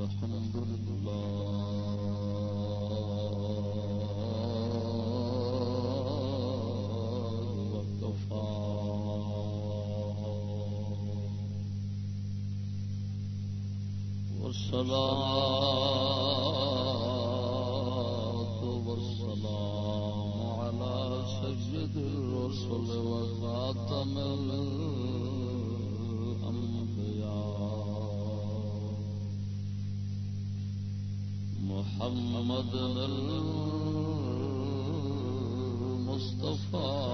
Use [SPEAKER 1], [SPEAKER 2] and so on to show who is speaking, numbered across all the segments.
[SPEAKER 1] الحمد لله وكفى والصلاة والسلام على سيد الرسل وخاتم الأنبياء محمد المصطفى.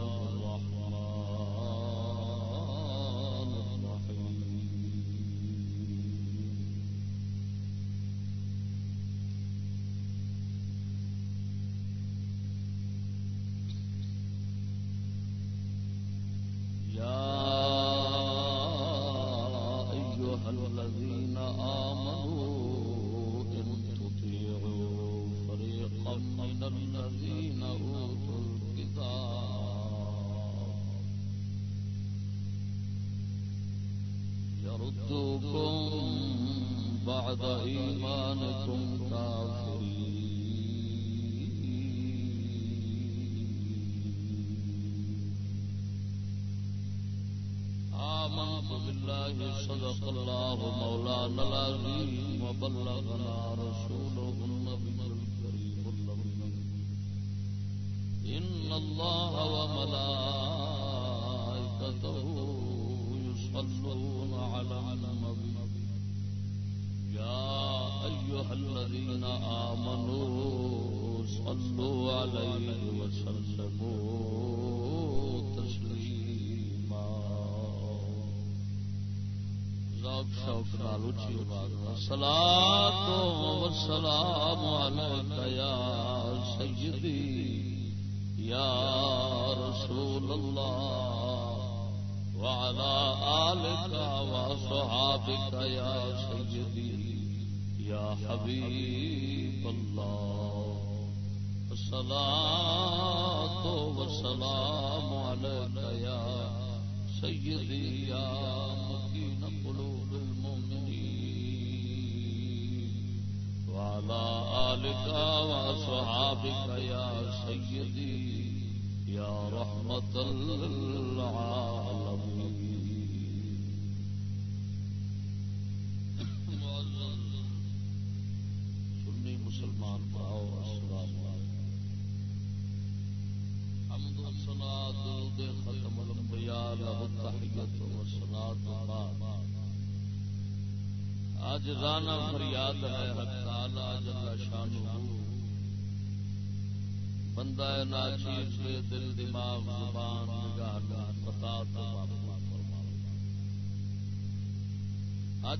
[SPEAKER 1] سلا تو والسلام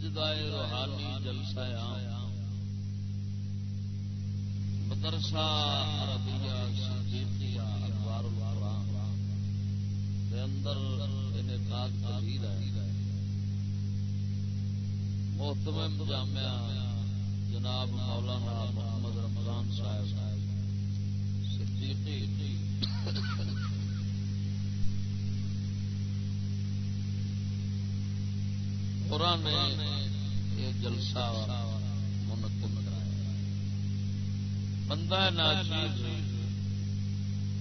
[SPEAKER 1] اج روحانی جلسہ عام۔ مدرسہ عربیہ، صدیقیہ انوار القرآن کے اندر انعقاد پذیر ہے۔ محتمم جامعہ جناب مولانا محمد رمضان صاحب۔ یہ جلسہ کرایا بندہ ناچیز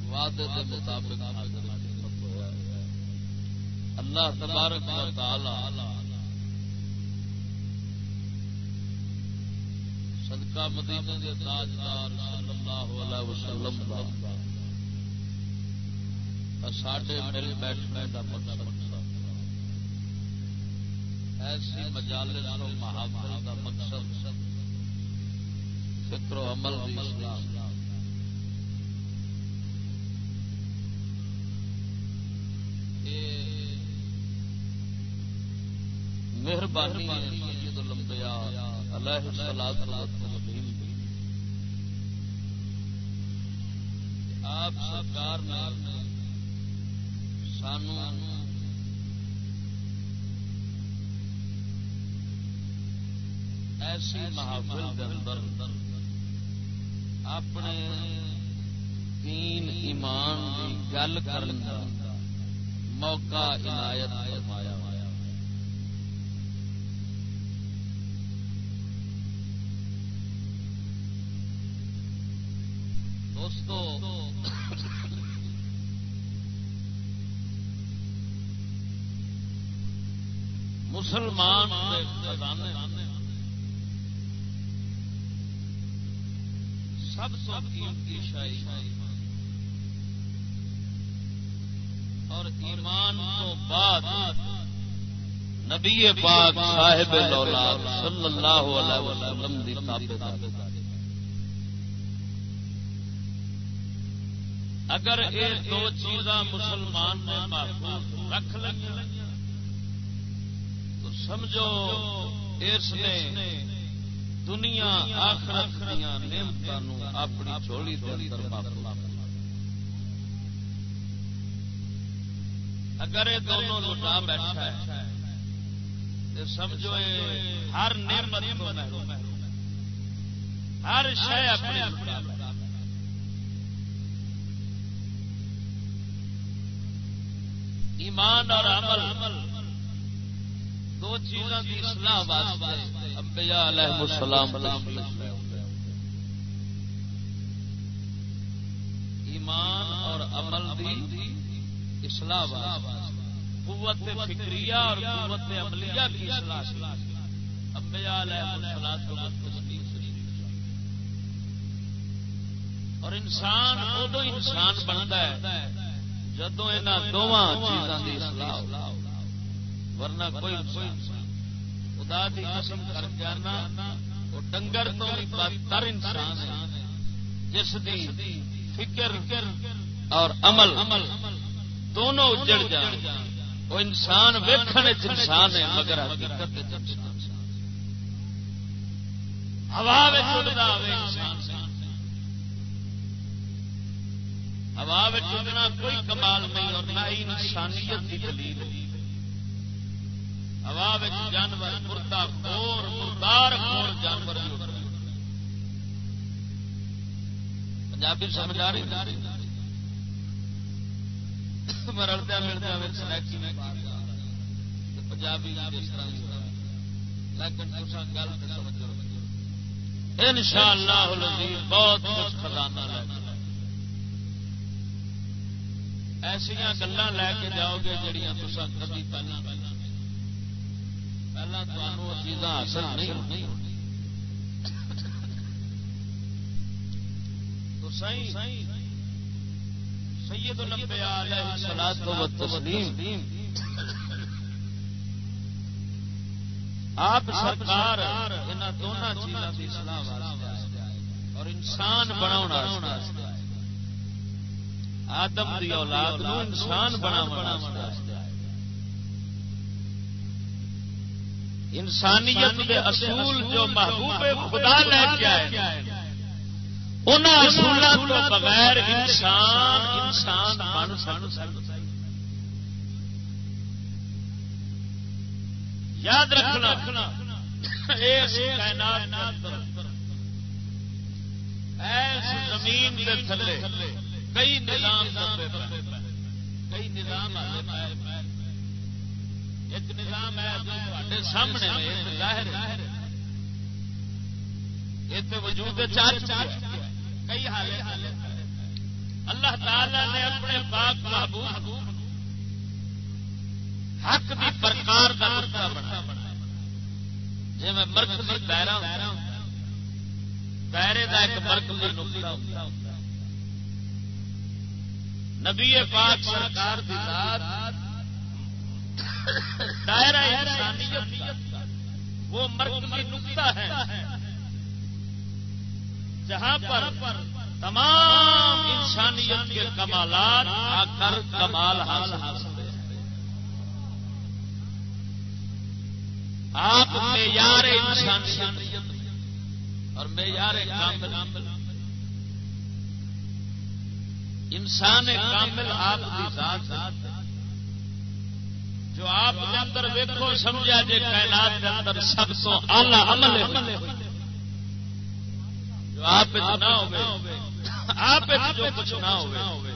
[SPEAKER 1] وعدے کے مطابق اللہ تبارک و تعالی صدقہ مدینہ کے تاجدار صلی اللہ علیہ وسلم ساڈے مل بیٹھنے کا مقصد ایسی مجالس و محافل کا مقصد فکر و عمل کی اصلاح مہربانی سید الانبیاء علیہ آپ سرکار نے سانو ایسی محافل اندر اپنے دین ایمان کی گل کرنے موقع عنایت فرمایا دوستو مسلمان سب سب قیمتی شاہی اور ایمان تو بعد نبی پاک صاحب صلی اللہ علیہ وسلم دی اگر یہ دو چیزاں مسلمان نے محفوظ رکھ لیں تو سمجھو اس نے دنیا آخرت دیا نعمتوں اپنی چولی اگر یہ دونوں لٹا بیٹھا ہے، تو سمجھو ہر نعمت ہر شہ اپنے ایمان اور عمل دو چیزوں کی اصلاح واسطے انبیاء علیہ السلام ایمان اور عمل دی اصلاح قوت فکریہ اور قوت عملیہ کی اصلاح انبیاء علیہ السلام اور انسان ادو انسان بنتا ہے جدو یہاں دونوں چیزوں کی اصلاح ورنہ کوئی خدا دی قسم کر کے آنا، وہ ڈنگر تو بدتر انسان ہے۔ جس دی فکر اور عمل عمل دونوں اجڑ جان۔ وہ انسان ویکن انسان ہے، مگر حقیقت ہوا ہوا اڑنا کوئی کمال نہیں اور نہ ہی انسانیت کی دلیل۔ ہوا جانور مردہ خور مردار خور جانور پنجابی سمجھ آ رہی مرتا ملتا پنجابی لیکن گل ان شاء اللہ بہت کچھ خزانہ ایسا گلان لے کے جاؤ گے جہیا تصا کبھی پہلے پہلے چیزاں حاصل نہیں تو سید آپ سرکار دونوں اور انسان بنا آدم کی اولاد انسان بنا انسانیت کے اصول جو محبوب خدا لے کے آئے ان اصولوں کو بغیر انسان انسان بن سن یاد رکھنا ایس زمین کے تھلے، کئی نظام کئی نظام ایک نظام ہے جو سامنے ظاہر ہے۔ وجود چار چار کئی حال اللہ تعالی نے اپنے پاک محبوب حق کی پرکار کا نقطہ بنا جی میں مرکزی دائرہ دائرے کا ایک مرکزی نقطہ نبی پاک سرکار کی ذات دائرہ انسانیت وہ مرکزی نقطہ ہے۔ جہاں پر تمام انسانیت کے کمالات آ کر کمال حاصل حاصل
[SPEAKER 2] آپ معیار انسانیت اور معیار کامل۔ انسان کامل آپ کی ذات جو آپ کے اندر ویکو سمجھا جی کائنات کے اندر سب تو آلہ عمل جو آپ نہ ہوئے، آپ جو کچھ نہ ہوئے،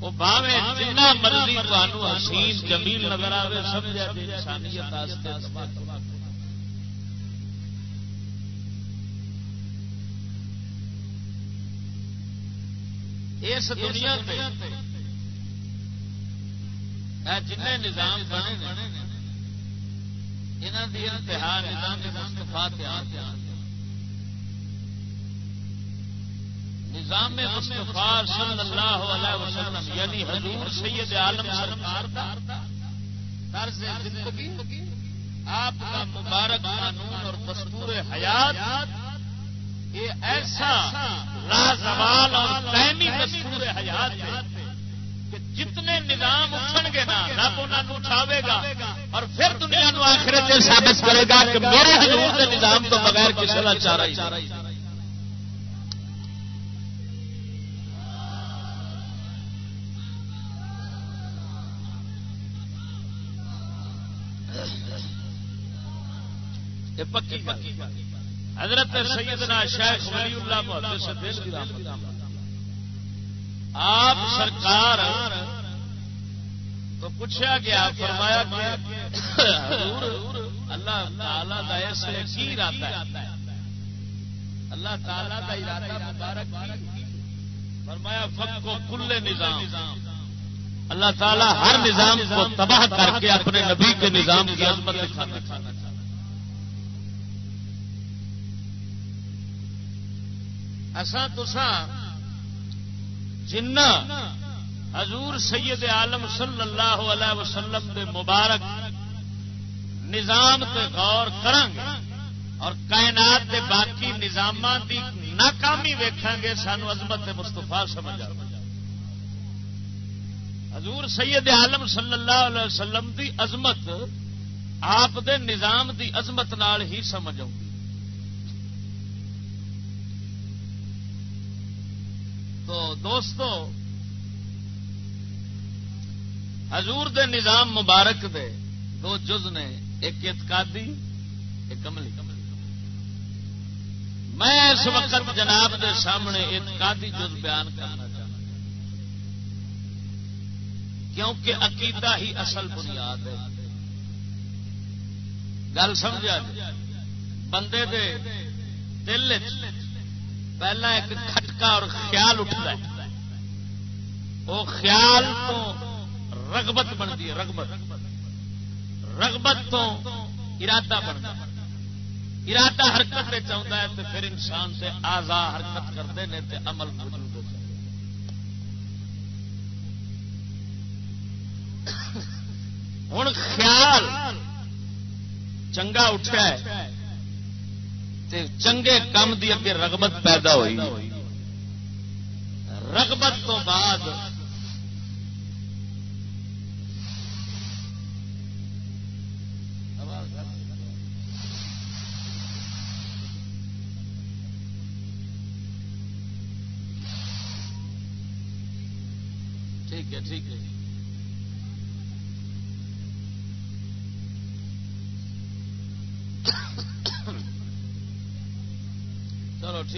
[SPEAKER 2] وہ باوے مرضی تمہوں حسین جمیل نظر آئے سمجھا جی انسانیت اس دنیا جن نظام بنے یہاں کی انتہا نظام مستفا تیار نظام مستفا صلی اللہ علیہ وسلم یعنی حضور سید عالم سرکار طرز زندگی، آپ کا مبارک قانون اور دستور حیات، یہ ایسا لازوال اور دائمی دستور حیات ہے جتنے نظام اٹھن گے نا، رب انہوں اٹھاوے گا۔ اور پھر دنیا نو آخرت ثابت کرے گا کہ میرے حضور کے نظام تو بغیر کسی کا چارہ ہی پکی پکی حضرت سیدنا شیخ ولی اللہ محدث دل کی رحمت آپ سرکار تو پوچھا گیا، فرمایا اللہ تعالی کا کی ارادہ ہے؟ اللہ تعالی کا ارادہ مبارک فرمایا فق کو کل نظام۔ اللہ تعالی ہر نظام کو تباہ کر کے اپنے نبی کے نظام کی عظمت دکھانا اسان جنا حضور سید عالم صلی اللہ علیہ وسلم دے مبارک نظام تے غور کرانگے اور کائنات دے باقی نظام دی ناکامی ویکھاں گے سانو عظمت مستفا سمجھ آ حضور سید عالم صلی اللہ علیہ وسلم دی عظمت آپ دے نظام دی عظمت نال ہی سمجھ آؤں تو دوستو، حضور دے نظام مبارک دے دو جز نے، ایک اعتقادی، ایک عملی۔ میں اس وقت جناب دے سامنے اعتقادی جز بیان کرنا چاہتا کیونکہ عقیدہ ہی اصل بنیاد ہے۔ گل سمجھا جی؟ بندے دے دل پہلا ایک کھٹکا اور خیال اٹھتا ہے۔ وہ خیال تو رغبت بنتی ہے، رغبت۔ رغبت تو ارادہ بنتا ارادہ حرکت چاہتا ہے تو پھر انسان سے آزا حرکت کرتے ہیں تو عمل موجود ہوتا ہوں خیال چنگا اٹھا ہے۔ چنگے کام دی اگے رغبت پیدا ہوئی۔ رغبت تو بعد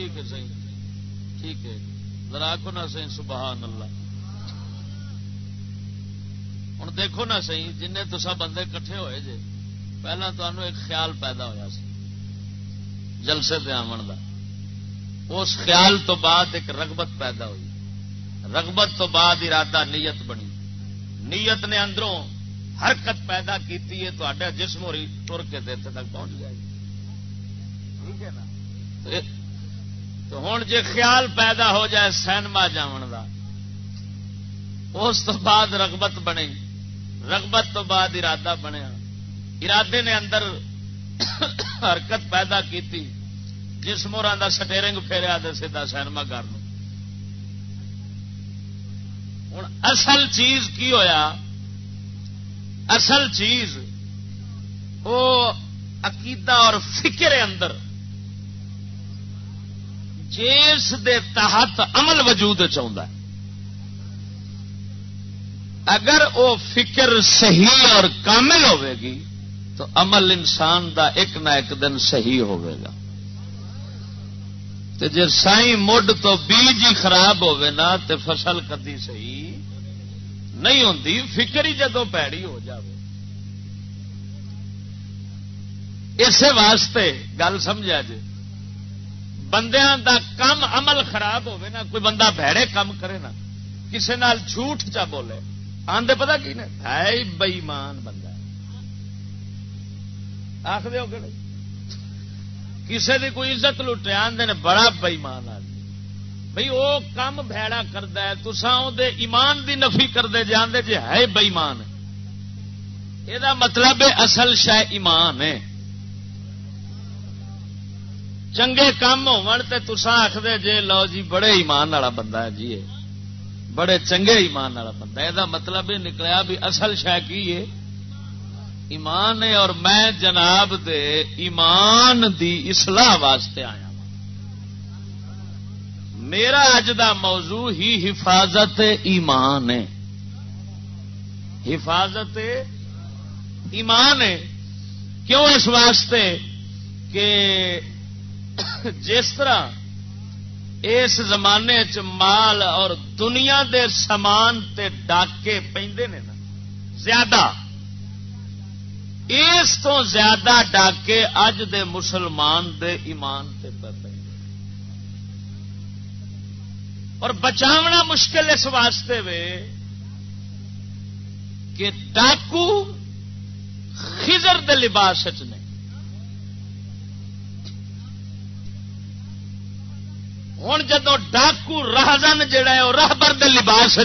[SPEAKER 2] ٹھیک ہے صحیح ٹھیک ہے۔ ذرا کو نہ صحیح سبحان اللہ۔ ہوں دیکھو نہ صحیح جن تسا بندے کٹھے ہوئے جے، پہلا تمہوں ایک خیال پیدا ہوا سی، جلسے سے آمن کا اس خیال تو بعد ایک رغبت پیدا ہوئی۔ رغبت تو بعد ارادہ، نیت بنی۔ نیت نے اندروں حرکت پیدا کیتی ہے کی جسم ہو رہی تر کے دے تک پہنچ جائے جی۔ ٹھیک ہے نا؟ تو ہوں جی خیال پیدا ہو جائے سینما جان کا اس تو بعد رغبت بنی رغبت تو بعد ارادہ بنیا ارادے نے اندر حرکت پیدا کی جس مورا کا سٹیرنگ پھیرا تو سیدا سینما کر ہوں اصل چیز کی ہویا؟ اصل چیز، وہ عقیدہ اور فکر اندر۔ جس دے تحت عمل وجود چاہتا ہے۔ اگر وہ فکر صحیح اور کامل ہوے گی، تو عمل انسان دا ایک نہ ایک دن صحیح ہوے گا۔ تے جے سائی مڈ تو بیج ہی خراب ہوے نا، تے فصل کدی صحیح نہیں ہوتی فکر ہی جدو پیڑی ہو جائے اسی واسطے گل سمجھا جی بندیاں دا کم عمل خراب ہوے نا، کوئی بندہ بھڑے کم کرے نا، کسے نال جھوٹ چا بولے۔ آدھے پتا کی نے؟ ہے بئیمان بندہ آخر ہو کہ کسی کی کوئی عزت لٹے آدھے بڑا بئیمان آ بھائی وہ کام بھڑا کرتا ہے تسان دے ایمان دی نفی کرتے جی آدھے جی ہے بئیمان۔ یہ مطلب اصل شہ ایمان ہے۔ چنگے کام ہوسان آخر جی لو جی بڑے ایمان والا بندہ ہے جی بڑے چنگے ایمان والا بندہ یہ مطلب یہ نکلیا بھی اصل شہ کی ہے؟ ایمان ہے اور میں جناب دے ایمان دی اصلاح واسطے آیا میرا اج دا موضوع ہی حفاظت ایمان ہے۔ حفاظت ایمان ہے۔ کیوں اس واسطے کہ جس طرح اس زمانے چ مال اور دنیا دے سامان تے ڈاکے پہ نا، زیادہ۔ اس تو زیادہ ڈاکے اج دے مسلمان دے ایمان تے پہ اور بچاونا مشکل اس واسطے وے کہ ڈاکو خزر دے لباس نے۔ ہوں جدو ڈاکو راہزن جڑا ہے، وہ راہبر لباس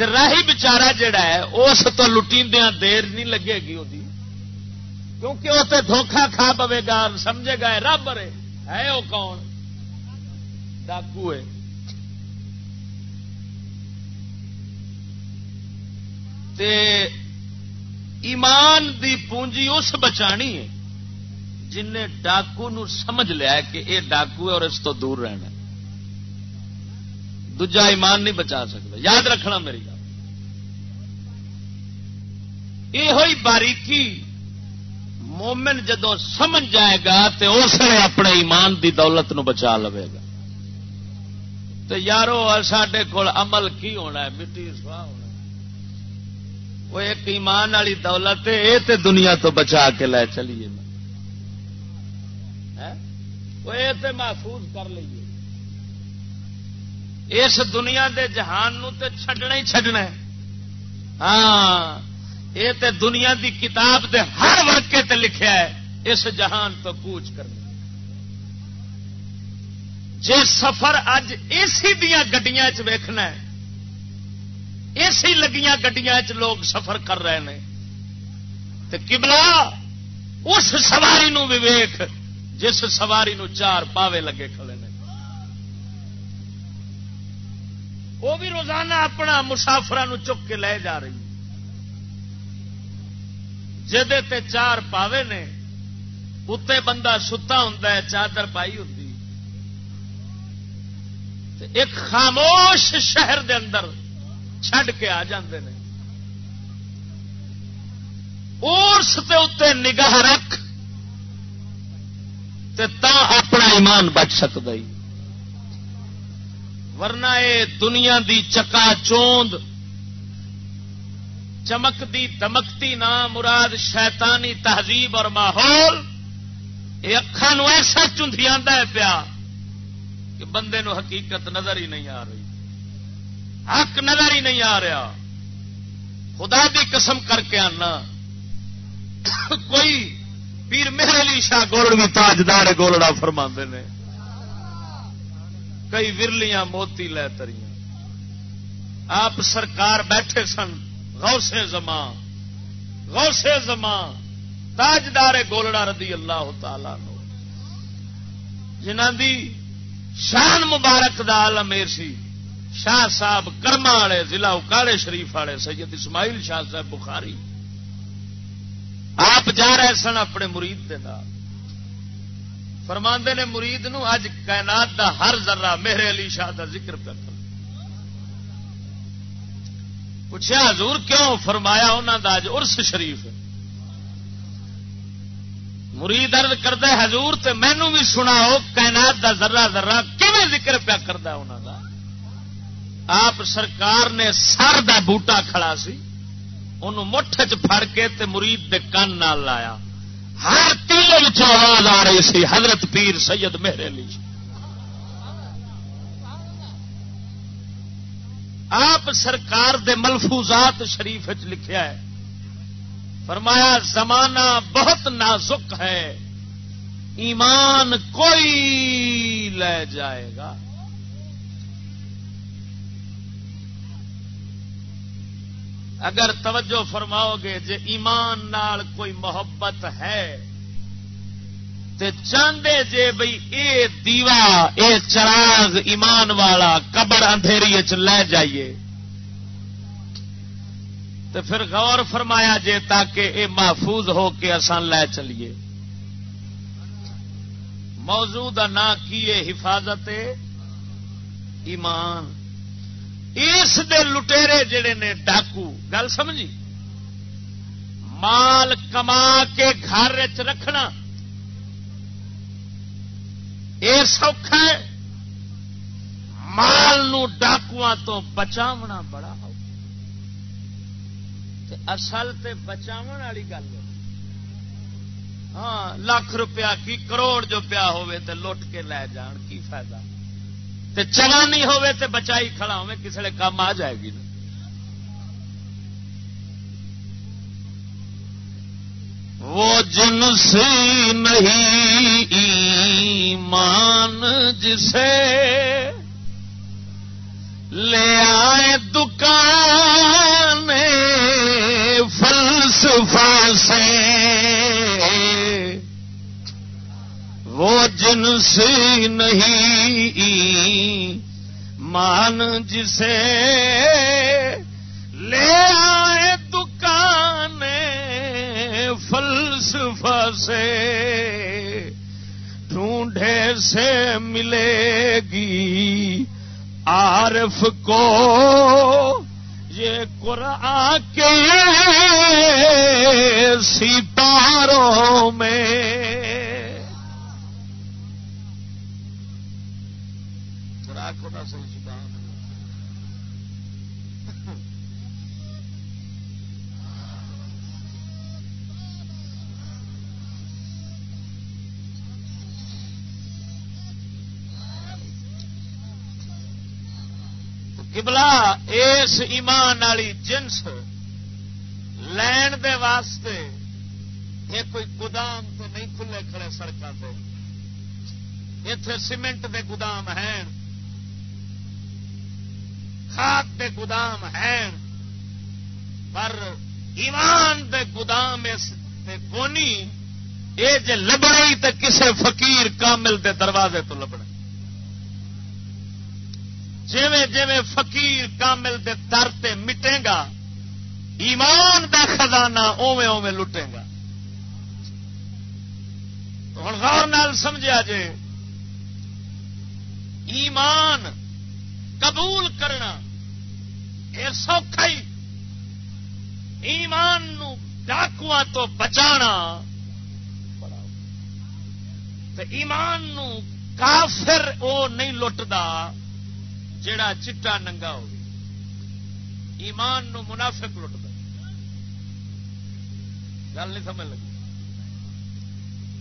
[SPEAKER 2] راہی بچارا جڑا ہے، اس تو لٹیندیا دیر نہیں لگے گی وہ کیونکہ وہ تو دھوکھا کھا پے گا، سمجھے گا رابر ہے وہ کون؟ ڈاکو ہے۔ ایمان دی پونجی اس بچانی ہے جن ڈاکو نو سمجھ لیا کہ یہ ڈاکو ہے اور اس تو دور رہنا دجا ایمان نہیں بچا سکتا۔ یاد رکھنا میری گل۔ یہ باریکی مومن جدو سمجھ جائے گا تو اس نے اپنے ایمان دی دولت نو بچا لے گا۔ تو یارو سڈے کول عمل کی ہونا ہے؟ مٹی سواہ ہونا وہ ایک ایمان والی دولت ہے یہ دنیا تو بچا کے لے چلیے۔ محفوظ کر لیے اس دنیا دے جہان نو تے چھڈنا ہی چھڈنا ہے۔ ہاں یہ تے دنیا دی کتاب دے ہر ورکے تے لکھیا ہے، اس جہان تو کوچ کرنا جے سفر اج اسی دیا گڈیاں ویکھنا ہے، اسی لگیاں گڈیاں لوگ سفر کر رہے ہیں تو کبلا اس سواری نو بھی جس سواری نو چار پاوے لگے کھڑے نے۔ وہ بھی روزانہ اپنا مسافر چک کے لے جا رہی۔ تے چار پاوے نے اتنے بندہ ستا ہوں چادر پائی ہوں ایک خاموش شہر دے اندر چھڈ کے آ جاندے نے۔ اس اتنے نگاہ رکھ۔ تا اپنا ایمان بچ سکتا ہی ورنہ اے دنیا دی چکا چوند، چمکتی دمکتی نام، مراد شیطانی تہذیب اور ماحول یہ اکھان ایسا چندیا پیا کہ بندے نو حقیقت نظر ہی نہیں آ رہی۔ حق نظر ہی نہیں آ رہا۔ خدا دی قسم کر کے آنا۔ کوئی پیر میرے علی شاہ گولڑ بھی تاجدار گولڑا فرما نے۔ کئی ورلیاں موتی لے تری آپ سرکار بیٹھے سن، غوث زمان غوث زمان، تاجدار گولڑا رضی اللہ تعالی نو جنہ دی شان مبارک دا امیر سی، شاہ صاحب کرما والے، ضلع اکاڑے شریف والے، سید اسماعیل شاہ صاحب بخاری۔ آپ جا رہے سن اپنے مرید کے نام فرماندے نے مرید نو اج کائنات دا ہر ذرہ میرے علی شاہ دا ذکر پہ کر پوچھا حضور کیوں فرمایا انہوں دا اج ارس شریف مرید ارد کرتا حضور تے مینو بھی سناؤ، کائنات دا ذرہ ذرہ کیون ذکر پیا کرتا انہوں دا؟ آپ سرکار نے سر دا بوٹا کھڑا سی۔ ان مٹھ چ پھڑ کے تے مرید دے کن نال لایا ہر تیل آواز آ رہی سی حضرت پیر سید میرے لیے آپ سرکار دے ملفوظات شریف لکھیا ہے فرمایا زمانہ بہت نازک ہے ایمان کوئی لے جائے گا اگر توجہ فرماؤ گے جے ایمان نال کوئی محبت ہے، تے چاہتے جے بھئی اے دیوا، اے چراغ ایمان والا قبر اندھیری چ لے جائیے۔ تو پھر غور فرمایا جے تاکہ اے محفوظ ہو کے آسان لے چلیے۔ موضوع کا نام کی حفاظت ایمان۔ اس دے لٹےرے جڑے نے ڈاکو، گل سمجھی؟ مال کما کے گھر چ رکھنا۔ یہ سوکھا ہے۔ مال نو ڈاکو تو بچاونا بڑا ہو۔ اصل تے بچاو والی گل ہاں لاکھ روپیہ کی کروڑ جو پیا ہوئے تے لٹ کے لے جان، کی فائدہ؟ تے چلانی ہوے تے بچائی کھڑا ہوے کسی نے کام آ جائے گی نا۔ وہ جن سے نہیں ایمان جسے لے آئے دکان فلسفہ سے وہ جنس نہیں مان جسے لے آئے دکان فلسفہ سے، ڈھونڈے سے ملے گی عارف کو۔ یہ قرآن کے ستاروں میں کبلا اس ایمان والی جنس لین دے واسطے یہ کوئی گودام تو نہیں کھلے کھڑے سڑکوں سے اتے سیمنٹ دے گودام ہیں۔ کھاد دے گودام ہیں۔ پر ایمان دے گودام اس کونی یہ جی لبنی تو کسے فقیر کامل دے دروازے تو لبنا جویں جویں فقیر کامل دے در تے مٹے گا، ایمان دا خزانہ اوے اوے لٹے گا۔ ہوں غور نال سمجھا جے، ایمان قبول کرنا یہ سوکھا ہی۔ ایمان نو ڈاکو تو بچانا۔ ایمان نو کافر او نہیں لٹتا جڑا چٹا ننگا ہو ایمان نو منافق لٹ گل نہیں سمجھ لگی۔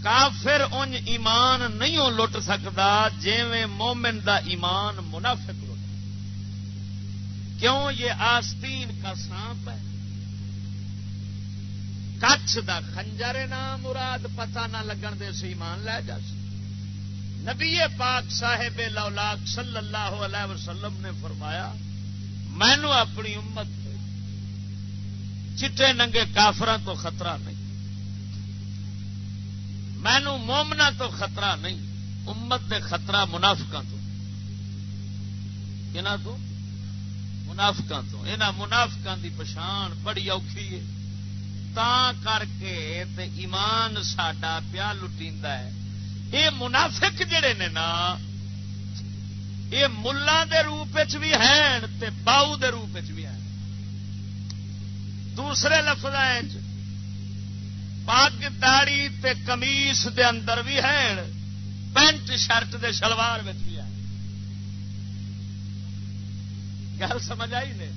[SPEAKER 2] کافر ان ایمان نہیں لٹ سکتا جی مومن دا ایمان منافق لٹ کیوں یہ آستین کا سانپ ہے؟ کچھ دا خنجر نام، مراد پتہ نہ لگن دے سے ایمان لے جا سی۔ نبی پاک صاحب لولاک صلی اللہ علیہ وسلم نے فرمایا، مینو اپنی امت چٹے ننگے کافر تو خطرہ نہیں۔ مینو مومنا تو خطرہ نہیں، امت دے خطرہ منافقہ تو۔ تو؟ منافقہ تو یہاں منافقہ دی پچھان بڑی اوکھی ہے۔ تا کر کے تے ایمان ساڈا پیا لٹی ہے۔ یہ منافق جڑے نے نا یہ ملا دے روپ بھی ہیں تے باؤ دے روپ بھی ہیں۔ دوسرے لفظ پگ داڑی تے کمیس دے اندر بھی ہیں۔ پینٹ شرٹ دے شلوار بھی گل سمجھ آئی نے؟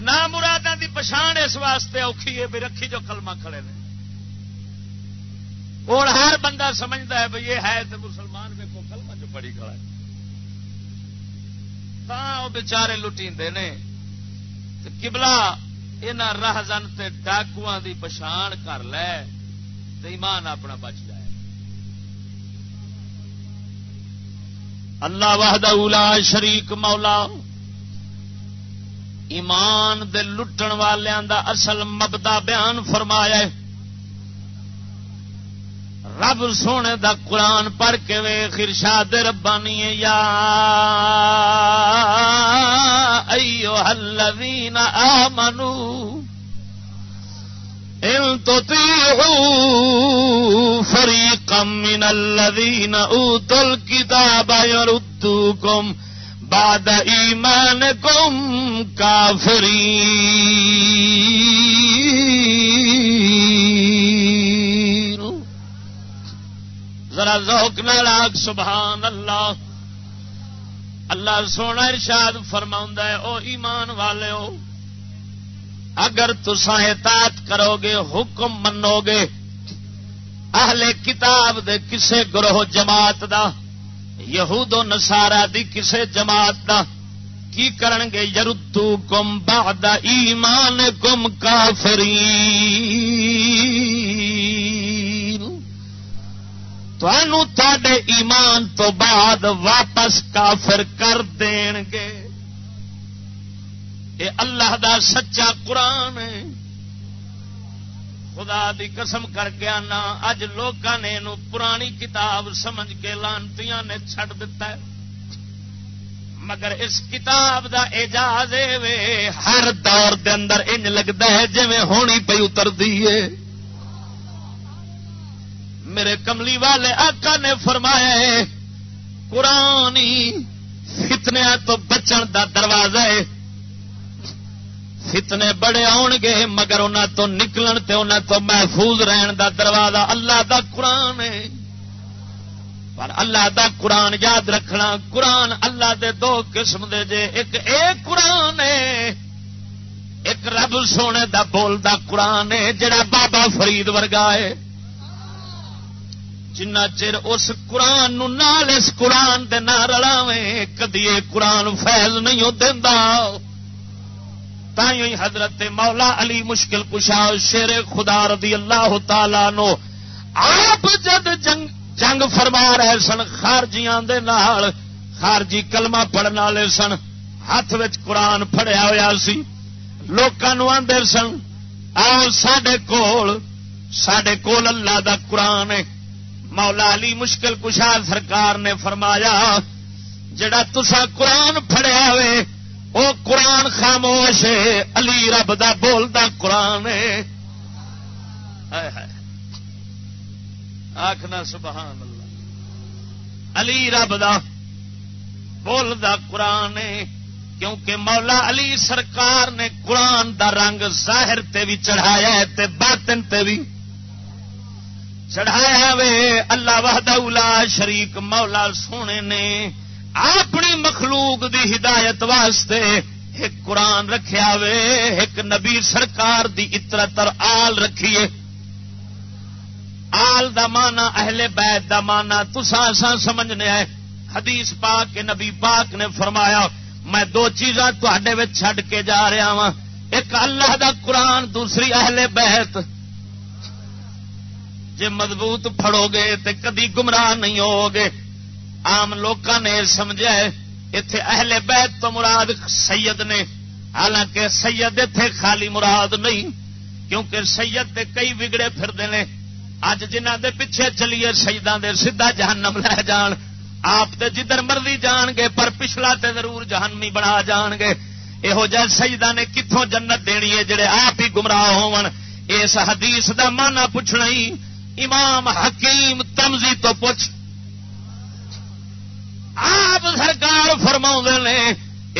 [SPEAKER 2] نہ مرادوں کی پچھان اس واسطے اوکھی ہے بھی رکھی جو کلمہ کھڑے نے۔ اور ہر بندہ سمجھتا ہے بھائی یہ ہے تو مسلمان میں کو کلمہ جو پڑی کھڑا ہے۔ وہ بچارے لٹی نے۔ کبلا یہاں راہزن تے ڈاکو دی پچھان کر لے تو ایمان اپنا بچ جائے۔ اللہ واہدہ اولا شریک مولا ایمان دے لٹن والوں دا اصل مبدا بیان فرمایا ہے۔ رب سونے دا قرآن پڑھ کے وے خرشاد ربانی، یا ایو الذین آمنو ان تطیعوا فریقا من الذین اوتوا الكتاب يردوكم بعد ایمانکم کافرین ذرا ذوق نالاک سبحان اللہ۔ اللہ سونا ارشاد فرما ہے، او ایمان والے ہو اگر تسا اطاعت کرو گے، حکم منو گے، اہل کتاب دے کسے گروہ جماعت دا، یہود و نسارا دی کسے جماعت دا، کی کرن گے؟ یردو کم بعد ایمان کم کافری تے ایمان تو بعد واپس کافر کر دین گے۔ اے اللہ دا سچا قرآن ہے۔ خدا دی قسم کر کے آنا، اج لوگ نے پرانی کتاب سمجھ کے لانتی نے چھڈ دیتا ہے۔ مگر اس کتاب دا اعجاز ہر دور دے اندر انج لگتا ہے جی ہونی پی اتر دیے میرے کملی والے آقا نے فرمایا ہے قرآن فتنیا تو بچن دا دروازہ ہے فتنے بڑے آن گے، مگر انہوں تو نکلن تے انہوں تو محفوظ رہن دا دروازہ اللہ دا قرآن ہے۔ پر اللہ دا قرآن یاد رکھنا، قرآن اللہ دے دو قسم دے جے، ایک اے قرآن ہے، ایک رب سونے دا بول دا قرآن ہے، جڑا بابا فرید ورگا ہے۔ جنا چر اس قرآن نو نال اس قرآن دے نہ رلاویں، کدی قرآن فیض نہیں دینا تھی حضرت مولا علی مشکل کشا شیر خدا رضی اللہ تعالی نو آپ جد جنگ جنگ فرما رہے سن، خارجیاں دے نال خارجی کلمہ پڑھنے والے سن، ہاتھ قرآن پڑیا ہوا سی۔ لوگوں آدھے سن، آؤ سڈے کول سڈے کول اللہ دا قرآن ہے۔ مولا علی مشکل کشا سرکار نے فرمایا، جڑا تسا قرآن پڑیا ہوئے وہ قرآن خاموش علی رب دا بولدا قرآن آخنا سبحان اللہ۔ علی رب دا بولدا قرآن کیونکہ مولا علی سرکار نے قرآن دا رنگ ظاہر تے بھی چڑھایا ہے تے باطن تے بھی چڑھایا وے اللہ وحدہ شریک مولا سونے نے۔ اپنی مخلوق دی ہدایت واسطے ایک قرآن رکھیا وے، ایک نبی سرکار دی اتر آل رکھیے۔ آل دا مانا اہل بیت دا مانا تسا سا سمجھنے آئے۔ حدیث پاک کے نبی پاک نے فرمایا، میں دو چیزاں تے چھڈ کے جا رہا وا ایک اللہ دا قرآن، دوسری اہل بیت۔ جے مضبوط پھڑو گے تے کدی گمراہ نہیں ہوگے آم لوگ نے سمجھا اتے اہل بیت تو مراد سید نے۔ حالانکہ سید اتے خالی مراد نہیں، کیونکہ سید دے کئی بگڑے پھرتے ہیں۔ اج جنہ دے پیچھے چلیے شہیدان دے سیدا جہنم لے جان۔ آپ تے جدھر مرضی جان گے، پر پچھلا تے ضرور جہنمی بنا جان گے۔ یہو جہ سجدہ نے کتوں جنت دینی ہے، جڑے آپ ہی گمراہ ہون اس حدیث دا مانا پوچھنا ہی، امام حکیم تمزی تو پوچھ۔ آپ سرکار فرما نے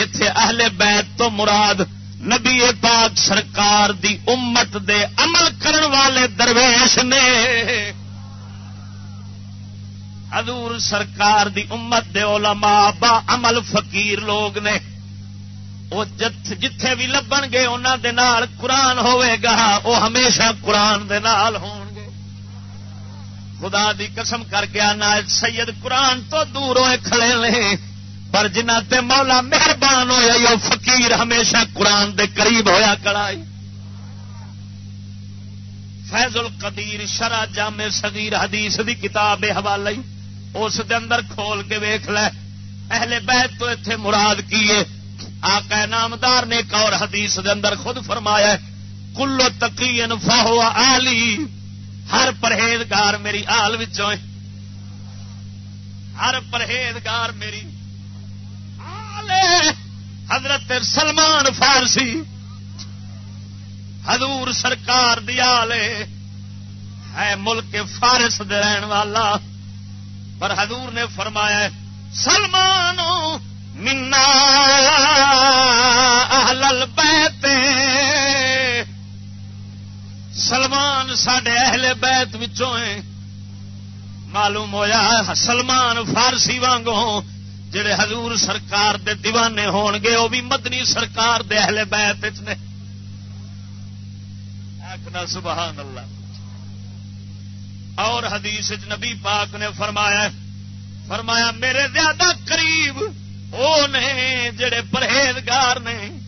[SPEAKER 2] اتے اہل بیت تو مراد نبی پاک سرکار دی امت دے عمل کرن والے درویش نے۔ حضور سرکار دی امت دے علماء با عمل فقیر لوگ نے۔ وہ جتھے بھی لبن گے انہوں دے نال قرآن ہوئے گا وہ ہمیشہ قرآن دے نال ہون۔ گے خدا دی قسم کر کے آنا سید قرآن تو دور ہوئے کھڑے لے پر جنہ تے مولا مہربان ہویا یہ فقیر ہمیشہ قرآن دے قریب ہویا کڑائی فیض القدیر شرع جامع صغیر حدیث دی کتاب حوالے اس دے اندر کھول کے ویخ لے۔ اہل بیت تو اتنے مراد کیے آقا نامدار نے ایک اور حدیث دے اندر خود فرمایا ہے، کلو تقین فاہو آلی۔ ہر پرہیزگار میری آل وچوں ہر پرہیزگار میری آل حضرت سلمان فارسی۔ حضور سرکار دیا ہے۔ ملک فارس دے رہن والا۔ پر حضور نے فرمایا سلمان منا اہل بیت سلمان سڈے اہل بیت وچوں معلوم ہویا سلمان فارسی وانگوں جڑے حضور سرکار دے دیوانے ہون گے، وہ بھی مدنی سرکار دے اہل بیت نے۔ آخنا سبحان اللہ۔ اور حدیث نبی پاک نے فرمایا فرمایا میرے زیادہ قریب وہ نے جڑے پرہیزگار نے۔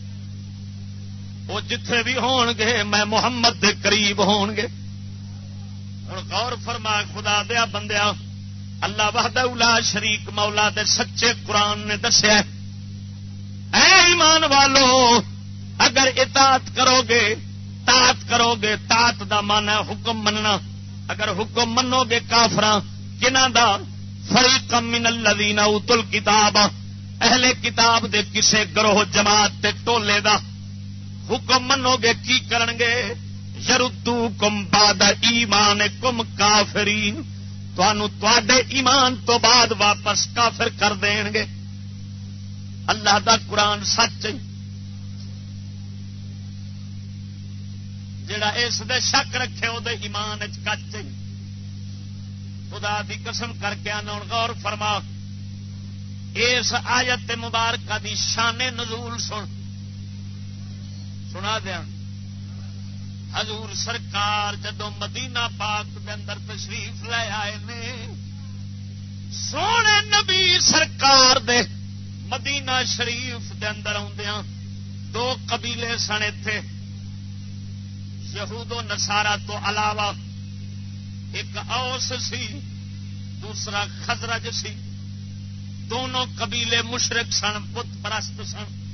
[SPEAKER 2] وہ جتھے بھی ہون گے، میں محمد دے قریب ہون گے۔ ہوں غور فرما خدا دیا بندیا، اللہ وحدہ الا شریک مولا دے سچے قرآن نے دسیا اے ایمان والو، اگر اطاعت کرو گے تات کرو گے تات دا من ہے حکم مننا۔ اگر حکم منو گے کافر کنہ دا؟ فری من الذین اوتل کتاب اہل کتاب دے کسے گروہ جماعت تے ٹولے دا۔ حکم منو گے کی کرن گے یردو کم باد ایمان کم کافرین تے ایمان تو بعد واپس کافر کر دین گے اللہ دا قرآن سچ جڑا اس دے شک رکھے وہ ایمان کچ خدا دی قسم کر کے آنا غور فرما اس آیت مبارکہ دی شان نزول سن سنا دیا۔ حضور سرکار جدو مدینہ پاک دے اندر تشریف لے آئے نے، سونے نبی سرکار دے مدینہ شریف دے اندر آدیا دو قبیلے سن اتے یہود و نسارا تو علاوہ ایک اوس سی، دوسرا خزرج سی۔ دونوں قبیلے مشرق سن، بت پرست سن۔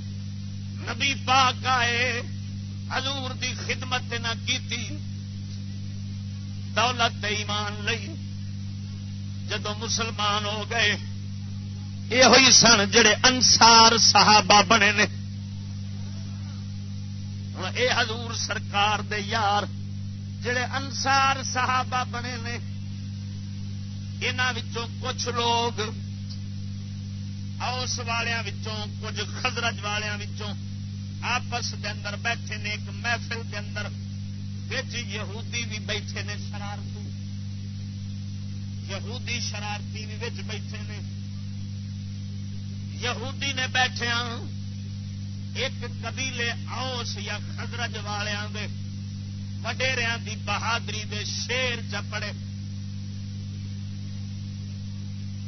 [SPEAKER 2] نبی پاک آئے، حضور دی خدمت نہ کی دولت ایمان لئی۔ جدو مسلمان ہو گئے یہ ہوئی سن جڑے انسار صحابہ بنے نے۔ اے حضور سرکار دے یار، جڑے انسار صحابہ بنے نے انہوں کچھ لوگ، اوس والوں کچھ خزرج والوں آپس دے اندر بیٹھے نے، ایک محفل دے اندر بچ یہودی بھی بیٹھے نے شرارتی یہودی شرارتی بھی بچ بیٹھے نے۔ یہودی نے بیٹھے ہاں، ایک قبیلے اوس یا خزرج والوں کے وڈیریا دی بہادری دے شیر چپڑے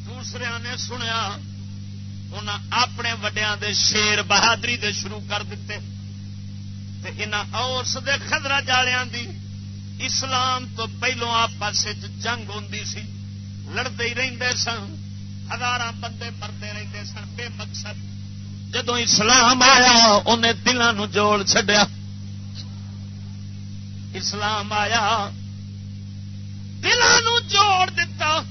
[SPEAKER 2] دوسرے نے سنیا انہیں اپنے وڈیا دے شیر بہادری دے شروع کر دیتے اوس دے خدرا جالیا دی اسلام تو پہلو آپس جنگ ہوں سی۔ لڑتے ہی رہتے سن۔ ہزار بندے مرتے رہتے سن۔ بے مقصد۔ جدو اسلام آیا، انہیں دلوں جوڑ چڈیا اسلام آیا، دلوں جوڑ دیتا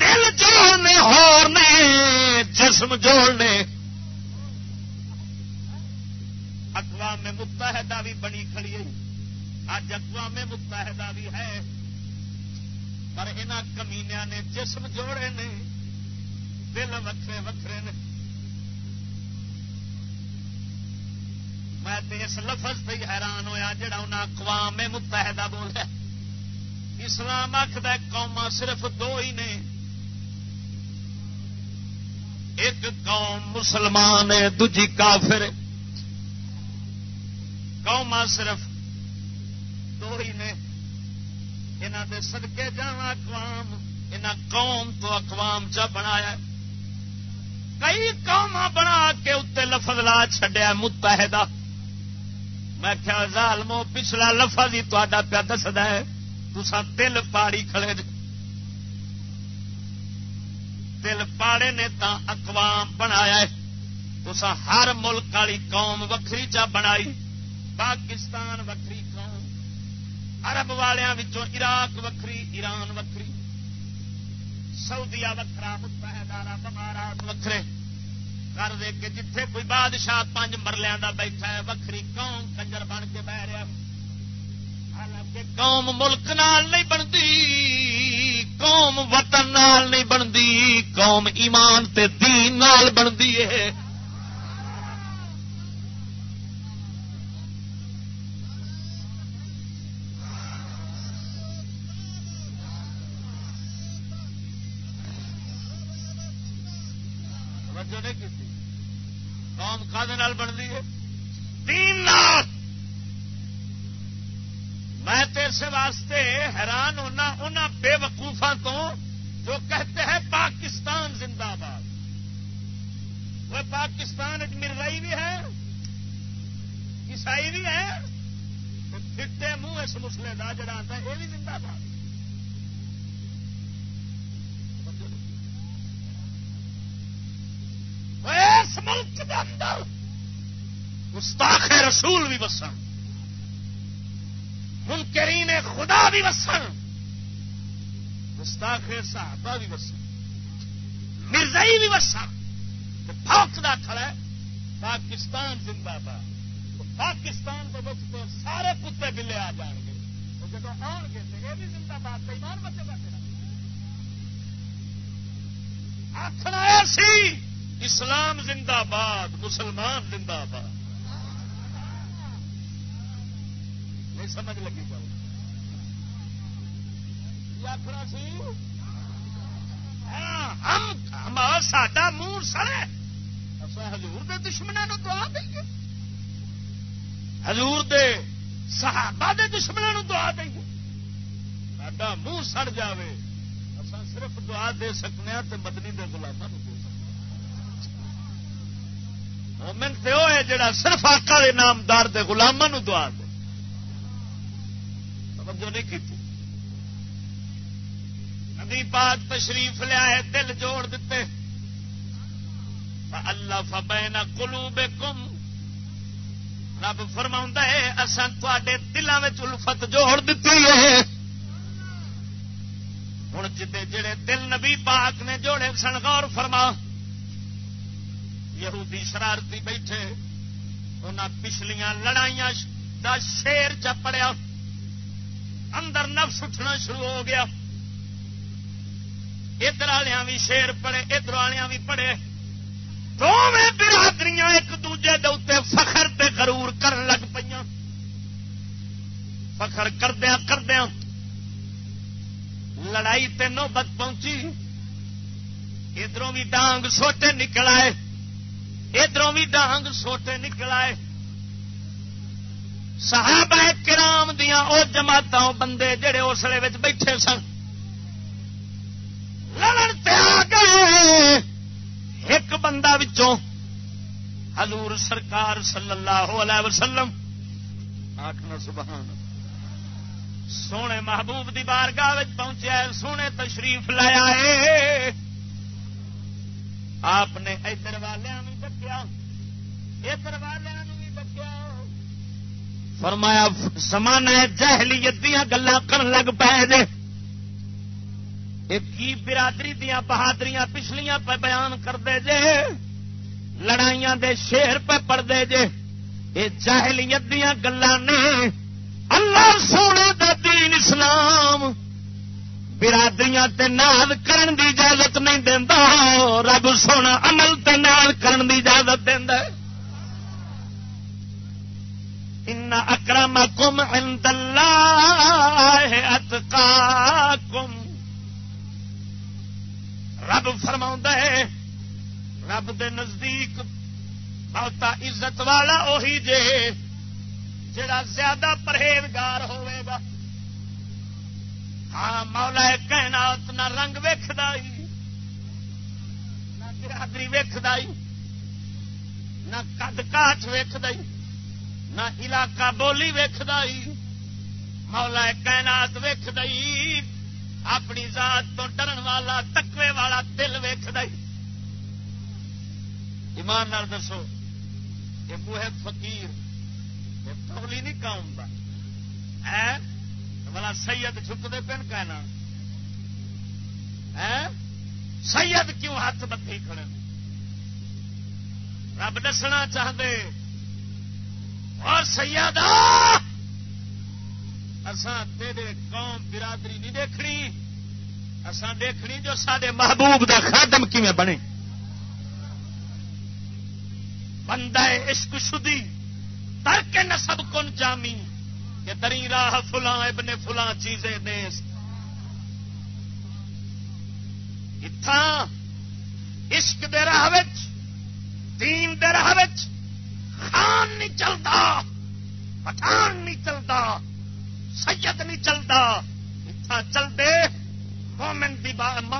[SPEAKER 2] دل جوڑنے ہور نے جسم جوڑنے۔ اقوام متحدہ بھی بنی کھڑی ہے۔ اج اقوام متحدہ بھی ہے۔ پر ان کمینیا نے جسم جوڑے نے۔ دل وکھرے وکھرے نے۔ میں اس لفظ سے حیران ہویا جڑا انہیں اقوام متحدہ بولتا اسلام آخد قوما صرف دو ہی نے۔ ایک قوم مسلمان ہے دجی کافر قوما صرف دو ہی نے۔ یہاں دے سدکے جا اقوام یہاں قوم تو اقوام چا بنایا کئی قوم بنا کے اتنے لفظ لا چڈیا متحدہ۔ میں کیا ظالمو، پچھلا لفظ ہی تا پیا دسد ہے۔ تسا دل پاڑی کھڑے جی۔ دل پاڑے نے تا اقوام بنایا تسا ہر ملک والی قوم وکری چا بنائی۔ پاکستان وکری قوم۔ عرب والوں عراق وکری ایران وکری سعودیا وکرا متحدہ عرب امارات وکرے کر دے کہ جتھے کوئی بادشاہ پانچ مرلیا کا بیٹھا ہے وکری قوم کنجر بن کے بہ رہا حالانکہ قوم ملک نال نہیں بنتی۔ قوم وطن نال نہیں بنتی، قوم ایمان تے دین نال بنتی ہے۔ قوم کا بنتی ہے؟ تین میں تو اس واسطے حیران ہونا ان بے وقوفا تو جو کہتے ہیں پاکستان زندہ باد وہ پاکستان مرزائی بھی ہے، عیسائی بھی ہے پھٹے منہ اس مسلے کا جڑا آتا ہے یہ بھی زندہ باد اس ملک کے اندر گستاخ رسول بھی وسن، منکرین خدا بھی وسن۔ گستاخ صحابہ بھی وسن مرزائی بھی وسن پھوکتا کھڑا ہے، پاکستان زندہ باد۔ پاکستان کے بچ تو سارے کتے بلے آ جان گے۔ جب آن گے یہ بھی زندہ باد کئی بار بچے بیٹھے آخنا ایسی اسلام زندہ باد، مسلمان زندہ باد۔ نہیں سمجھ لگی جاؤ آخر سی ہم ساڈا منہ سڑے ہزور دے دشمنوں دعا دیں ہزور دے صحابہ دے دشمنوں دعا دیں ساڈا منہ سڑ جاوے اصا صرف دعا دے سکنے تے مدنی دے گلاموں دے مومن تے وہ ہے جڑا صرف آقا دے نامدار دے غلاماں نو دعا دے توجہ نہیں کی نبی پاک تشریف لیا ہے دل جوڑ دیتے۔ اللہ فبین قلوب کم رب فرما ہے اصل تے دلوں میں الفت جوڑ دیتی ہے۔ ہوں جڑے دل نبی پاک نے جوڑے سن، غور فرما۔ یہودی شرارتی بیٹھے انہیں پچھلیاں لڑائیاں دا شیر چپڑیا۔ اندر نفس اٹھنا شروع ہو گیا۔ ادھر والیا بھی شیر پڑے ادھر والیا بھی پڑے دونوں برادری ایک دوجے دے فخر تے غرور کر لگ پہ فخر کردیا کردیا لڑائی تے نوبت پہنچی۔ ادھروں بھی ڈانگ سوٹے نکل آئے۔ ادھر بھی ڈانگ سوٹے نکل آئے۔ صحابہ کرام دیا وہ جماعت بندے جڑے اسلے بیٹھے سن۔ لڑن آ گئے ایک بندہ وچوں حضور سرکار صلی اللہ علیہ وسلم آخنا سبحان سونے محبوب دی بارگاہ پہنچے سونے تشریف لایا ہے آپ نے ادھر والوں بھی ڈکیا ادھر والوں بھی ڈکیا فرمایا سمان جہلیت دیا گلا کر لگ پے کی برادری دیا بہادریاں پچھلیاں پہ بیان کرتے جے؟ لڑائیاں دے شیر پہ پڑھتے جے؟ یہ جاہلیت دیا گلا نے اللہ سونے دا دین اسلام برادریاں تے نال کرن دی اجازت نہیں دیندا، رب سونا عمل تے نال کرن دی اجازت دیندا ان اکرمکم عند اللہ اتقاکم۔ رب فرما ہے، رب دے نزدیک بہتا عزت والا اہی جے جڑا زیادہ پرہیزگار ہوئے گا۔ ہاں مولا کائنات نہ رنگ ویکد نہ برادری ویکد نہ کد کاچ ویکد نہ علاقہ بولی ویکد مولا کائنات ویکد اپنی ذات تو ڈرن والا تکوے والا دل ویکد ایمان نال دسو، یہ موہ فقیر تولی نہیں قوم کا بلا سید چھکتے پن کہنا۔ سید کیوں ہاتھ بتی کھڑے؟ رب دسنا چاہتے اور سید اسان تیرے قوم برادری نہیں دیکھنی۔ اسان دیکھنی جو سارے محبوب دا خادم کیویں بنے۔ بندہ عشق شدی، ترک نسب کن جامی۔ کہ دری راہ فلاں، ابن فلاں چیزیں دیس اتھا عشق دے راہ وچ، دین دے راہ وچ، خان نہیں چلتا پٹھان نہیں چلتا سید نہیں چلتا۔ اتھا چل دے مومن دی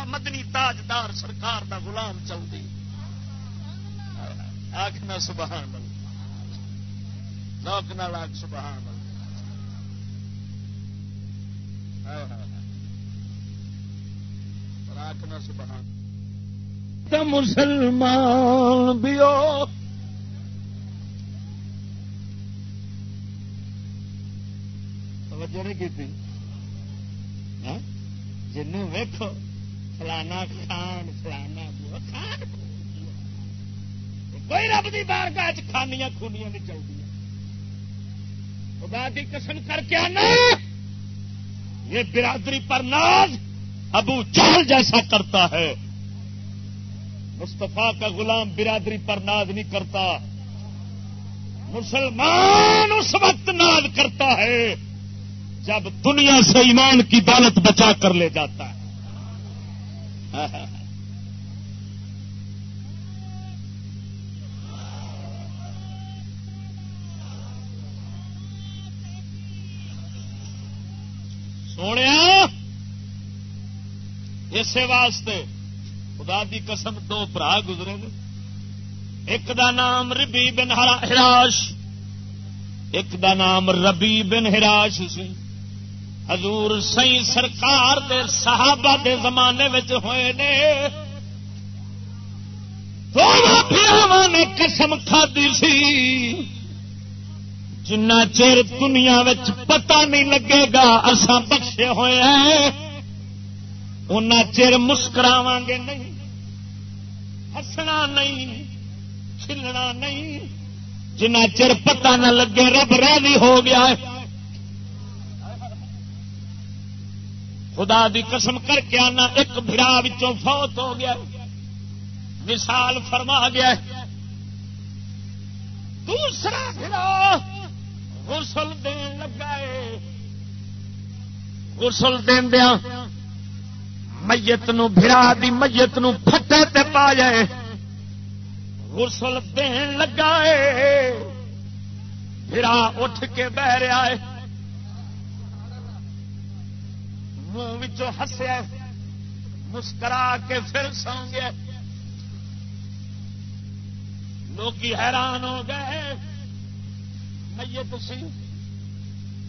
[SPEAKER 2] مدنی تاجدار سرکار دا غلام چلتی۔ آخنا سبحان اللہ۔ لوک نال آخ سبحان اللہ۔ آخنا سبحان مسلمان بھی توجہ نہیں کی ہاں؟ جن ویکو فلانا خان فلانا خان۔ کوئی رب کی بار کا خانیاں خونیاں نہیں چلتی خدا کی قسم کر کے آنا۔ یہ برادری پر ناز ابو چہل جیسا کرتا ہے۔ مستفا کا غلام برادری پر ناز نہیں کرتا۔ مسلمان اس وقت ناز کرتا ہے۔ جب دنیا سے ایمان کی دولت بچا کر لے جاتا ہے۔ سونے، اسی واسطے خدا دی قسم دو برا گزرے نے۔ ایک دا نام ربی بن ہراش، ایک دا نام ربی بن ہراش سی۔ حضور سی سرکار دے صحابہ دے زمانے ہوئے نے۔ نے قسم کھدی سی۔ جنا چر دنیا پتا نہیں لگے گا اسان بخشے ہوئے ہیں ان چر مسکراو گے نہیں۔ ہسنا نہیں چلنا نہیں۔ جنا چر پتا نہ لگے، رب ری ہو گیا ہے۔ خدا دی قسم کر کے آنا، ایک برا فوت ہو گیا۔ مثال فرما گیا دوسرا برا غسل دین لگا غسل دیا۔ میت نو دی میت نو پھٹے تے پا جائے۔ غسل دین لگا برا اٹھ کے بہ رہا ہے۔ منہ ہسیا مسکرا کے پھر سو گیا لوگ حیران ہو گئے میت سی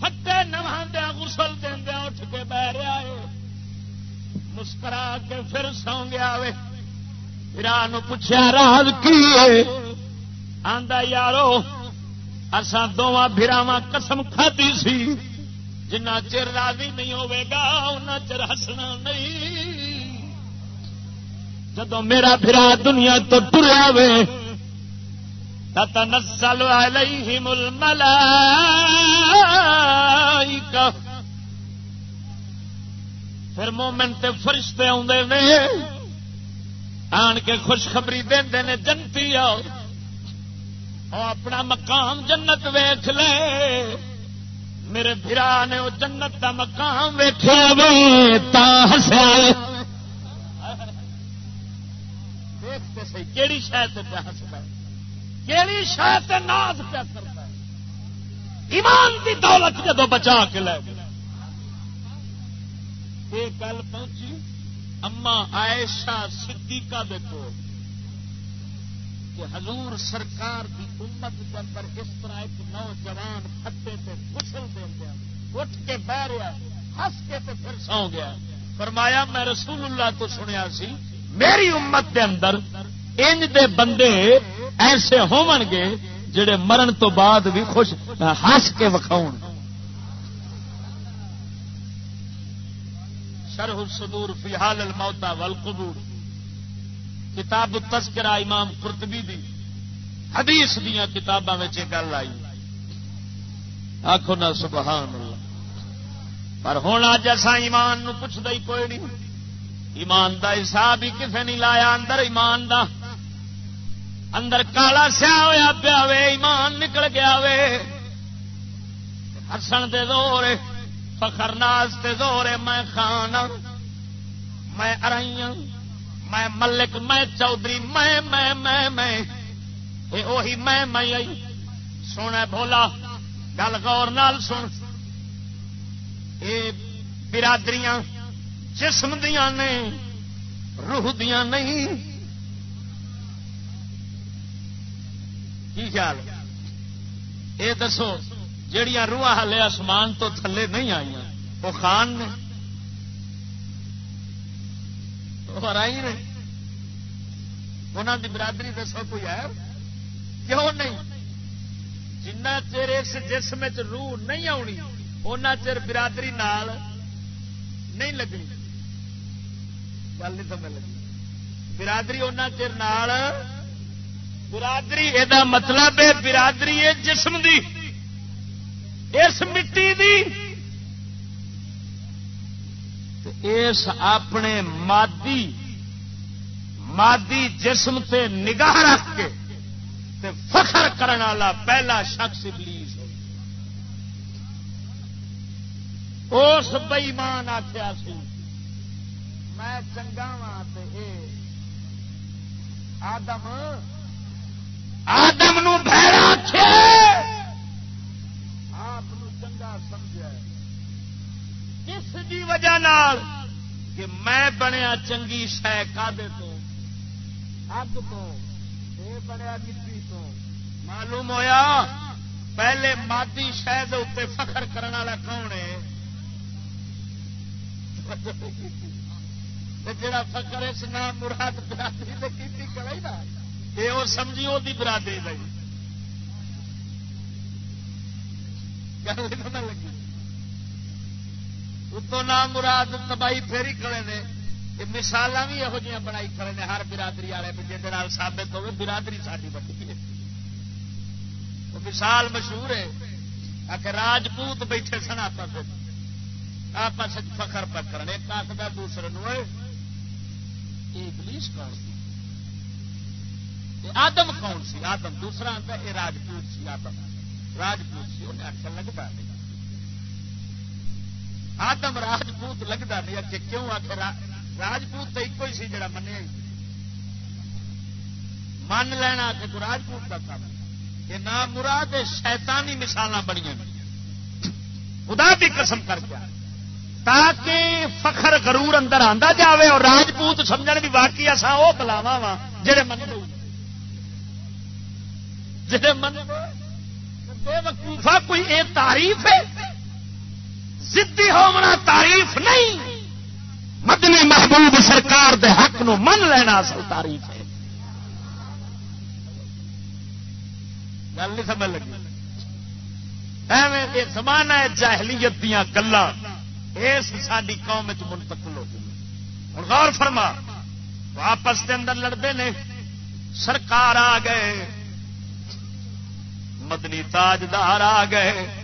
[SPEAKER 2] ہتے نواندیا گسل دیا اٹھ کے بہ رہا ہے مسکرا کے پھر سو گیا پوچھا راز کی آندا یارو اسان دونوں براوا قسم کھدی سی۔ جنا چر راضی نہیں ہوے گا ان چر ہسنا نہیں۔ جدو میرا برا دنیا تو ٹریا وے تتنزل عليهم الملائكة پھر مومن تے فرشتے آدھے نے، آن کے خوشخبری دے نے، جنتی آؤ اپنا مقام جنت ویخ لے۔ میرے برا نے وہ جنت کا مقام ویخیا وے۔ تا ہسیا دیکھتے سی کہڑی شاید پہ ہستا کہڑی شاید ناز پہ کرتا ایمان کی دولت جدو بچا کے لے یہ گل پہنچی اما عائشہ صدیقہ دیکھو کہ حضور سرکار کی امت کے اندر اس طرح ایک نوجوان کھٹے سے کسل دے گیا اٹھ کے بہ رہا ہس کے تو پھر سو گیا فرمایا، میں رسول اللہ تو سنیا سی، میری امت کے اندر انج دے بندے ایسے ہون گے جڑے مرن تو بعد بھی خوش ہس کے وکھاؤ شرح الصدور فی حال الموتا والقبور۔ کتاب تذکرہ امام قرطبی دی، حدیث دیا کتاباں گل آئی۔ آخو نا سبحان اللہ۔ پر ہوں اج اصا ایمان نو پوچھتا ہی کوئی نہیں۔ ایمان دا حساب ہی کسے نہیں لایا، اندر ایمان دا۔ اندر کالا سیا ہوا پیا وے، ایمان نکل گیا وے۔ ہسن دے دور فخر ناز تے زور میں خان ہاں، میں ارائی ہاں۔ میں ملک، میں چودھری، میں میں میں میں۔ وہی میں میں آئی سونا بولا گل غور نال سن۔ اے برادریاں، جسم دیا نے، روح دیا نہیں۔ کی خیال؟ اے دسو جہیا روح ہلے آسمان تو تھلے نہیں آئی وہ خان نے۔ ہرائی نے انہوں کی برادری دسو کوئی ہے؟ کیوں نہیں؟ جنہ چر اس جسم چ روح نہیں آنی ان چر برادری نال نہیں لگنی۔ گل نہیں سمجھ لگی۔ برادری ان چر نال، برادری یہ مطلب ہے برادری ہے جسم دی، اس مٹی دی۔ اس اپنے مادی مادی جسم تے نگاہ رکھ کے تے فخر کرنے والا پہلا شخص ابلیس اس بئیمان آخیا سی، میں چنگا وا آدم آدم نو بہرا آپ وجہ کہ میں بنیا چنگی شہ کادے تو؟ اگ تو یہ بنیا مٹی تو۔ معلوم ہویا؟ پہلے مادی شہ اتنے فخر کرنے والا کون ہے؟ جڑا فخر اس نام مراد برادری کی کرے نا یہ وہ سمجھی وہ برادری لگی لگی۔ اتو نام مراد تباہی پھیری کھڑے نے۔ مثال بھی یہو جہاں بنائی کھڑے نے ہر برادری والے جی سابت ہوگی برادری ساری بڑی ہے۔ مثال مشہور ہے۔ آ کے راجپوت بیٹھے سن آپس آپس فخر پکڑ ایک آخر دوسرے نو پولیس کون سی؟ آدم کون سی؟ آدم، دوسرا آتا یہ راجپوت سی، آدم۔ راجپوت سی، انہیں آخر لگتا نہیں۔ آدم راجپوت لگتا نہیں کہ کیوں آخر راجپوت تو ایک ہی سی جڑا منیا من لینا کہ تو راجپوت کا کام یہ نام مراد شیطانی مثال بڑی خدا کی قسم کر کے۔ تاکہ فخر غرور اندر آتا جاوے اور راجپوت سمجھ بھی واقعی اصا وہ بلاوا وا جڑے من جڑے من بے وقوفا کوئی یہ تعریف ہے۔ زدی ہونا تعریف نہیں۔ مدنی محبوب سرکار دے حق نو من لینا اصل تعریف ہے۔ گل نہیں سمجھ لگی۔ ایویں زمانہ جاہلیت دیا گلا اس ساری قوم چ منتقل ہو گئی۔ ہوں غور فرما۔ آپس کے اندر لڑتے نے۔ سرکار آ گئے۔ مدنی تاجدار آ گئے۔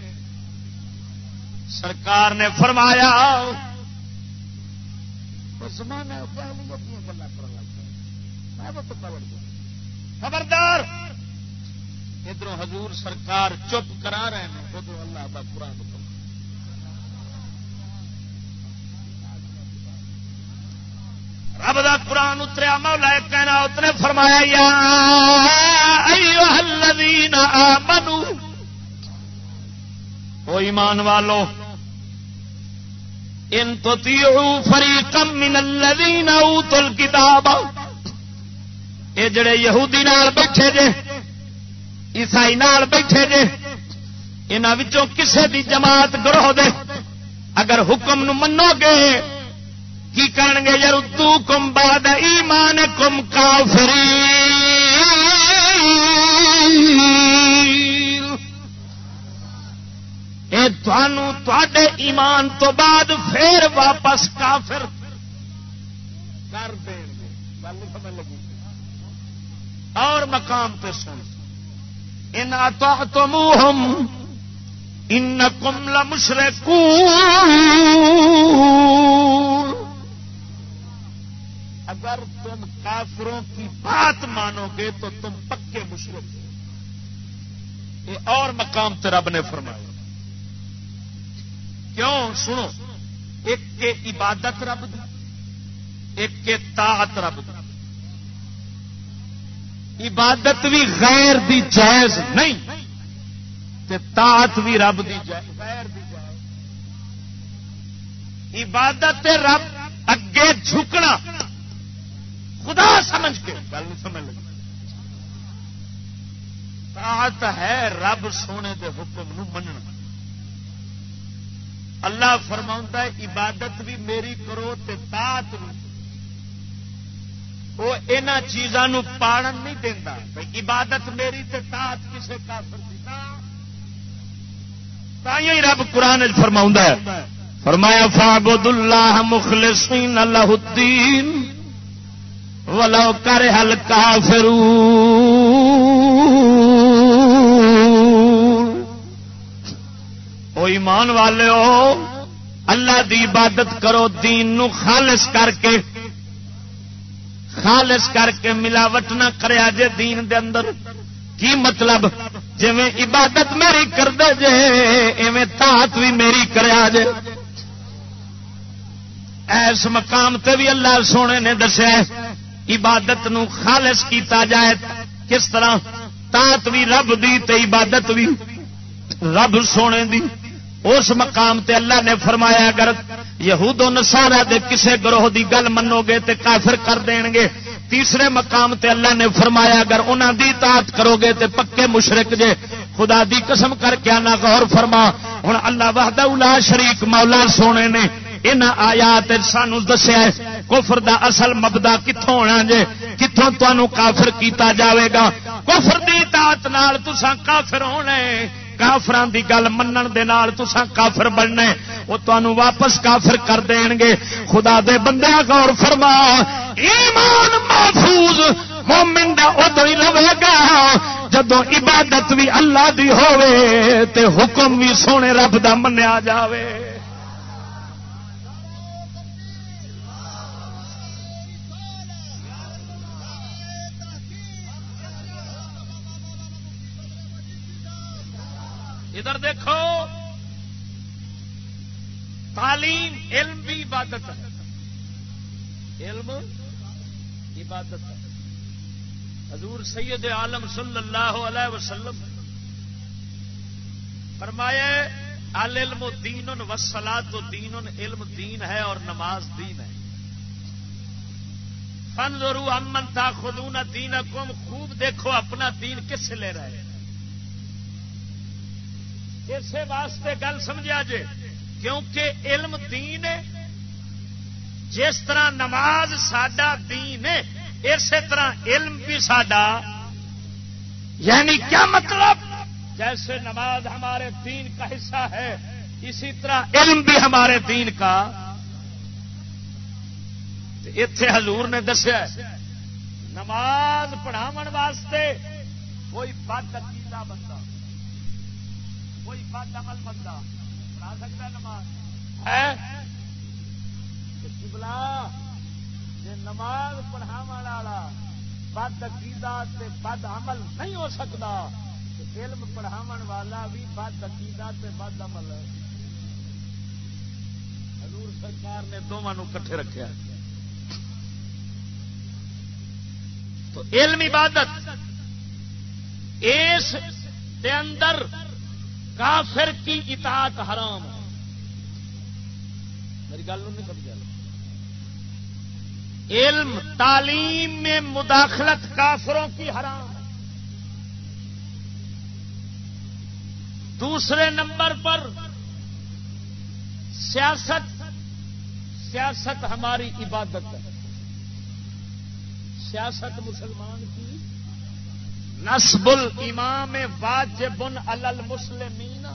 [SPEAKER 2] سرکار نے فرمایا خبردار ادھر حضور سرکار چپ کرا رہے ہیں ادھر اللہ کا قرآن رب دا قرآن اتریا مولا کہنا اتنے فرمایا یا ایوہ الذین آمنو او ایمان والو۔ ان تطیعوا فریقا من الذین اوتوا الكتاب اے جڑے یہودی نال بیٹھے جے، عیسائی نال بیٹھے جے، انہاں وچوں کسے دی جماعت گروہ دے اگر حکم نو منو گے، کی کرن گے؟ یار تو کم باد ایمان کم کافری تے ایمان تو بعد پھر واپس کافر کر دیں گے۔ لگی۔ اور مقام پہ سن۔ ان تو منہ ان کم لمشرے اگر تم کافروں کی بات مانو گے تو تم پکے مشرق یہ اور مقام تے رب نے فرمایا۔ کیوں سنو؟ ایک کے عبادت رب دی، ایک کے طاعت رب دی۔ عبادت بھی غیر دی جائز نہیں، تے طاعت بھی رب دی جائز۔ غیر دی جائز عبادت رب اگے جھکنا، خدا سمجھ کے، گل نہیں سمجھ لگی۔ طاعت ہے رب سونے دے حکم نو مننا۔ اللہ فرما عبادت بھی میری کرو تے طاعت وہ ان چیزوں پالن نہیں دینا عبادت میری تے طاعت کسے کافر دی رب قرآن فرما ہے۔ فرمایا فاگود اللہ مخلصین اللہ الدین۔ ولو کر ہلکا فرو ایمان والے ہو، اللہ دی عبادت کرو، دین نو خالص کر کے، خالص کر کے ملاوٹ نہ کریا جے دین دے اندر۔ کی مطلب؟ جی عبادت میری کر دے جے، ایویں تات بھی میری کریا جے ایس مقام تے بھی اللہ سونے نے دسیا عبادت نو خالص کیتا جائے، کس طرح؟ تات بھی رب دی تے عبادت بھی رب سونے دی۔ اس مقام تے اللہ نے فرمایا اگر یہود و نسارا دے کسے گروہ دی گل منو گے تے کافر کر دین گے، تیسرے مقام تے اللہ نے فرمایا اگر انہاں دی اطاعت کرو گے تے پکے مشرک جے، خدا دی قسم کر کے آنا غور فرما۔ ہن اللہ وحدہ لا شریک مولا سونے نے ان آیات سانو دسیا کفر دا اصل مبدا کتوں ہونا جے کتوں تمہوں کافر کیتا جاوے گا۔ کفر دی اطاعت نال تساں کافر ہونے کافران دی گل منن دے نال تساں کافر بننے وہ تمہوں واپس کافر کر دین گے۔ خدا دے بندے غور فرما، ایمان محفوظ، مومن دا ادو ہی رہے گا۔ جدو عبادت بھی اللہ دی ہوے تے حکم بھی سونے رب دا منیا جاوے۔ عبادت ہے۔ علم، عبادت ہے۔ حضور سید عالم صلی اللہ علیہ وسلم فرمائے علم و دین وسلات و دین، علم دین ہے اور نماز دین ہے۔ فن ضرور امن تھا خدون دین خوب دیکھو اپنا دین کس سے لے رہے ہیں۔ اسی واسطے گل سمجھا جے، کیونکہ علم دین ہے جس طرح نماز سڈا دین ہے، اسی طرح علم بھی سڈا یعنی کیا مطلب؟ جیسے نماز ہمارے دین کا حصہ ہے، اسی طرح علم بھی ہمارے دین کا۔ اتے حضور نے دسیا نماز پڑھاو واسطے کوئی بد عقیدہ بندہ کوئی بد عمل بندہ پڑھا سکتا نماز؟ بلا جی نماز پڑھاو والا، بد عقیدہ بد عمل نہیں ہو سکتا۔ علم پڑھاو والا بھی بد عقیدہ بد عمل۔ حضور سرکار نے دونوں کٹھے رکھا تو علم عبادت، اس دے اندر کافر کی اطاعت حرام۔ میری گل نہیں سمجھا علم، تعلیم میں مداخلت کافروں کی حرام۔ دوسرے نمبر پر سیاست سیاست ہماری عبادت ہے۔ سیاست مسلمان کی۔ نسب الامام واجب الل مسلمین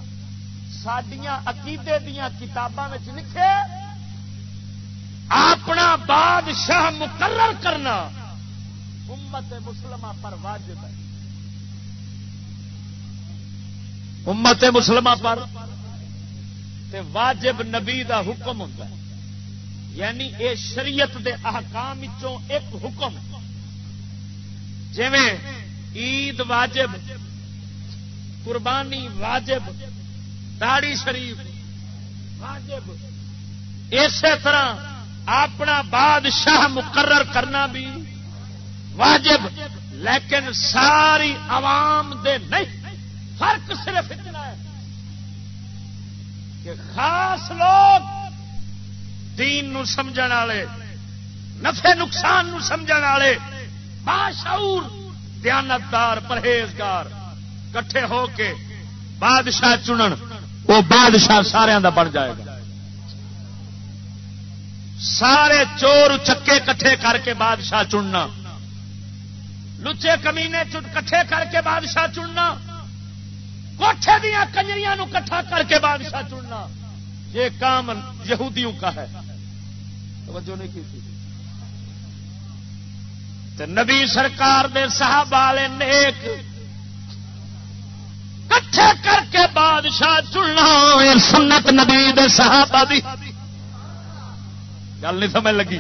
[SPEAKER 2] سڈیا عقیدے دیا کتاباں لکھے۔ اپنا بادشاہ مقرر کرنا امت مسلمہ پر واجب ہے۔ امت مسلمہ پر تے واجب نبی دا حکم ہوتا ہے۔ یعنی اے شریعت دے احکام ایک حکم۔ جویں عید واجب، قربانی واجب داڑی شریف واجب، اسی طرح اپنا بادشاہ مقرر کرنا بھی واجب، لیکن ساری عوام دے نہیں۔ فرق صرف اتنا ہے کہ خاص لوگ دین نو سمجھ والے نفے نقصان نو سمجھ والے، باشعور، دیانتدار، پرہیزگار، کٹھے ہو کے بادشاہ چنن، وہ بادشاہ سارا بن جائے گا۔ سارے چور چکے کٹھے کر کے بادشاہ چننا۔ لچے کمینے کٹھے کر کے بادشاہ چننا۔ کوٹھے دیا کنجری کٹھا کر کے بادشاہ چننا۔ یہ کام یہودیوں کا ہے۔ توجہ نہیں کی تھی۔ نبی سرکار دے صاحب والے نیک۔ کٹھے کر کے بادشاہ چننا۔ سنت نبی دے صحابہ دی۔ گل نہیں سمجھ لگی۔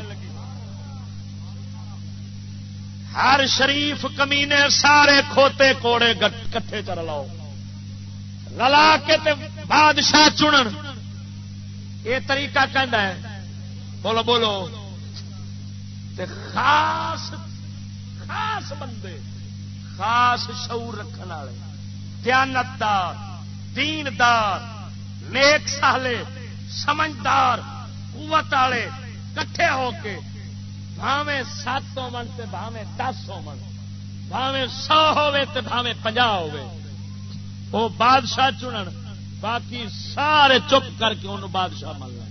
[SPEAKER 2] ہر شریف کمینے سارے کھوتے کوڑے کٹھے کر لو للا کے تے بادشاہ چنن۔ یہ طریقہ کہہ بولو بولو۔ تے خاص خاص بندے، خاص شعور رکھنے والے۔ دیانتدار، دیندار، نیک سالے سمجھدار، قوت والے۔ کٹھے ہو کے بھاوے سات سو من سے بھاوے دس سو من بھاوے سو ہوے تو بھاوے پنجا ہوے وہ بادشاہ چنن، باقی سارے چپ کر کے انہوں بادشاہ مل رہے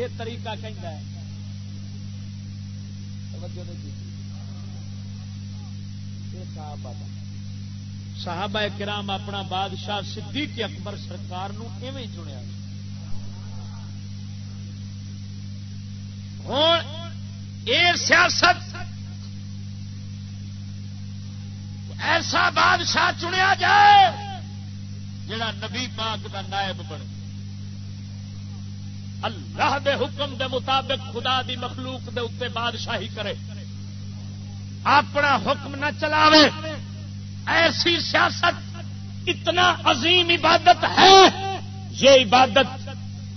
[SPEAKER 2] یہ طریقہ کہہ ہے۔ جی۔ صحابہ کرام اپنا بادشاہ صدیق اکبر سرکار نو ایویں چنیا۔ ہوں یہ سیاست، ایسا بادشاہ چنیا جائے جڑا نبی پاک کا نائب بنے۔ اللہ دے حکم دے مطابق خدا دی مخلوق دے اتنے بادشاہی کرے۔ اپنا حکم نہ چلاوے۔ ایسی سیاست، اتنا عظیم عبادت ہے، یہ عبادت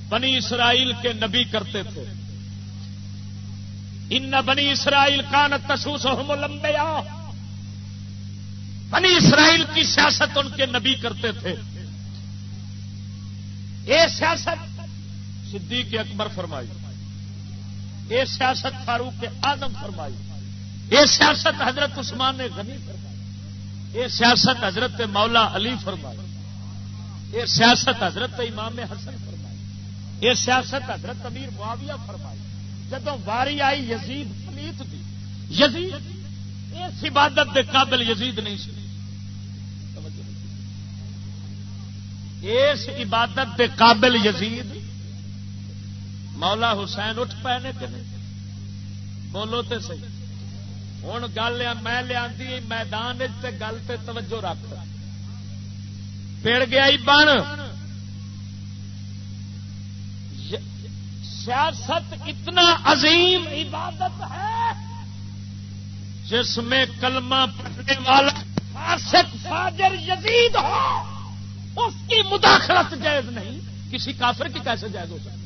[SPEAKER 2] بنی اسرائیل کے نبی کرتے تھے۔ ان بنی اسرائیل کا نسوس لمبے بنی اسرائیل کی سیاست ان کے نبی کرتے تھے. یہ سیاست صدیق اکبر فرمائی. یہ سیاست فاروق آدم فرمائی. یہ سیاست حضرت عثمان نے غنی فرمائی. یہ سیاست حضرت مولا علی فرمائی. یہ سیاست حضرت امام حسن فرمائی. یہ سیاست حضرت امیر معاویہ فرمائی. جدو واری آئی یزید پلیت دی، یزید، اس عبادت دے قابل یزید نہیں سی۔ اس عبادت دے قابل یزید، مولا حسین اٹھ پے نے کہ بولو تے صحیح۔ ہوں گل میں لیا میدان گل تے توجہ رکھ۔ پڑ گیا ہی بن۔ سیاست اتنا عظیم عبادت ہے جس میں کلمہ پڑھنے والا فاسق، فاجر، یزید ہو، اس کی مداخلت جائز نہیں۔ کسی کافر کی کیسے جائز ہو سکتی؟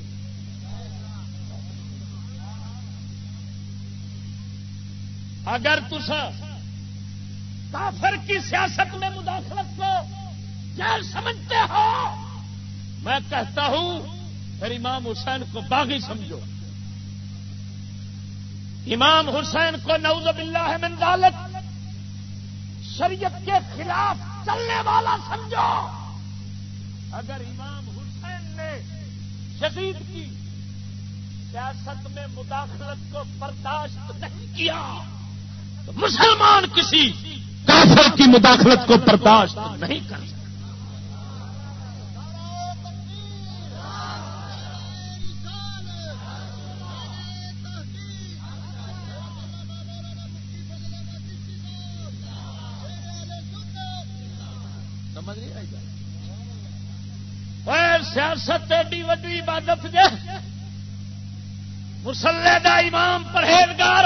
[SPEAKER 2] اگر تسا کافر کی سیاست میں مداخلت کو جائز سمجھتے ہو، میں کہتا ہوں پھر امام حسین کو باغی سمجھو۔ امام حسین کو نعوذ باللہ من ذالک۔ شریعت کے خلاف چلنے والا سمجھو۔ اگر امام حسین نے شدید کی، سیاست میں مداخلت کو برداشت نہیں کیا، تو مسلمان کسی کافر کی مداخلت کو برداشت نہیں کر سکتا۔ سیاست ایڈی وڈی عبادت جے مسلے دا امام پرہیزگار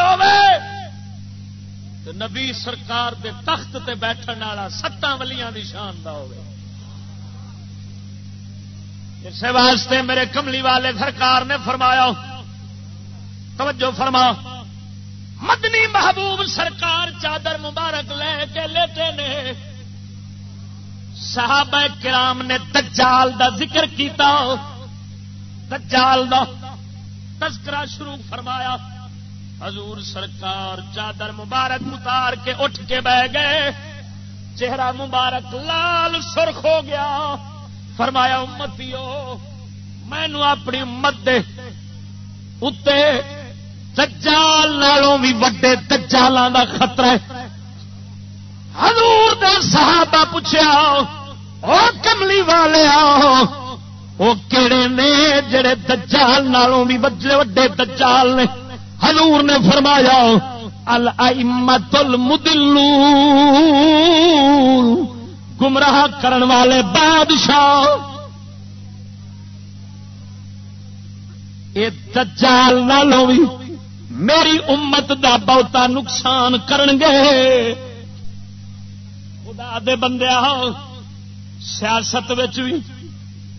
[SPEAKER 2] تو نبی سرکار دے تخت تے بیٹھن والا ستاں ولیاں دی شان دا ہوے اس واسطے میرے کملی والے سرکار نے فرمایا، توجہ فرما، مدنی محبوب سرکار چادر مبارک لے کے لیٹے نے۔ صحابہ کرام نے دجال دا ذکر کیتا، دجال دا تذکرہ شروع فرمایا۔ حضور سرکار چادر مبارک اتار کے اٹھ کے بہ گئے، چہرہ مبارک لال سرخ ہو گیا۔ فرمایا، امتیو، مینو اپنی امت دے اتے دجال نالوں بھی وڈے دجالاں دا خطرہ ہے۔ حضور دے صحابہ پوچھا او کملی والے وہ کہڑے نے جڑے دجال نالوں بھی وجے وڈے دجال نے؟ حضور نے فرمایا الائمت المدلون گمراہ کرن والے بادشاہ. یہ دجال نالوں بھی میری امت دا بہتا نقصان کرن گے خدا دے بندے سیاست بھی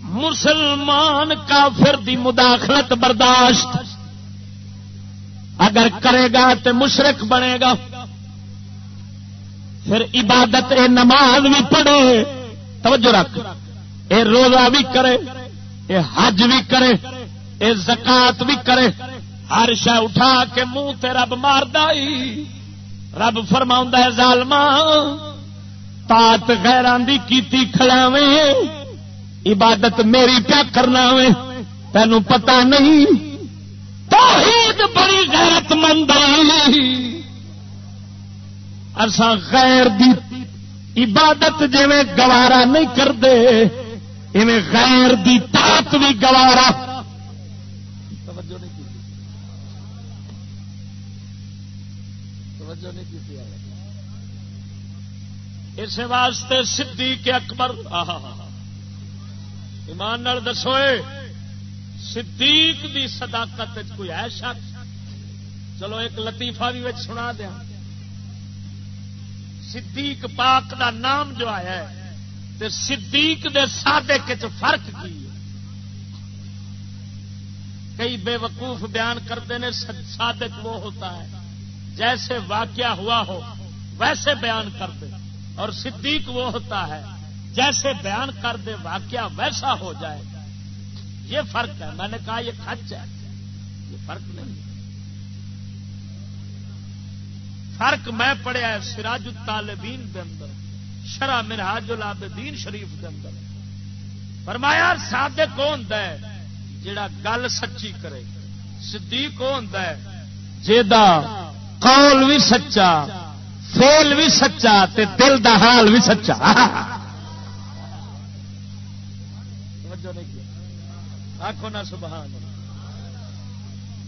[SPEAKER 2] مسلمان کافر دی مداخلت برداشت۔ اگر کرے گا تو مشرق بنے گا، پھر عبادت، اے نماز بھی پڑھے۔ توجہ رکھ۔ اے روزہ بھی کرے، اے حج بھی کرے، اے زکات بھی کرے۔ ہر شا اٹھا کے منہ تے رب ماردا رب فرما ہے ظالمہ تات غیران دی کیتی کھلاویں عبادت میری پیا کرنا وے تینوں پتا نہیں، توحید بڑی غیرت مند اسا غیر دی عبادت جی گوارا نہیں کرتے ایویں غیر دی تات بھی گوارا اس واسطے صدیق اکبر ایمان نال دسو صدیق دی صداقت کوئی ہے شک؟ چلو ایک لطیفہ بھی سنا دیا صدیق پاک دا نام جو آیا ہے، تے صدیق دے صادق کے فرق کی کئی بے وقوف بیان کرتے ہیں صادق وہ ہوتا ہے، جیسے واقعہ ہوا ہو، ویسے بیان کرتے اور صدیق وہ ہوتا ہے، جیسے بیان کر دے، واقعہ ویسا ہو جائے۔ یہ فرق ہے۔ میں نے کہا یہ کچ ہے۔ یہ فرق نہیں۔ فرق میں پڑھیا سراج الطالبین کے اندر شرح منہاج العابدین شریف کے اندر۔ فرمایا سادے کو ہوتا ہے جڑا گل سچی کرے۔ صدیق کو ہوتا ہے جا قول بھی سچا فیل بھی سچا تے دل دا حال بھی سچا۔ آخو نا سبحان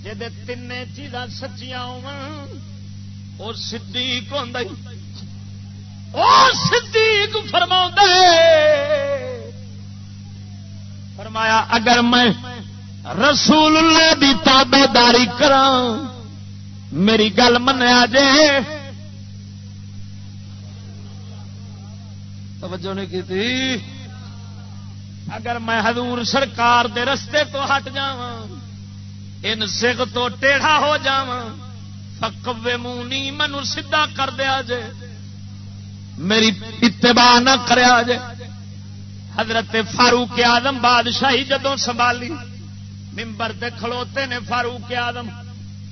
[SPEAKER 2] جی تین چیزاں سچیاں اور صدیق ہوں اور صدیق فرما فرمایا، اگر میں رسول اللہ دی تابے داری کرا میری گل منیا جے توجہ نہیں کی تھی؟ اگر میں حضور سرکار دے رستے تو ہٹ جا ان سکھ تو ٹیڑھا ہو جا فکوے مونی منو سیدا کر دیا جے، میری اتباع نہ کریا جے۔ حضرت فاروق آدم بادشاہی جدو سنبھالی ممبر دے کھلوتے نے فاروق آدم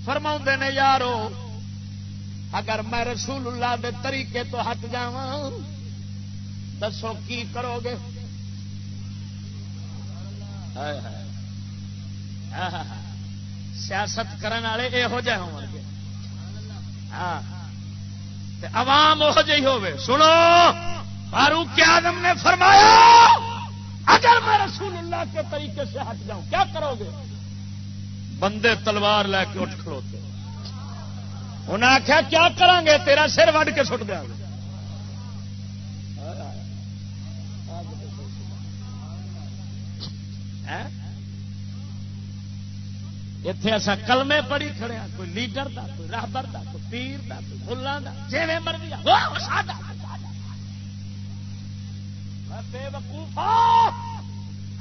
[SPEAKER 2] فرما نے، یارو، اگر میں رسول اللہ دے طریقے تو ہٹ جا دسو کی کرو گے؟ ہاں، ہاں، ہاں۔ سیاست کرنے والے یہو جہ ہو ہاں۔ عوام وہ جی ہوے سنو، فاروق آدم نے فرمایا، اگر میں رسول اللہ کے طریقے سے ہٹ جاؤں، کیا کرو گے؟ بندے تلوار لے کے اٹھ کھڑوتے۔ انہیں آخیا کیا کریں گے تیرا سر وڈ کے سٹ دیا گے اتے ایسا کلمے پڑھی کھڑے کوئی لیڈر دا کوئی راہبر دا کوئی پیر دا کوئی فلاں دا جی مرضی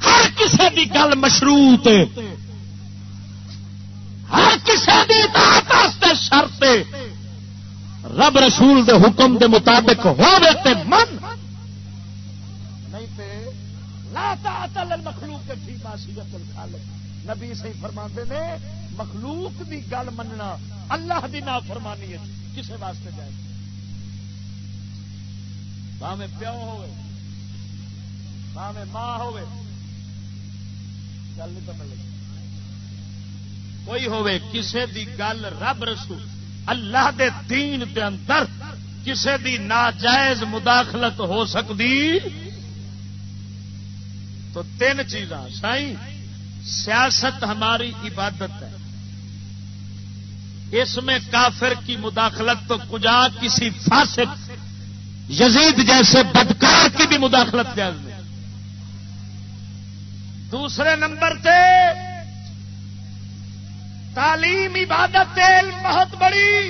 [SPEAKER 2] ہر کسی کی گل مشروط ہر کسی کی شرط رب رسول دے حکم دے مطابق ہوتے من لا تعطل المخلوق فی معصیت الخالق نبی سی فرما نے، مخلوق دی گل مننا اللہ دی نا فرمانی ہے، کسے واسطے جائے۔ بھاوے پیو ہوئے بھاوے ماں ہوئے۔ گل نہیں سمجھ لگی۔ کوئی ہوئے، کسے دی گل رب رسول، اللہ دے دین دے اندر کسے دی ناجائز مداخلت ہو سکتی تو تین چیزاں، سائیں، سیاست ہماری عبادت ہے۔ اس میں کافر کی مداخلت تو کجا کسی فاسق، یزید جیسے بدکار کی بھی مداخلت جائز نہیں۔ دوسرے نمبر پہ تعلیم، عبادت بہت بڑی۔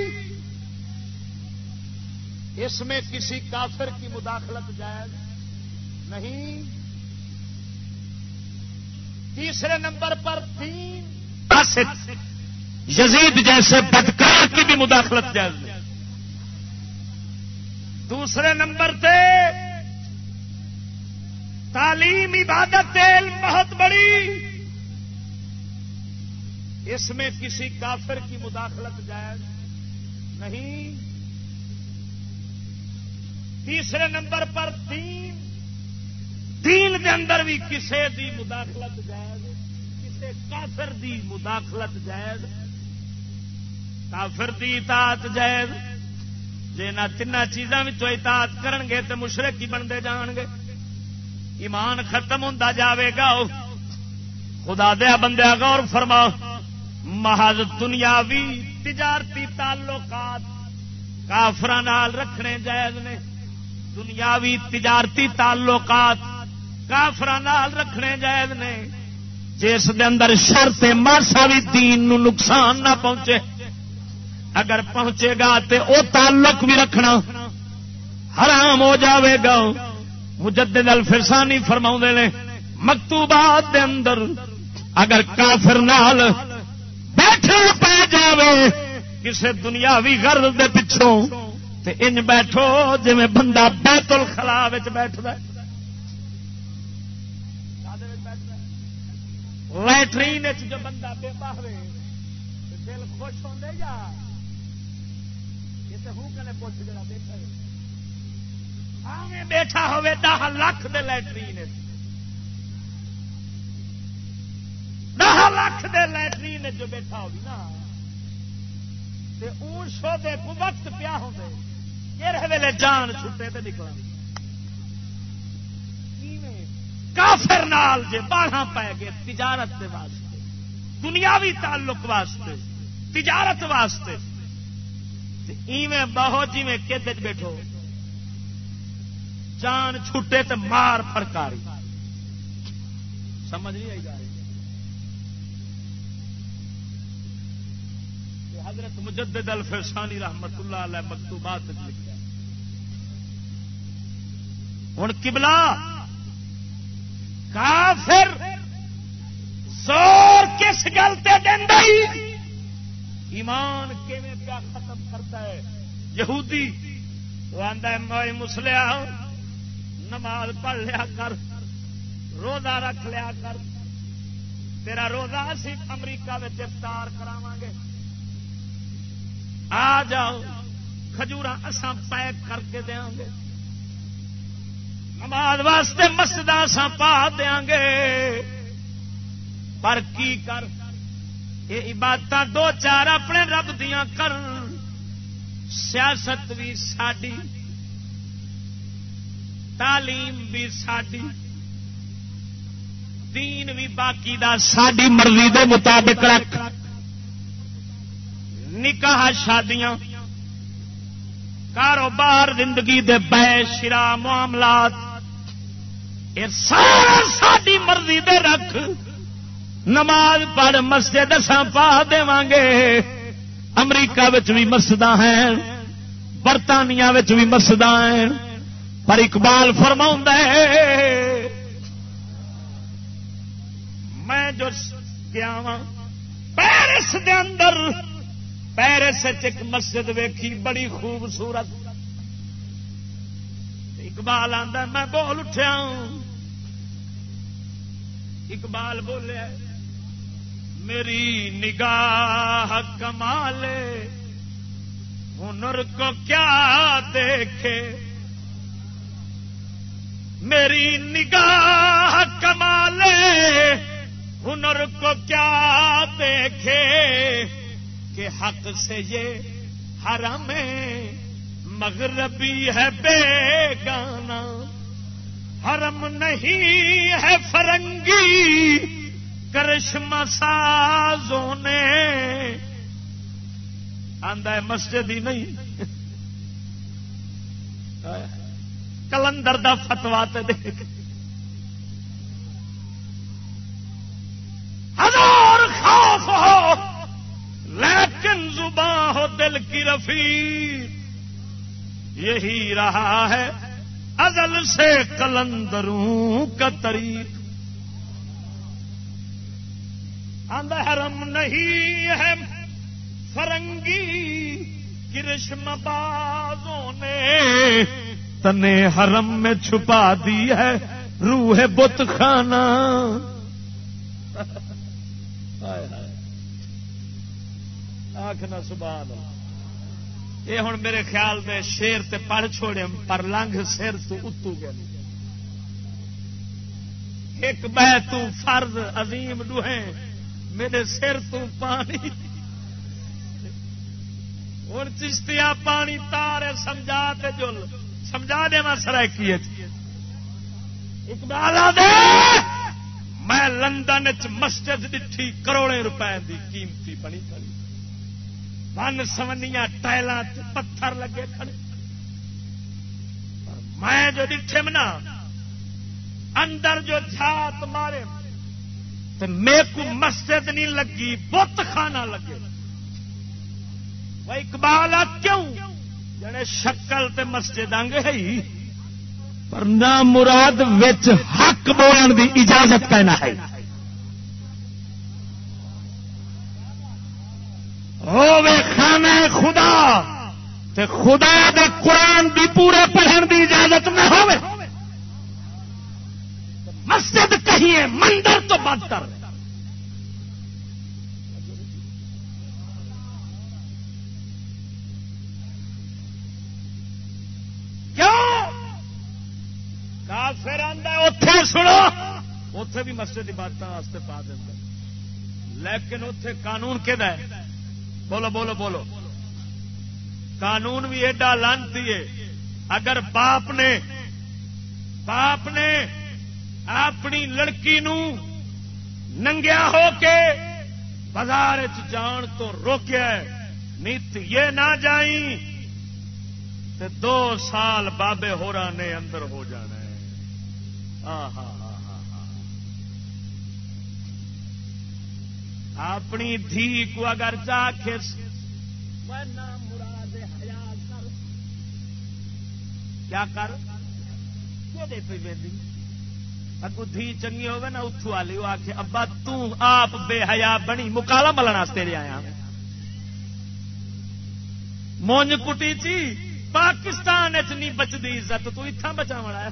[SPEAKER 2] اس میں کسی کافر کی مداخلت جائز نہیں۔ تیسرے نمبر پر تین یزید جیسے بدکار کی بھی مداخلت جائز دوسرے نمبر پہ تعلیم عبادت بہت بڑی۔ اس میں کسی کافر کی مداخلت جائز نہیں۔ تیسرے نمبر پر تین دین دے اندر بھی کسے دی مداخلت جائز، کسے کافر دی مداخلت جائز، کافر دی اطاعت جائز۔ جی نہ تین چیزوں اطاعت کرن گے تو مشرق ہی بنتے جان گے۔ ایمان ختم ہوتا جاوے گا۔ خدا دیا بندیا غور فرما محض دنیاوی تجارتی تعلقات کافر رکھنے جائز نے۔ دنیاوی تجارتی تعلقات کافر رکھنے جائز نے۔ جس دے اندر شرط ماسا بھی دین نو نقصان نہ پہنچے، اگر پہنچے گا تو او تعلق بھی رکھنا حرام ہو جاوے گا۔ مجدد الفرسانی فرما نے مکتوبات دے اندر اگر کافر نال بیٹھے پہ جاوے، کسے دنیاوی غرض دے پچھوں تے ان بیٹھو جی بندہ بیت الخلا بیٹھ دے لٹرین جو بندہ بے باہے دل خوش ہوتے یا؟ یہ تو ہوں کنے پوچھ جڑا بیٹھا آویں بیٹھا ہوے دہ لاکھ دے لٹرین دہ لاکھ دے لٹرین جو بیٹھا ہوگی نا اون شو دے کو وقت پیا ہوں کہڑے ویلے جان چھٹے تے نکلا کافر نال جے باہا پی گئے تجارت دے واسطے، دنیاوی تعلق واسطے، تجارت واسطے۔ ایویں بہو جی میں کہ بیٹھو۔ جان چھٹے تے مار فرکاری سمجھ نہیں آئی جا رہی حضرت مجدد الفرسانی رحمت اللہ علیہ مکتوبات لکھا ہوں کبلا کافر زور کس گل سے ایمان کیا ختم کرتا ہے؟ یہودی وہ آدھا مسلیا ہاں، نماز پڑھ لیا کر، روزہ رکھ لیا کر، تیرا روزہ اسی امریکہ افطار کرا گے آ جاؤ کھجور اسان پیک کر کے دیا گے نماز واسطے مسجد اسان پا دیا گے۔ پر کی کر؟ یہ عبادت دو چار اپنے رب دیا کر۔ سیاست بھی ساری تعلیم بھی ساری دین بھی باقی دا۔ ساری مرضی دے مطابق رکھ۔ نکاح شادیاں، کاروبار، زندگی دے بے شرا معاملات۔ ساری مرضی دے رکھ۔ نماز پڑھ مسجد دساں پا دے گے امریکہ بھی مسجد ہیں، برطانیہ بھی مسجد ہیں۔ پر اقبال فرما میں جو گیا پیرس دے اندر، پیرس ایک مسجد ویکھی، بڑی خوبصورت۔ اقبال آدھا میں بول اٹھیا اقبال بولیا میری نگاہ کمال ہنر کو کیا دیکھے؟ میری نگاہ کمال ہنر کو کیا دیکھے؟ کہ حق سے یہ حرم مغربی ہے بے گانا حرم نہیں ہے فرنگی کرشم سازوں نے۔ آدھا مسجد ہی نہیں۔ کلندر دا فتوا دیکھ۔ ہزار خوف ہو، لیکن زباں ہو دل کی رفی یہی رہا ہے۔ ازل سے کلندروں کا طریق۔ حرم نہیں ہے فرنگی کرشم بازوں نے تنے حرم میں چھپا دی ہے روح بت خانہ۔ آخنا سبحان یہ ہوں میرے خیال میں شیر تے پڑھ چھوڑے، پر لنگ سر تو اتو گیا ایک بہ تو فرض عظیم ڈوہیں میرے سر تو پانی۔ ہوں چشتیا پانی تارے سمجھا تے جل سمجھا دے میں سرائکی اقبال میں لندن چ مسجد ڈٹھی کروڑے روپے دی قیمتی بنی کھڑی بن سمنیا ٹائل پتھر لگے کھڑے۔ میں جو ڈٹھے منا اندر جو جھات مارے میرے کو مسجد نہیں لگی، بت خانہ لگے۔ اقبال کیوں؟ جڑے شکل تے مسجد آنگ ہے پر نہ مراد وچ حق بولن دی اجازت کہنا ہے۔ ہوے خانہ خدا تے خدا دے قرآن دی پورے پڑھن دی اجازت نہ ہوئے مسجد کہیے، مندر تو بدتر کیوں؟ کافر اتے سنو۔ اتے بھی مسجد عبادت واسطے پا دیں لیکن اتے قانون کہ بولو بولو بولو۔ قانون بھی ایڈا لانتی ہے۔ اگر باپ نے باپ نے اپنی لڑکی نو ننگیا ہو کے بازار جان تو روکیا نیت یہ نہ جائیں تو دو سال بابے ہورا نے اندر ہو جانا ہے۔ اپنی دھی کو اگر جا کے مراد کر کیا کر پہ اگو دھی چنگی ہوگی نا اتو والی وہ آخ ابا آپ بے حیا بنی، مکالا ملنے لے آیا ہاں۔ مونج کٹی چی، پاکستان چ نہیں بچتی عزت، تو اتنا بچا ہے۔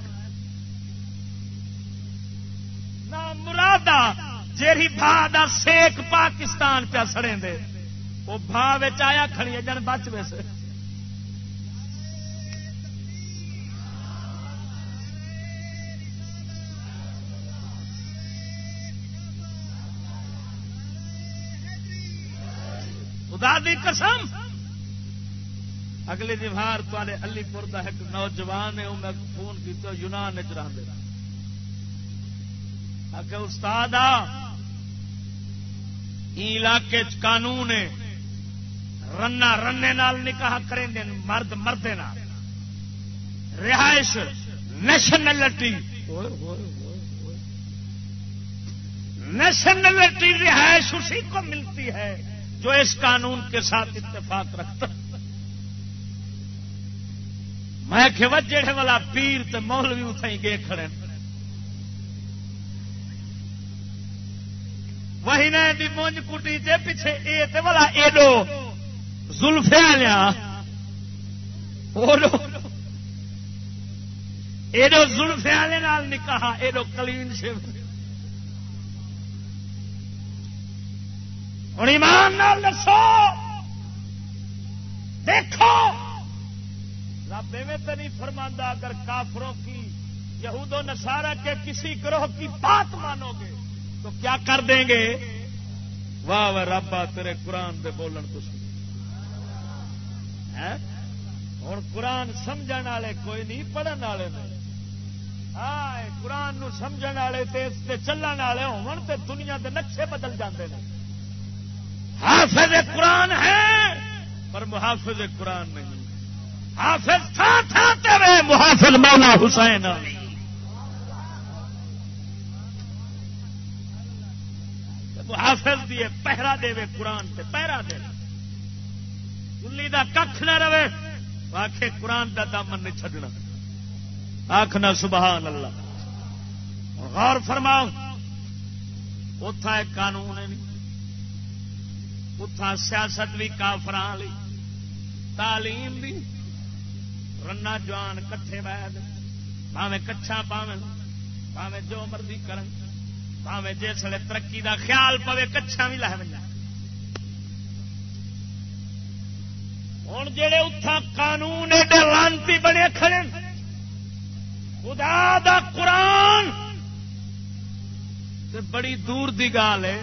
[SPEAKER 2] مرادا جیری بھا دا سیک پاکستان پیا سڑے دے، وہ بھا آیا کھڑی جن بچ ویسے خدا دی قسم۔ اگلے جہار تے علی پور کا ایک نوجوان ہے میں فون کیا یونان چ رہے استاد آ علاقے قانون رنا رنے نال نکاح کریں مرد مرد رہائش نیشنلٹی نیشنلٹی رہائش اسی کو ملتی ہے جو اس قانون کے ساتھ اتفاق رکھتا۔ میں کہ جہے والا پیر تو مولوی اتائی گئے کھڑے وہی نے بھی مونج کٹی جے پیچھے اے تے والا ایڈو زلفے لیا ایڈو زلفے والے نکاح ایڈو کلین شیو۔ ہوں ایمان نال دسو۔ دیکھو۔ رب ایویں تو نہیں فرماندہ اگر کافروں کی، یہود و نسارا کے کسی گروہ کی بات مانو گے۔ تو کیا کر دیں گے؟ واہ واہ ربا تیرے قرآن دے بولن تو ہوں قرآن سمجھ والے کوئی نہیں، پڑھن والے ہاں قرآن نو سمجھ والے چلن والے ہو دنیا دے نقشے بدل جاندے ہیں حافظ قرآن ہے، پر محافظ قرآن نہیں۔ حافظ تھا تھا تیرے، محافظ مولا حسین محافظ دیے پہرا دے قرآن سے پہرا دے گلی کا کھ نہ رہے آخے قرآن کا دامن نہیں چڈنا آخنا سبحان اللہ۔ غور فرماؤ اتا ایک قانون ہے۔ اتھا سیاست بھی کافران لی تعلیم بھی۔ رنا جوان کٹھے وید پاوے کچھا پاوے پاوے جو مرضی کرن۔ پاوے جسے ترقی دا خیال پوے کچھا بھی لہ بجا ہوں جڑے اتھا قانون ایڈے لانتی بنے کھڑے خدا دا قرآن۔ تے بڑی دور دی گال ہے،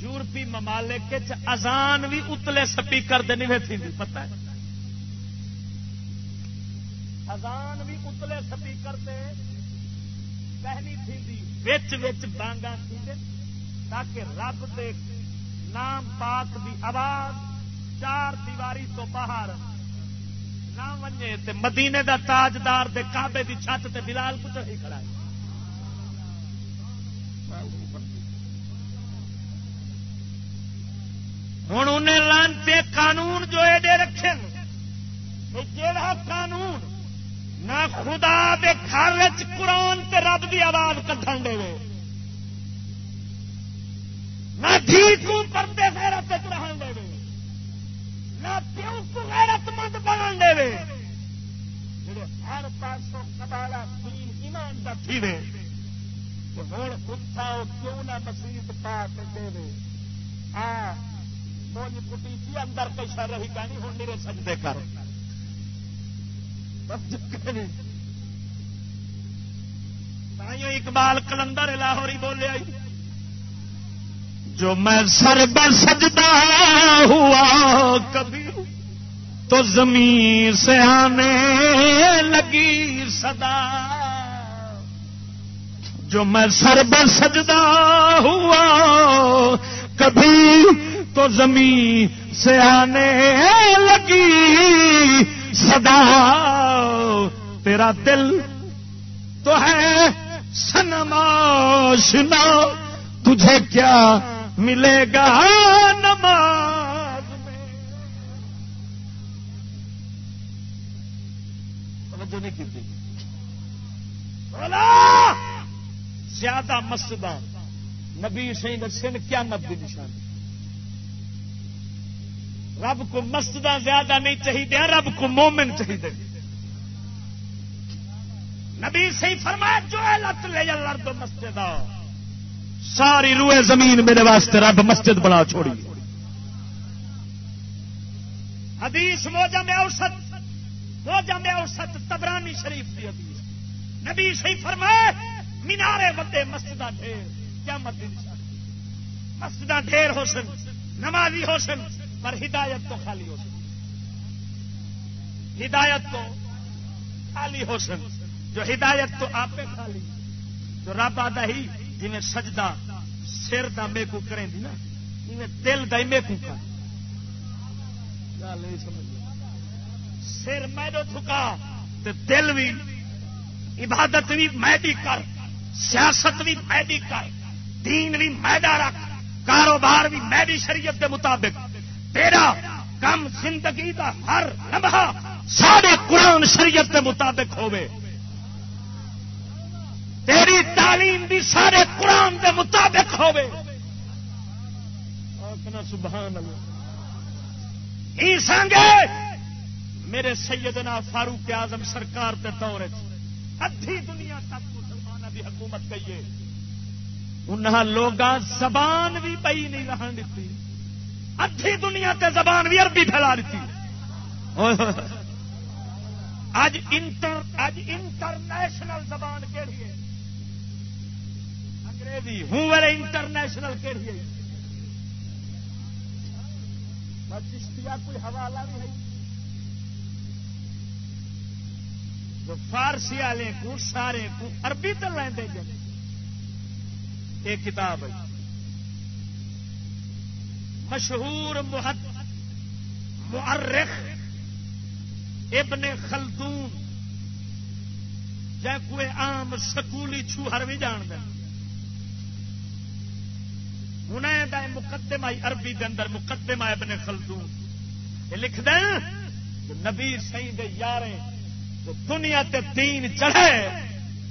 [SPEAKER 2] یورپی ممالک ازان بھی اتلے سپیکر دے نہیں تھی پتا ہے؟ ازان بھی اتلے سپیکر دے، پہلی تھی وچ وچ بانگا تاکہ رب دے نام پاک دی آواز چار دیواری تو باہر نہ ونجے تے مدینے دا تاجدار دے کعبے دی چھت تے بلال کچھ ہی کھڑا ہے۔ ہوں انہیں لانتے قانون جو ایڈے رکھے جہاں قانون نہ خدا دے گھر قرآن تے رب دی آواز کٹن دے۔ نہ دھی کو پردے غیرت رہن دے۔ نہ پیو کو غیرت مند بنن دے۔ جڑے ہر پاسوں کبالا دین ایمان دا تھی وے ہوں اتھا کیوں نہ مسیح پا کے دے آ مونج کٹی اندر پیسہ رہی پانی ہوں میرے سجدے کر۔ اقبال کلندر لاہوری بولے آئی۔ جو میں سر بر سجدہ ہوا کبھی تو زمین سے آنے لگی صدا۔ جو میں سر بر سجدہ ہوا کبھی تو زمین سے آنے لگی صدا، تیرا دل تو ہے سنماشنا تجھے کیا ملے گا نماز میں؟ توجہ نہیں کی زیادہ مسجد نبی سی دسے کیا مت کی نشانی رب کو مسجد زیادہ نہیں چاہیے رب کو مومن چاہیے نبی سی فرمایا، جو لت لے جا لرد مسجد۔ ساری روئے زمین میرے واسطے رب مسجد بنا چھوڑی۔ حدیث موجہ میں اوسط، موجہ میں اوسط تبرانی شریف کی حدیث۔ نبی سی فرمائے مینارے بڑے مسجد ڈھیر کیا مت مسجد ڈھیر ہو سن، نمازی ہو سن پر ہدایت تو خالی ہو سن ہدایت تو خالی ہو سن جو ہدایت تو آپ خالی، جو رب آدھا ہی جی سجدہ سر دا میکو کریں دی نا دل دا میکو کر۔ سر میرو تھکا تو دل بھی عبادت بھی میڈی کر، سیاست بھی میڈی کر، دین بھی میدا رکھ، کاروبار بھی میڈی شریعت کے مطابق۔ تیرا کم زندگی کا ہر لمحہ سارے قرآن شریعت کے مطابق ہوئے تیری تعلیم بھی سارے قرآن کے مطابق ہوئے سبحان اللہ۔ ہی سانگے۔ میرے سیدنا فاروق اعظم سرکار کے دور ادھی دنیا تک مسلمان کی حکومت کہیے انہاں لوگ زبان بھی پی نہیں رہن دیتی ادھی دنیا تے زبان بھی عربی پھیلا دیتی۔ اج انٹر اج انٹرنیشنل زبان کہڑی ہے؟ انگریزی ہوں میرے انٹرنیشنل کہڑی ہے؟ چشتیا کوئی حوالہ بھی ہے۔ فارسی والے کو سارے کو عربی تو لیندے جائے یہ کتاب ہے۔ مشہور مؤرخ ابن خلدون۔ جائے کوئی عام سکولی چھوہر بھی جان دیں انہیں دا مقدمہ عربی دے اندر مقدمہ ابن خلدون۔ یہ لکھ دیں نبی سی دے یاریں جو دنیا تے دین چڑھے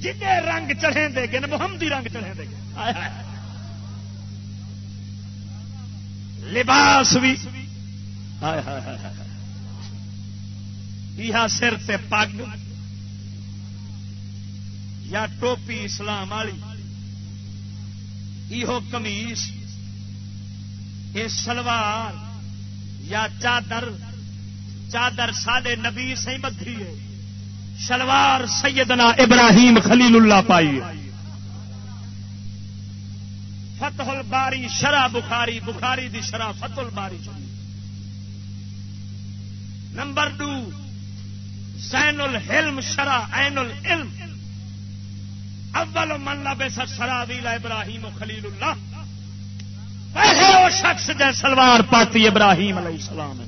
[SPEAKER 2] جن رنگ چڑھے دے گے یعنی محمدی رنگ چڑھے دے گے۔ لباس بھی۔ یہ سر تے پگ یا ٹوپی اسلام والی۔ یہ کمیس یہ سلوار یا چادر۔ چادر سادے نبی سی بدھی ہے۔ شلوار سیدنا ابراہیم خلیل اللہ پائی فتح الباری شرح بخاری بخاری دی شرح فتح الباری چلی نمبر ٹو زین الحلم شرح این العلم اول من لبے سر شرح ویلا ابراہیم خلیل اللہ پہلے وہ شخص جے سلوار پاتی ابراہیم علیہ السلام۔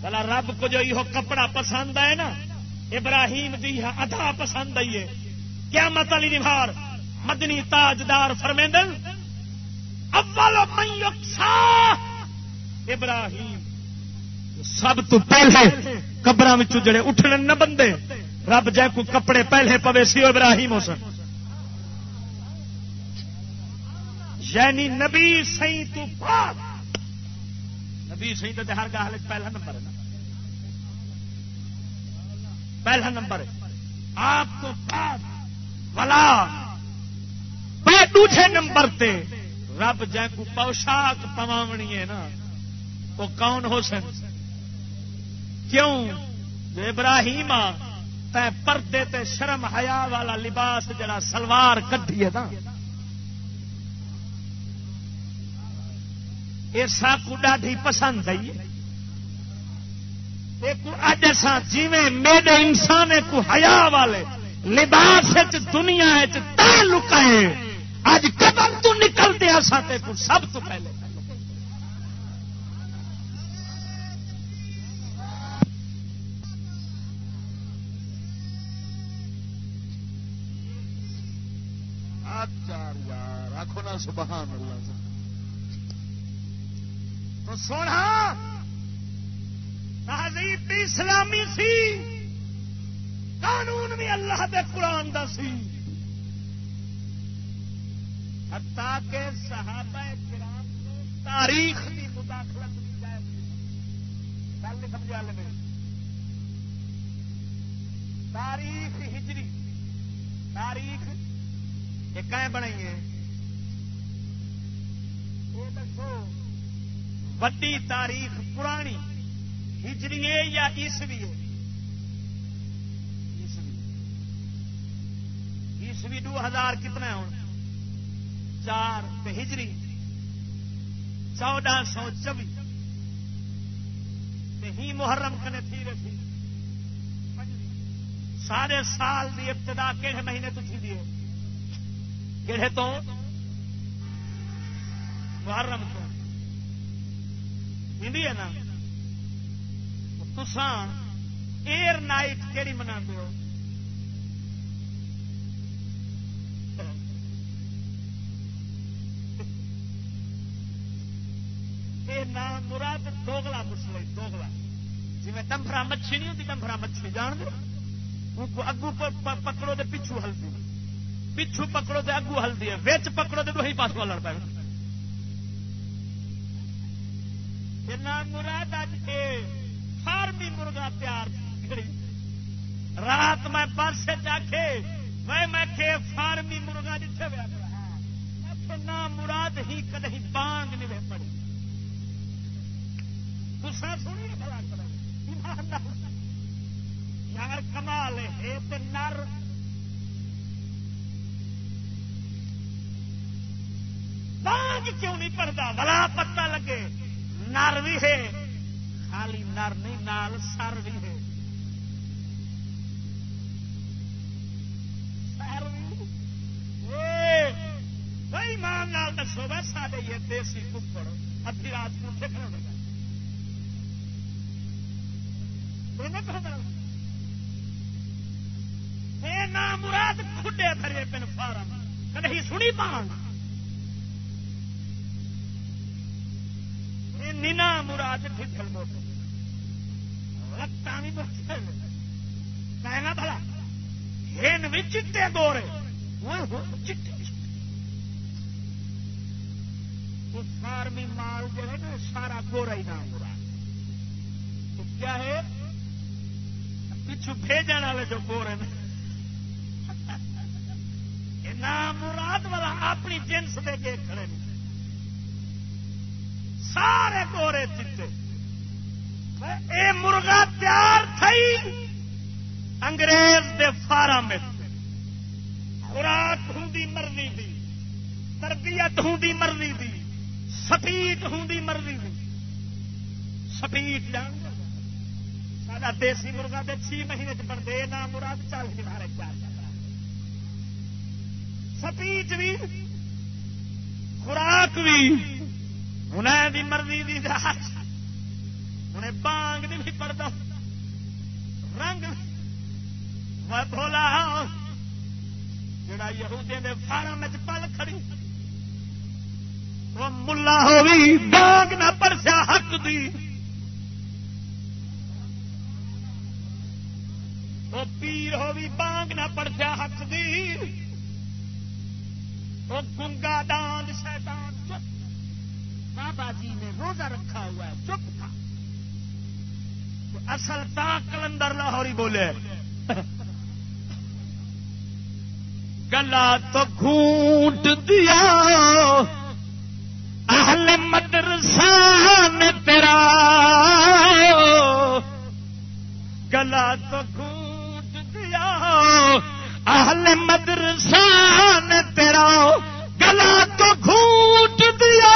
[SPEAKER 2] بلا رب کو جو یہ کپڑا پسند ہے نا، ابراہیم دی ہاں ادا پسند آئی ہے کیا مت علی نبھار۔ مدنی تاجدار فرمیندن اول ابراہیم۔ سب تو پہلے قبر جڑے اٹھنے نہ بندے، رب جے کو کپڑے پہلے پوے سی ابراہیم ہو سن۔ یعنی نبی سی تو بعد۔ نبی سی تو ہر گاہ پہلا نمبر ہے نا۔ پہلا نمبر ہے۔ آپ کو بعد۔ ولا۔ دوسرے نمبر تے رب جائیں کو پوشاک پوامنی ہے نا وہ کون ہو سن کیوں؟ ابراہیم تے پردے تے شرم حیا والا لباس جڑا سلوار کٹھی ہے نا کو ڈاڈی پسند آئی اج سا جی میرے انسان کو ہیا والے لباس دنیا لکائے اج قدم تو نکلتے ساتے کو سب تو پہلے۔ یار آخو نا سبحان اللہ۔ تو سونا، تہذیب بھی اسلامی سی، قانون بھی اللہ دے قرآن دا سی۔ تاکہ صحابہ کرام کو تاریخ کی مداخلت کی جائے گل نہیں سمجھا لے تاریخ ہجری۔ تاریخ یہ کہیں بنائی ہے۔ یہ دسو، وڈی تاریخ پرانی، ہجری ہے یا عیسوی ہے؟ عیسوی۔ دو ہزار کتنا ہوں چار ہجری، چودہ سو چوبی۔ ہی محرم کنے تھی۔ رہی سارے سال کی ابتدا کہڑے مہینے تو تھی دیے کہڑے تو؟ محرم تو۔ ہندی ہے نا؟ تسان ایئر نائٹ کہڑی منا ہو؟ مراد دوگلا مسلم دوگلا۔ جی ڈمفرا مچھی نہیں ہوتی ڈمفرا مچھی جان دو۔ اگو پکڑو تو پچھو ہلدی۔ پچھو پکڑو تو اگو ہلدی ہے۔ ویچ پکڑو تو وہی پاس لڑ پائے مراد اج کے فارمی مرغا تیار رات میں پرس چاہے میں فارمی مرغا جتنے ویا نام مراد ہی کدی بانگ نہیں پڑی۔ گسا سنی یار کمال ہے نر۔ بانگ کیوں نہیں پڑتا بلا پتا لگے۔ نر بھی ہے۔ خالی نر نہیں، نال سر بھی ہے۔ بھائی مان دسو بس سارے یہ دیسی کپڑ ادھی رات کو دیکھنا لگا مراد کھڈے تھرے پن فارم کدی سنی پان نینا مراد ٹھل موٹر لتان بھی کہنا بھلا ہن بھی چٹے گورے۔ چٹے۔ فارمی مال جو ہے نا، سارا گورا ہی نام مراد۔ کیا ہے؟ پچھو بھیجن والے جو گورے نام مراد والا اپنی جنس دے کے کھڑے سارے گورے چیٹے اے مرغا تیار تھئی، انگریز دے فارم خوراک ہوں مرضی دی، تربیت ہوں مرضی دی سپیٹ ہوں مرضی دی۔ سپیٹ جان۔ سارا دیسی مرغا دے چھ مہینے بنتے نام مراد چالیس مارے چار سپیچ بھی خوراک بھی انہیں دی مرضی دی انہیں بانگ نہیں بھی پڑتا رنگ بولا جڑا یہودی دے فارم پل کھڑی وہ ملا ہوئی بانگ نہ پرسیا حق دی وہ پیر ہوئی بانگ نہ پرسیا حق دی۔ وہ گنگا دان شیطان چپ۔ بابا جی نے روزہ رکھا ہوا ہے، چپ تھا۔ اصل تا کلندر لاہوری بولے۔ گلا تو گھونٹ دیا۔ اہل مدرسہ نے تیرا۔ گلا تو اہل مدرسہ نے تیرا گلا تو گھونٹ دیا۔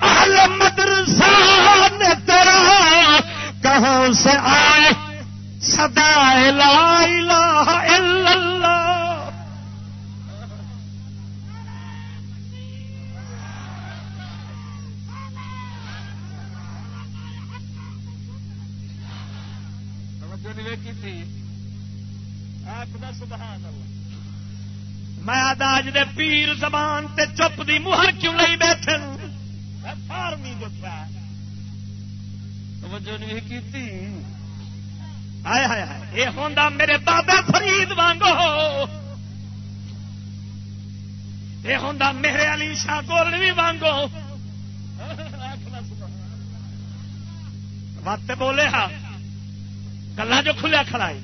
[SPEAKER 2] اہل مدرسہ نے تیرا کہاں سے آئے؟ سدا لا الہ الا اللہ۔ کی تھی۔ میں آداج دے پیر زبان تے چپ دی مہر کیوں نہیں بیٹھے فارمی دیکھا۔
[SPEAKER 1] توجہ نہیں کی
[SPEAKER 2] آیا آیا یہ ہوں میرے بابا فرید وانگو۔ یہ ہوں میرے علی شاہ گولوی وانگو۔ وقت بولے ہاں گلا جو کھلیا کھڑائی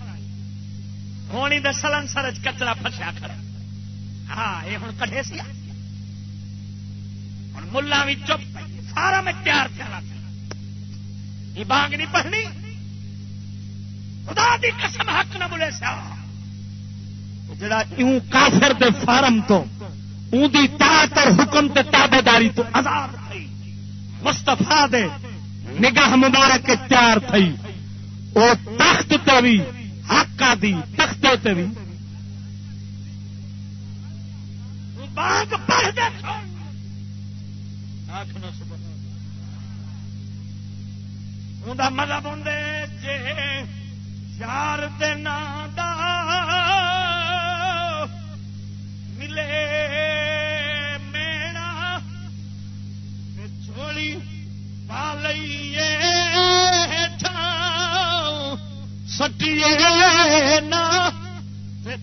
[SPEAKER 2] ہونی دے سلن سر کچرا فسیا کھڑا۔ ہاں یہ ہوں کٹے سی ہوں ملا بھی چپ سارا میں تیار کیا یہ بانگ نہیں پڑھنی۔ خدا دی قسم حق نہ بولے سا جڑا یوں کافر دے فارم تو اون دی اور حکم تے تابے داری تو آزاد تھی مستفا دے نگاہ مبارک تیار تھی وہ تخت تے بھی حق دی تختے تے بھی بانگ پڑھ دے مطلب ہوں جے یار دن ملے میڑا چھوڑی پا لئیے۔ سٹیے نا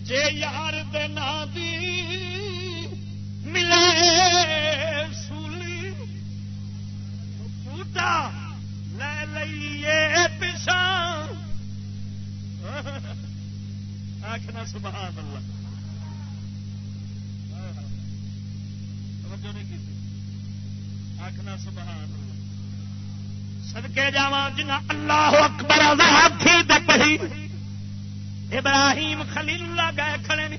[SPEAKER 2] جے یار دن دی ملے سولی بوٹا لے لئیے پچھا آخنا سبحان اللہ توجہ نہیں کی آخنا سبحان اللہ سدکے جا جنا اللہ اکبر آزاد تھی پڑھی ابراہیم خلیل اللہ گئے، کھڑے نہیں۔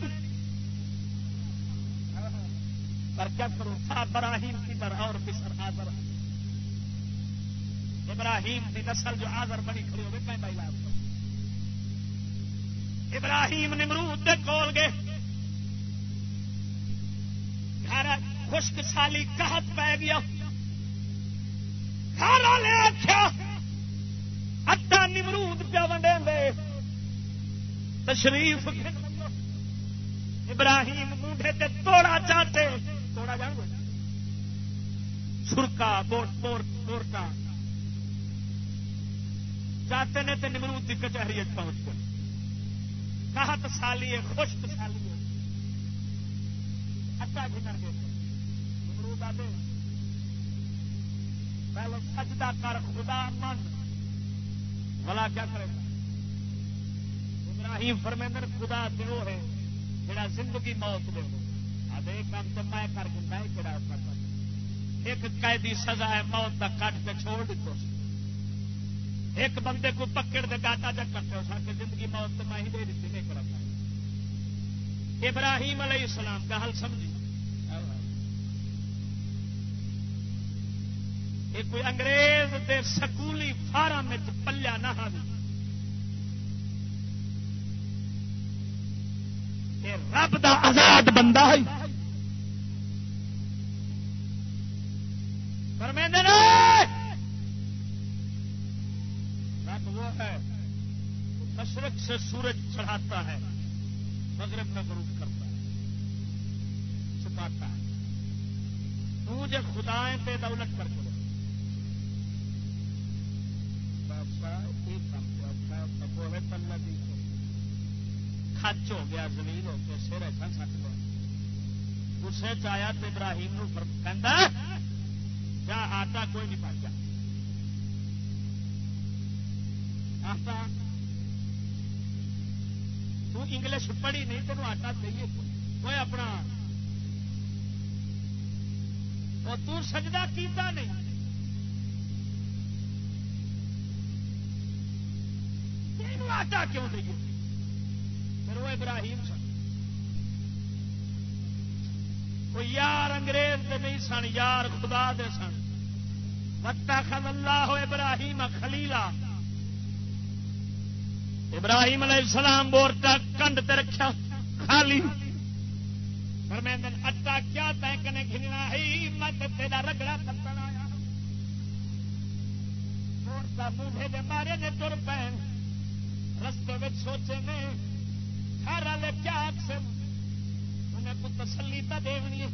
[SPEAKER 2] پر کیا کروں؟ ابراہیم کی طرح اور بسر آزر ابراہیم کی نسل جو آزر بنی کھڑی ہوگی کہیں بھائی لائب ابراہیم نمرود دے کول گئے۔ گھر خشک سالی کہت پی گیا۔ گھر والے آخیا ادا نمرود پیا ونڈے تشریف ابراہیم موڈے تے توڑا چاہتے توڑا جان گے سرکا بورٹا چاہتے نے تے نمرود کی کچہری پہنچ گئے کہت سالی ہے خشک سالی ہے اچھا گھر گئے نمرود آدھے پہلے سجدہ کر، خدا من۔ بلا کیا کرے؟ گا ابراہیم فرمیندر، خدا دیو ہے، جڑا زندگی موت دے۔ آدھے کام تو میں کر کے میں کہڑا ایک قیدی سزا ہے، موت کا کٹ کے چھوڑ دیتے ایک بندے کو پکڑ دے، گاٹا جا کرتے ہو سکے زندگی موت تو میں ہی دے دیتی نہیں کرتا ابراہیم علیہ السلام کا حل سمجھی۔ یہ کوئی انگریز دے سکولی فارم پلیا نہ ہاں رب دا آزاد بندہ ہے۔ پرمیندر رب وہ ہے مشرق سے سورج چڑھاتا ہے، مغرب میں غروب کرتا ہے، چھپاتا ہے۔ مجھے خدائیں پہ دولت کر کے خچ ہو گیا، زمین ہو کے سر ایسا سٹ لیا۔ گسے چیا تو ابراہیم نو کیا آٹا کوئی نہیں پہنچا آٹا تو انگلش پڑھی نہیں تینوں آٹا چاہیے کوئی اپنا۔ اور تو سجدہ کیتا نہیں۔ آٹا کیوں دئیے پھر وہ ابراہیم سن۔ کوئی یار انگریز دے نہیں سن، یار خدا دے سن۔ وقتا خد اللہ ابراہیم خلیلا ابراہیم علیہ السلام بورٹا کنڈ تے رکھا خالی۔ پر میں دن اٹا کیا تینکنے گھننا ہی مت تیرا رگڑا کتنا آیا بورٹا موڈے دے مارے نے تر پین رستے میں سوچے نے گھر والے کیا انہیں کو تسلی تو دینی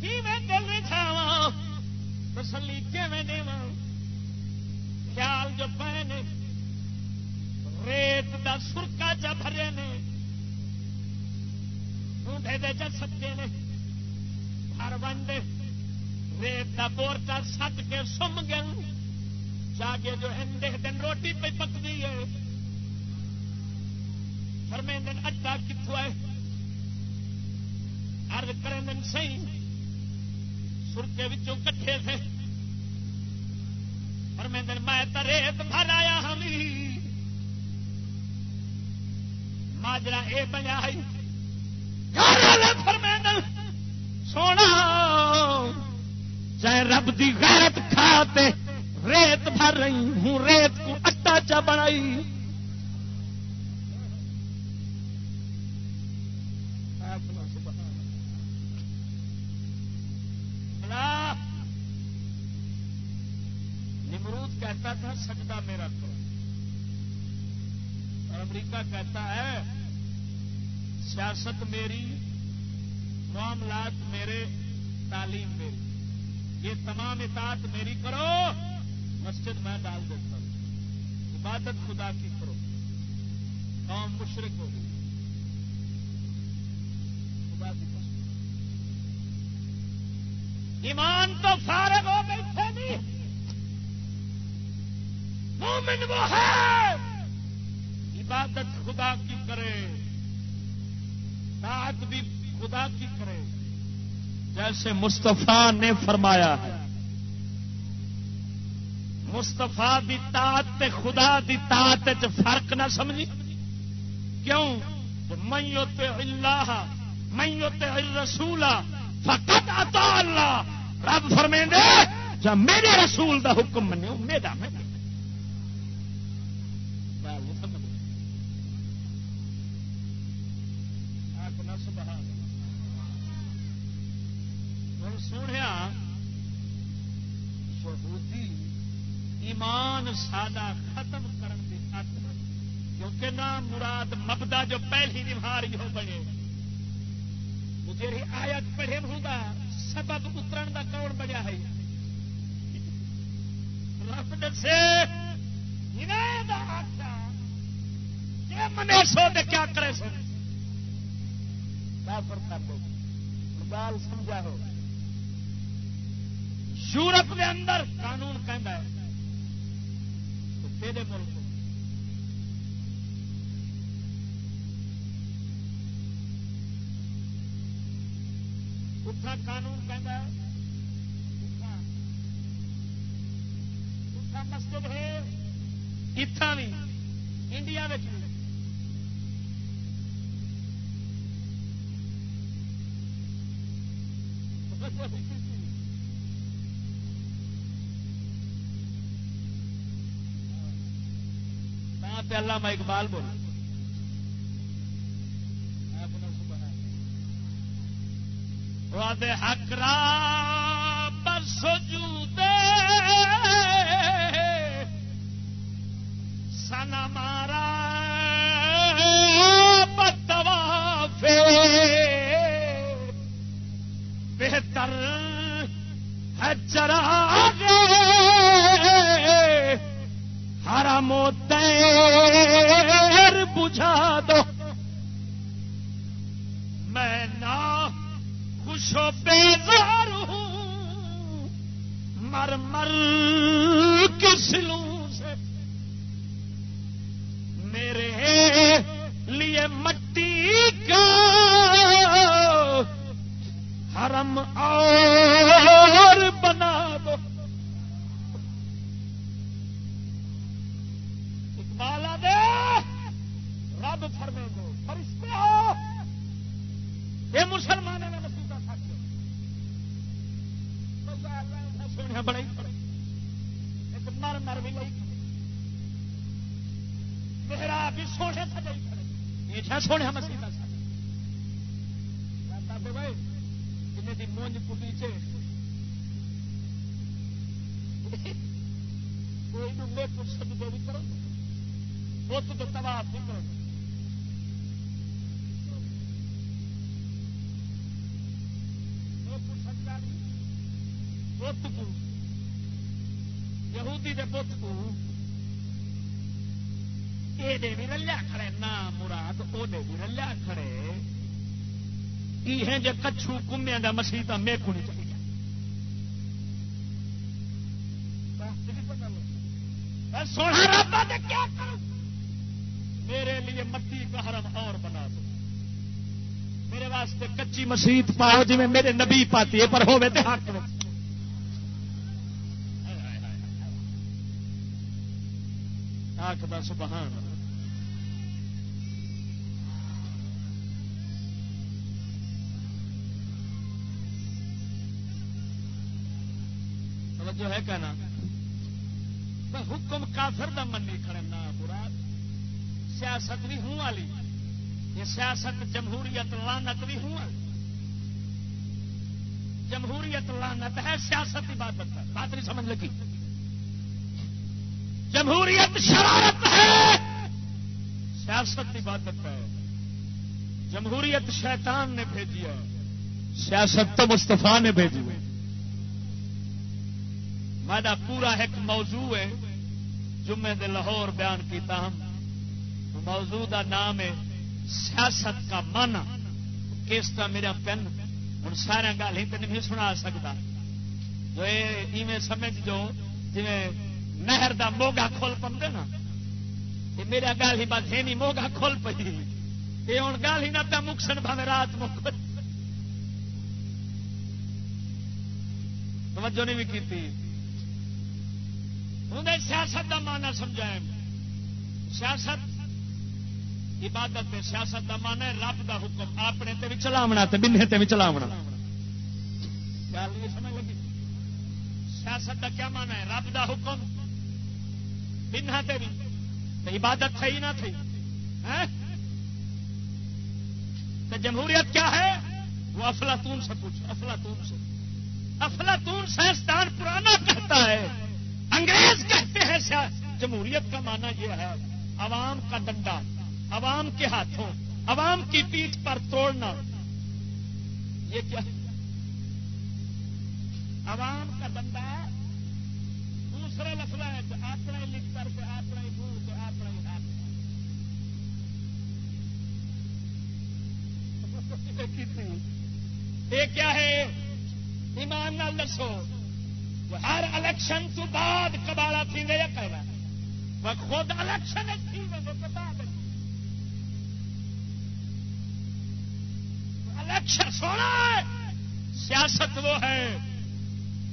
[SPEAKER 2] کی میں دل نہیں تسلی کیویں دے خیال جو پے نے، ریت دا سرکا چ بھرے نے۔ ڈھونڈے دے چ سکے نے۔ ہر ونڈے ریت دا بورٹا سٹ کے سم گئے۔ جا کے جو ہندے دن روٹی پہ پکتی ہے۔ فرمے دن اڈا کتوں ہے؟ ارد کریں دن سی سرکے وچوں کٹھے تھے۔ فرمے دن میں تو ریت بھر آیا ہم ماجرا اے بنیا فرمے دن سونا۔ چاہے رب دی غیرت کھاتے ریت بھر رہی ہوں، ریت کو اٹا چا بنائی۔ نمرود کہتا تھا، سجدہ میرا کرو۔ اور امریکہ کہتا ہے، سیاست میری، معاملات میرے، تعلیم میری۔ یہ تمام اطاعت میری کرو۔ مسجد میں ڈال دیتا ہوں۔ عبادت خدا کی کرو۔ قوم مشرق ہو گئی۔ خدا کی ایمان تو فارغ ہو بیٹھے نہیں۔ مومن وہ ہے۔ عبادت خدا کی کرے۔ بات بھی خدا کی کرے۔ جیسے مصطفیٰ نے فرمایا ہے۔ مستفا دی تے خدا دی تات فرق نہ سمجھی؟ کیوں؟ میو اللہ میو رسول فقط اتا اللہ۔ رب فرمیں دے جب میرے رسول دا حکم منو میرا میں ایمان سادہ ختم کرن کی خاطر، کیونکہ نہ مراد مبدا جو پہلی بیماری ہو بنے۔ مجھے آیت پڑھے ہوں سبب اترن کا کون بنیا ہے؟ رب دسے منے سو دے کیا کرے سو؟ کافر کر دو گال سمجھا ہو۔ یورپ کے اندر قانون کہہ ہے تیرے ملک اٹھا قانون کہہ اٹھا۔ مسجد ہے۔ اتنا بھی انڈیا میں پہ اللہ اقبال بول۔ حق را برسو دے سنا مارا بتوا بہتر ہے چرا حرم و تیر بجھا دو۔ میں نہ خوش و بیزار ہوں۔ مر مر کس جی کچھو کمیا کا مسیح تو رابطہ کیا کروں میرے لیے مٹی کا حرم اور بنا دو۔ میرے واسطے کچی مسیت پاؤ جی میرے نبی پاتی ہے پر ہوے حق آخ سبحان جو ہے کہنا حکم کافر دا منی کھڑے نا مراد. سیاست بھی ہوں والی، یہ سیاست جمہوریت لانت بھی ہوں والی۔ جمہوریت لانت ہے، سیاست عبادت ہے۔ بات نہیں سمجھ لگی؟ جمہوریت شرارت ہے، سیاست عبادت ہے۔ جمہوریت شیطان نے بھیجی ہے، سیاست تو مستفا نے بھیجی ہے۔ میرا پورا ایک موضوع ہے جمعے دے لاہور بیان کیتا ہم۔ موضوع کا نام ہے، سیاست کا مانا کس کا میرا پن؟ ہوں سارا گل ہی تو نہیں سنا سکتا۔ جو ایویں سمجھ جو جی نہر دا موگا کھول پہ نا یہ میرا گل ہی بات ہے نہیں موگا کھول پی یہ ہوں گل ہی نہ پہ مکسن بھاوے رات مک۔ توجہ نہیں بھی کی انہیں سیاست کا مانا سمجھائے سیاست، عبادت سیاست کا مانا ہے رب کا حکم۔ اپنے تے بھی چلاونا بننے تے بھی چلاونا۔ سمجھ لگی؟ سیاست کا کیا مانا ہے؟ رب کا حکم۔ بننا تے بھی عبادت تھی نہ تھی ہاں؟ تو جمہوریت کیا ہے؟ وہ افلاطون سے پوچھو۔ افلاطون سے۔ افلاطون سائنسدان پرانا کہتا ہے۔ انگریز کہتے ہیں جمہوریت کا معنی یہ ہے، عوام کا ڈنڈا، عوام کے ہاتھوں، عوام کی پیٹھ پر توڑنا۔ یہ کیا؟ عوام کا ڈنڈا دوسرے لفظ ہے اپنے لکھ کر کے اپنے منہ کے اپنے ہاتھ۔ یہ کیا ہے؟ ایمان نال دسو۔ ہر الیکشن تو بعد کبالا تھی یا کہنا وہ خود الیکشن الیکشن سونا سیاست وہ ہے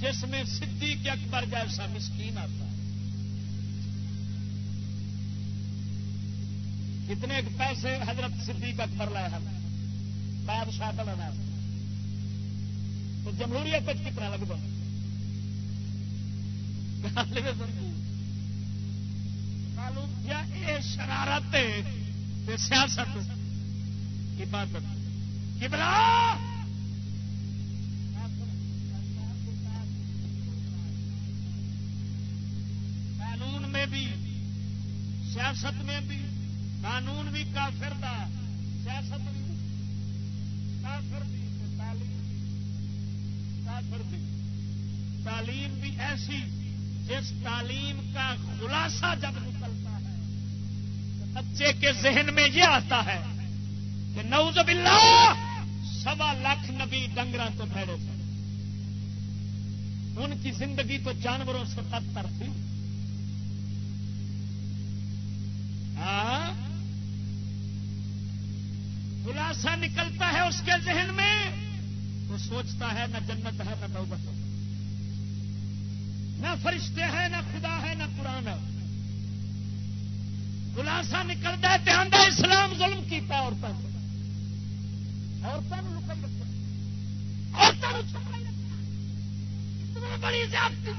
[SPEAKER 2] جس میں صدیق اکبر جیسا مسکین آتا ہے۔ کتنے پیسے حضرت صدیق اکبر لائے ہیں بادشاہ بنانا تو جمہوریت کتنا لگ بھگ؟ معلوم کیا یہ شرارت سیاست عبادت۔ کبلا قانون میں بھی، سیاست میں بھی، قانون بھی کافر دا۔ سیاست بھی۔ کافر دی تعلیم۔ کافر دی۔ تعلیم بھی ایسی۔ جس تعلیم کا خلاصہ جب نکلتا ہے بچے کے ذہن میں یہ آتا ہے کہ نوز باللہ، سوا لاکھ نبی ڈنگر تو بھڑے تھے۔ ان کی زندگی تو جانوروں سے بدتر تھی۔ ہاں؟ خلاصہ نکلتا ہے اس کے ذہن میں، وہ سوچتا ہے، نہ جنت ہے، نہ نوبت ہے۔ نہ فرشتے ہیں، نہ خدا ہے، نہ قرآن ہے۔ خلاصہ نکلتا ہے دھیان دہ اسلام ظلم کیتا عورتوں سے عورتوں عورتوں بڑی زیادتی۔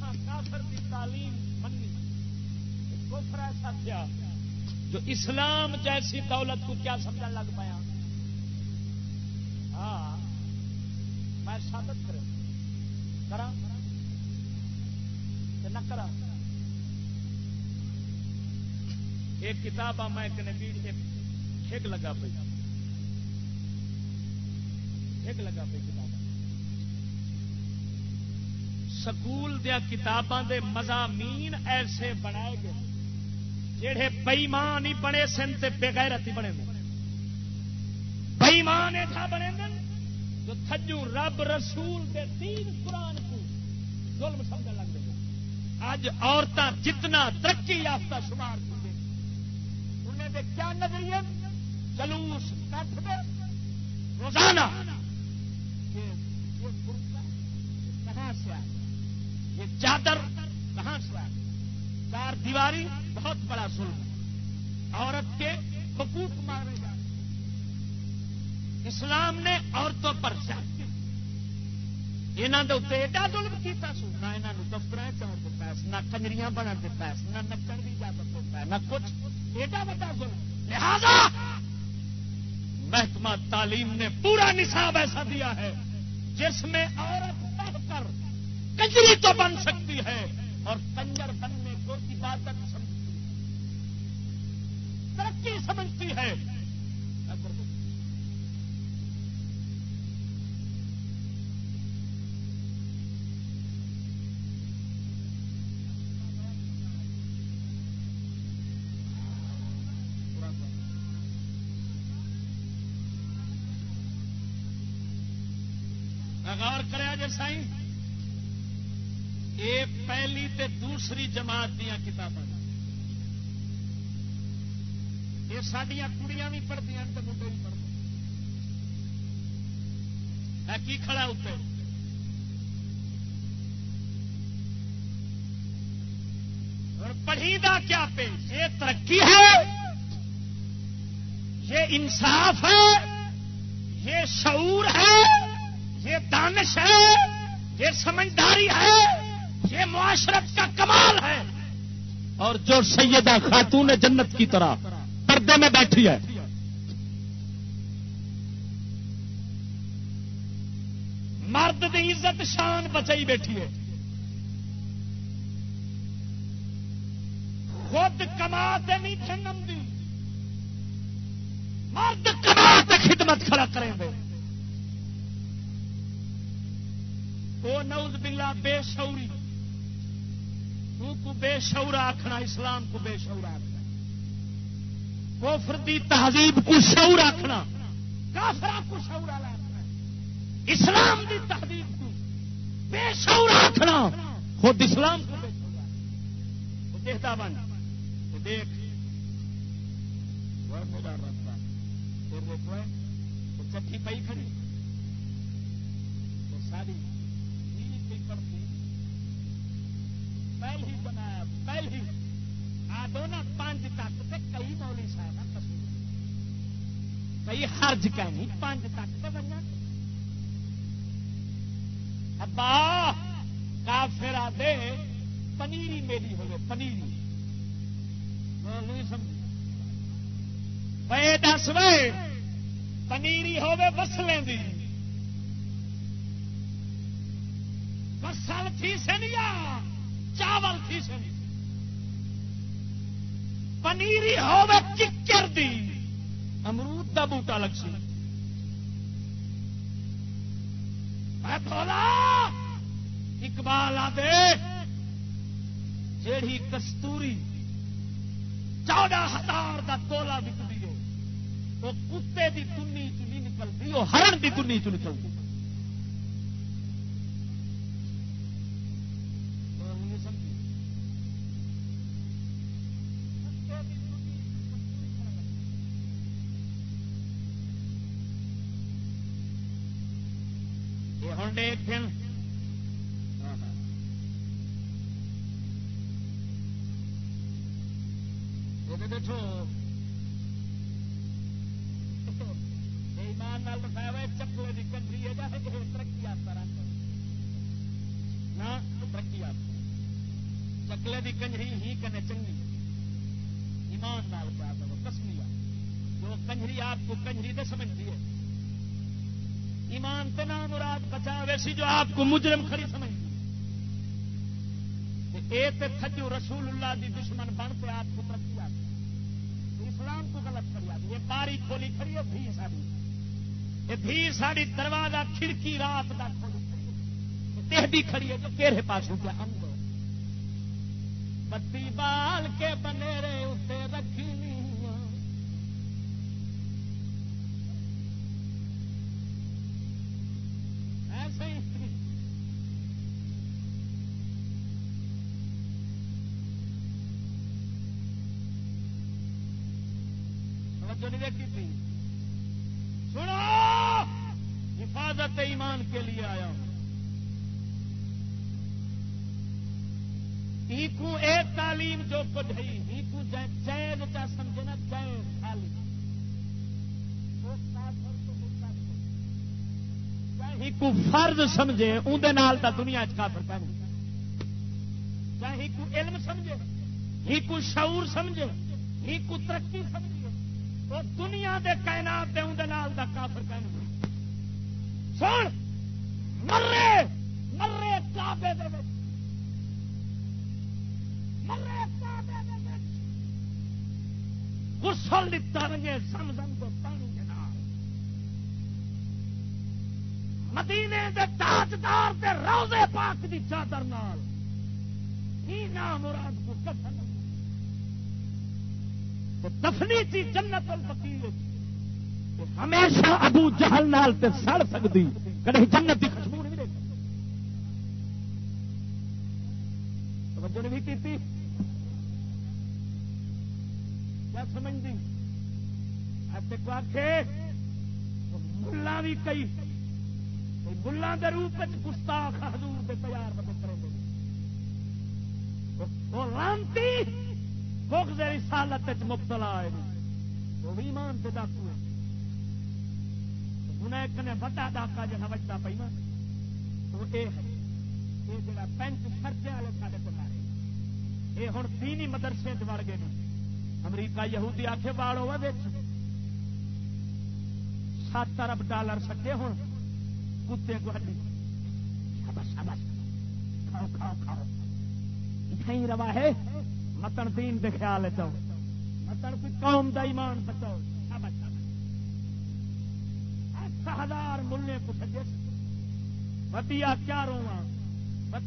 [SPEAKER 2] ہاں، کافر کی تعلیم منی کفر ایسا کیا جو اسلام جیسی دولت کو کیا سمجھنے لگ پایا ہاں میں ثابت کروں۔ کرا نہ کرا ایک کتاب میں ایک نبی ٹھیک لگا پی ٹھیک لگا پی کتاب سکول دیا کتاباں دے مضامین ایسے بنائے گئے جڑے بئیمان ہی بنے سن تے بغیرت ہی بنے بئیمان ایسا بنے جو تھجو رب رسول دے دین قرآن کو ظلم سمجھ اج عورتیں جتنا ترقی یافتہ شمار کی انہیں دے کیا نظریے جلوس کٹ دے۔ روزانہ کہاں سے آئے یہ چادر کہاں سے آئے چار دیواری، بہت بڑا ظلم۔ عورت کے حقوق مارے جا اسلام نے عورتوں پر یہاں کے اتنے ایڈا ظلم کیا سو نہ یہاں دفتر چاہن دیتا نہ کنجریاں بنن دیتا ہے نہ نچن کی اجازت دیتا ہے نہ کچھ۔ ایڈا وا ظلم۔ لہذا محکمہ تعلیم نے پورا نصاب ایسا دیا ہے جس میں عورت پڑھ کر کنجری تو بن سکتی ہے اور کنجر بننے کو عبادت سمجھتی ترقی سمجھتی ہے۔ جماعت دیا کتابیں یہ سڈیا کڑیاں بھی پڑھتی ہیں تو منڈے بھی پڑھتے ہے کی کھڑا اتنے اور پڑھی دا کیا پہ یہ ترقی ہے؟ یہ انصاف ہے؟ یہ شعور ہے؟ یہ دانش ہے؟ یہ سمجھداری ہے؟ یہ معاشرت کا کمال ہے۔ اور جو سیدہ خاتون جنت کی طرح پردے میں بیٹھی ہے۔ مرد کی عزت شان بچائی بیٹھی ہے۔ خود کما نہیں جنم دی۔ مرد کما خدمت کھڑا کریں گے وہ نوز بلا بے شعوری۔ تو کو بے شعور آخنا اسلام کو بے شعور آخنا کوفر دی تہذیب کو شعور آخنا کافرا کو شعور آخنا اسلام دی تہذیب کو بے شعور آخنا خود اسلام کو بے شعور دیکھتا بن دیکھ۔ میرا چٹھی پی کھڑی۔ ساری پہلی بنایا پہلی آ دونوں پانچ تک تے کئی مولی صاحب کئی حرج کہیں پانچ تک تو بنیا ابا کافر آدھے پنیری میری ہوگی پنیری۔ وے دس وے، پنیری ہوگی وسلیں دی۔ وسل تھی سنیا۔ چاول تھی سنی پنیری چکر دی۔ امرود دا بوٹا لگ سی۔ میں بولا، اقبال آدے جیڑی کستوری چودہ ہزار کا تولا وکتی ہے وہ کتے کی تنی چ نہیں نکلتی وہ ہرن کی تنی چ نکلتی مجرم کھڑی سمجھ۔ اے تھجو رسول اللہ دی دشمن بن کے آپ کو ترقی آتی۔ اسلام کو غلط کری آتی۔ یہ باری کھولی کھڑی ہے بھی ساری یہ بھی ساری دروازہ، کھڑکی رات کا کھولی ٹیڈی کھڑی ہے تو کہڑے پاس کیا انگ بتی بال کے بنے رے دیکھی تھی۔ سنو! حفاظت ایمان کے لیے آیا ہوں۔ کو اے تعلیم جو کچھ ہے ہی کو چین سمجھے نا چین خالی ہی کو فرض سمجھے اندر تا دنیا چافر پہن چاہے کو علم سمجھے ہی کو شعور سمجھے ہی کو ترقی سمجھے۔ وہ دنیا دے کائنات دے اندر دا کافر پہن سن! مرے! مرے کعبے دے وچ۔ مرے کعبے دے وچ۔ گسل دتا رنگے سمزم تو پانی کے نام مدینے دے تاجدار دے روزے پاک دی چادر نال۔ ہی نام مراد کو کفن دفنی تھی جنت الفقیر ہمیشہ ابو جہل نال تے سڑ سکتی کدی جنت کی خوشبو نہیں ملے توجہ نہیں کی سمجھتی ملا بھی کئی. ملا کے روپ گستاخ حضور کے تیار مدد کریں وہ لانتی بغض رسالت مبتلا ہے۔ وہ بھی ایمان سے ڈاکو ہے۔ ہوں ایک نے وڈا ڈاکا جہاں بچتا پہ نا وہ یہ ہے یہ جڑا پینٹ خرچے والے سارے کو مارے یہ ہوں تین مدرسے چڑ گئے امریکہ یہودی آخے بال ہوا سات ارب ڈالر سکے ہوں کتے کو ہڈی کھاؤ کھاؤ کھاؤ۔ اتنا روا ہے۔ متن دین دے خیال چاؤ متن کوئی قوم دا ایمان بچاؤ۔ ہزار ملے کو سجے۔ ودیا کیا رواں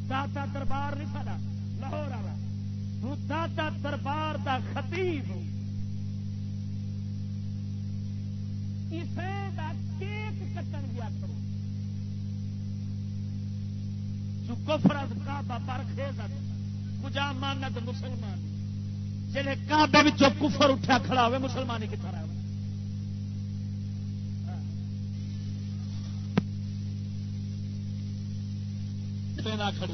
[SPEAKER 2] داتا دربار نہیں سا لاہور والا داتا دربار دا خطیب۔ اسے دا کیک کٹن گیا کرو۔ جو کفرد کعبہ پر خیزت، کجا مانت مسلمان؟ جنہیں کعبے کفر اٹھا کھڑا ہوئے، مسلمانی کی طرح کھڑی۔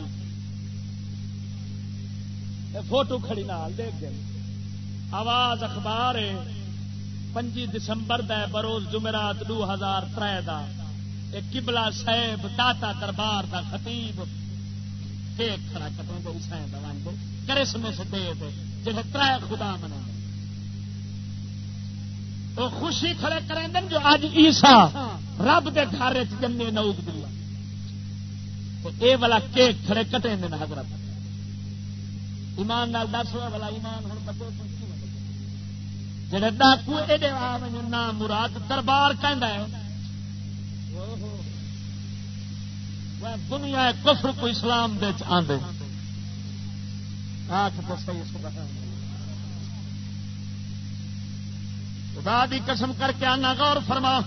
[SPEAKER 2] فوٹو کھڑی نال دیکھ گئے آواز اخبار ہے، پنجی دسمبر بروز جمعرات دو ہزار ترے تر کبلا صاحب، داتا دربار دا خطیب۔ کیک کھڑا کٹوں گے حسین کرسمس دے دے۔ جہے تر خدا منا وہ خوشی کھڑے کریں دن جو آج عیسا رب دے گھر جمے نوک دیا اے والا کیک کھڑے کٹے دن حضرت۔ ایمان نال دس ہوا والا ایمان ہوں بچے جڑے ڈاکو ایڈے نام مراد دربار کہہ دنیا کفر کو اسلام دے آدھے آخ تو صحیح خدا دی قسم کر کے آنا غور فرما۔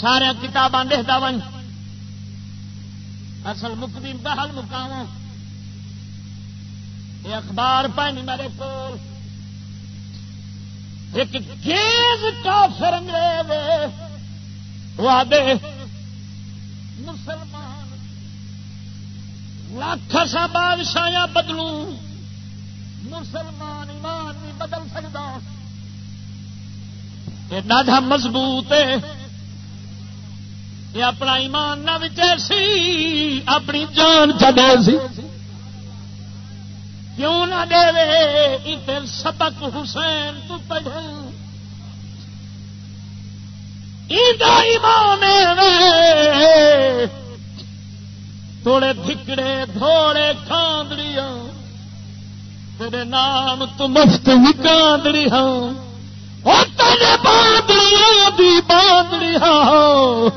[SPEAKER 2] سارا کتاباں لکھتا ون اصل مکدی بحل مکاو یہ اخبار پانی میرے کو ایک گیز کافر انگریز۔ وعدے مسلمان لاکھ سا بادشاہ بدلوں، مسلمان ایمان نہیں بدل سکتا۔ یہ ڈاڈا مضبوط ہے۔ یہ اپنا ایمان نہ سی اپنی جان چلے سی۔ کیوں نہ دے ادھر سبق حسین تو پڑھے۔ ایمان تھوڑے دھکڑے دھوڑے کھاندڑیاں تیرے نام تو مفت ہی کاندڑی ہوں باندڑیاں بھی باندڑی ہوں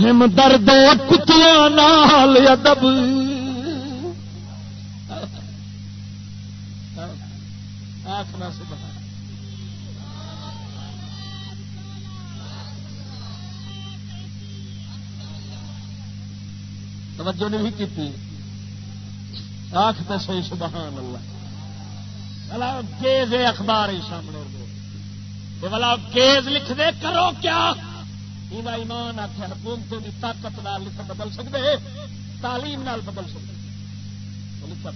[SPEAKER 2] ہم درد کتیاں نال ادب آخنا سبحان توجہ نہیں کی آخ تو سی سبحان اللہ۔ کیز اخبار ہی سامنے بلا کیز لکھ دے کرو کیا؟ ایمان آخر حکومتوں کی طاقت نال لکھ بدل سکتے تعلیم نال بدل سکتے لکھا۔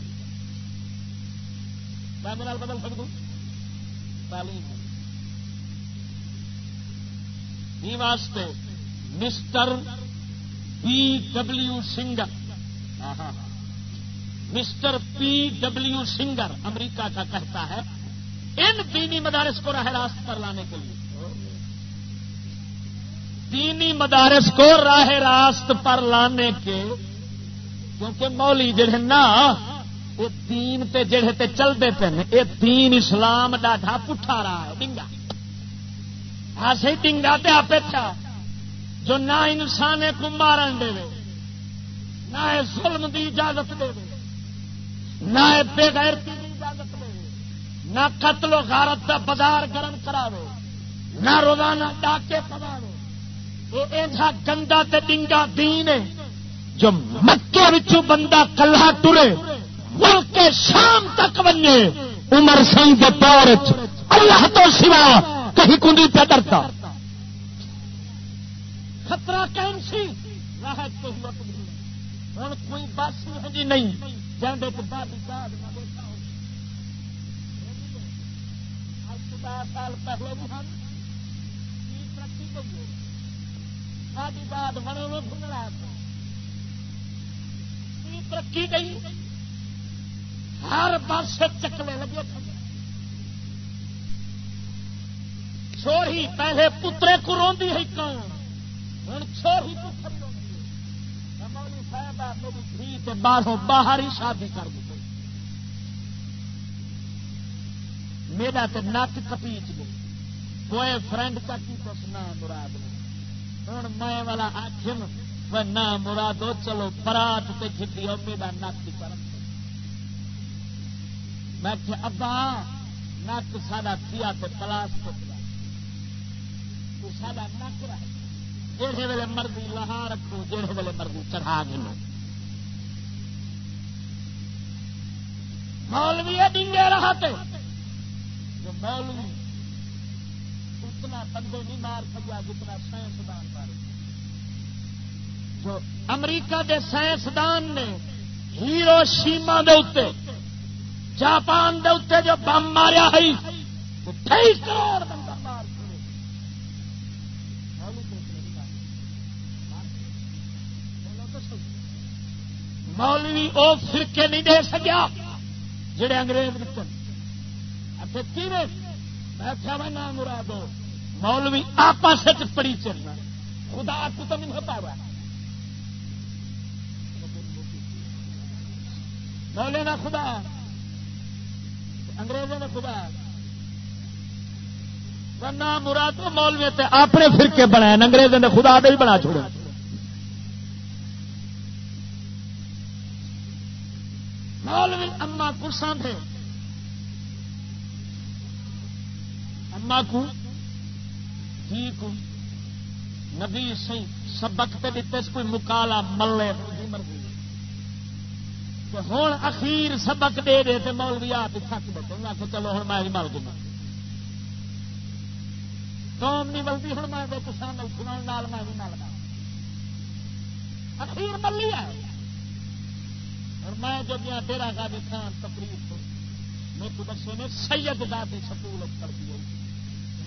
[SPEAKER 2] نال بدل سکوں تعلیم واسطے Mister P W Singer Mister P W Singer America کا کہتا ہے، ان دینی مدارس کو راہ راست پر لانے کے لیے۔ دینی مدارس کو راہ راست پر لانے کے، کیونکہ مولی جڑے نا یہ دین تے جڑے تے چلتے پے یہ دین اسلام ڈاڈا پٹھا رہا ہے، ڈنگا۔ ہاں ڈنگا تے آپ جو نہ انسان کو مارن دے نہ ظلم دی اجازت دے نہ بے غیرتی دی اجازت دے نہ قتل و غارت دا بازار گرم کراوے نہ روزانہ ڈاکے پواوے ایسا گندا تے ڈنگا دین ہے جو مکے بچوں بندہ کلہ ٹرے، ملک شام تک بنے۔ عمر سنگھ کے دور اللہ تو سوا کہیں کنڈی پہ ڈرتا خطرہ کہیں سی؟ راحت ہوں کوئی بس جی نہیں۔ جانے کے بعد سال پہلے بھی ہم ترقی کریے ساری بات میں بھنگڑا ترقی گئی؟ ہر پاس چکلے لگے چھوڑی پہلے پترے کو روی ہے کون؟ ہوں چھوڑی مولی صاحب میری دھی باہروں باہر ہی شادی کر دی میرا تو نک کپیچ گئی بوائے فرینڈ کا کی تو نہ مراد ہوں میں والا آخم نہ مرادو چلو برات تے جدی ہو، میرا نک کر میں کہ ابا، نک ساڈا تھیا تے پلاس تو ساڈا نک رہ جہے ویلے مرضی لہا رکھو جہے ویلے مرضی چڑھا گلو مولوی ڈنگے رہا تے۔ جو مولوی اتنا بندے نہیں مار سکیا جتنا سائنسدان مارے۔ جو امریکہ دے سائنسدان نے ہیرو شیما دے جاپان دے اتنے جو بم ماریا ہے کروڑ بندہ مار مولوی وہ فرقے نہیں دے سکیا، جڑے انگریز اچھا کی میں کیا نام مراد مولوی آپس پڑی چلنا۔ خدا کو تو نہیں پا مولے نا خدا۔ انگریزوں نے خدا۔ نام مراد مولوی اپنے فرقے بنا انگریزوں نے خدا بھی بنا چھوڑا مولوی اما کو سانبے اما کو جی کو نبی سی سبق تے دیتے کوئی مکالا ملے ہوں اخیر سبق دے دے تو مولوی آپ تھک بیٹھے۔ میں آخر چلو ہوں میں مل گا قوم نہیں ملتی ہوں میں شامل سنا میں بھی مل اخیر ملی ہے۔ اور میں جب یہاں ڈیرا گاڑی خان تقریر کو میرے کو بچے نے سید دادی سکول کر دی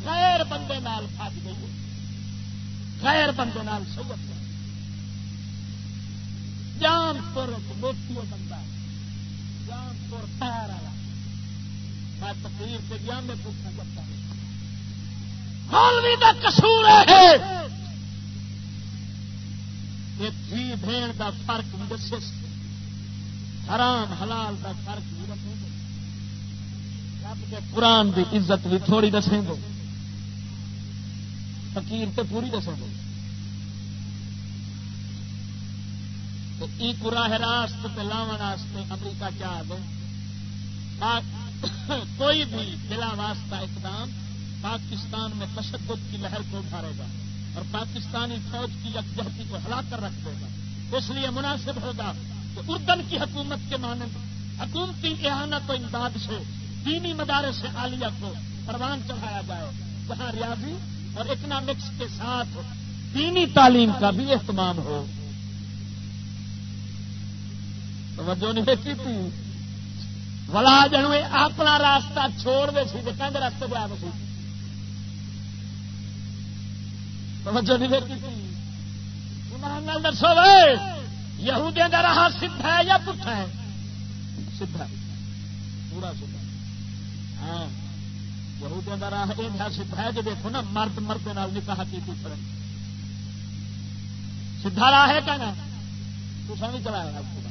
[SPEAKER 2] غیر بندے نال پھج گئی۔ غیر بندے نال سید جان پور موتی بندہ۔ جان پور پیر والا۔ میں تقریر سے گیا میں پوچھنا چاہتا مولوی کا کسور ہے۔ یہ تھی بھیڑ کا فرق دسے۔ حرام، حلال کا فرق بھی رکھیں گے۔ رب کے قرآن کی عزت بھی تھوڑی دسیں گے۔ فقیر تو پوری دسیں گے۔ تو کو راہ راست لاون امریکہ چاہ کوئی بھی بلا واسطہ اقدام پاکستان میں تشدد کی لہر کو ابھارے گا اور پاکستانی فوج کی یکجہتی کو ہلا کر رکھ دے گا۔ اس لیے مناسب ہوگا اردن کی حکومت کے مانند حکومتی احانت و امداد سے، دینی مدارس سے عالیہ کو پروان چڑھایا جائے۔ جہاں ریاضی اور اکنامکس کے ساتھ دینی تعلیم کا بھی اہتمام ہو۔ توجہ نہیں دیکھی تھی؟ ولا جنو اپنا راستہ چھوڑ دے سی کہ راستے پہ آ توجہ نہیں دیکھی تھی؟ ایمان دسو یہودیاں کا راہ سیدھا ہے یا پٹھا ہے؟ سیدھا پورا سیدھا ہاں۔ یہودیاں کا راہ یہ سیدھا ہے، جو دیکھو نا، مرد مرد نال نکاح کی پڑے سیدھا راہ ہے کہنا؟ تو نہیں چلایا آپ کو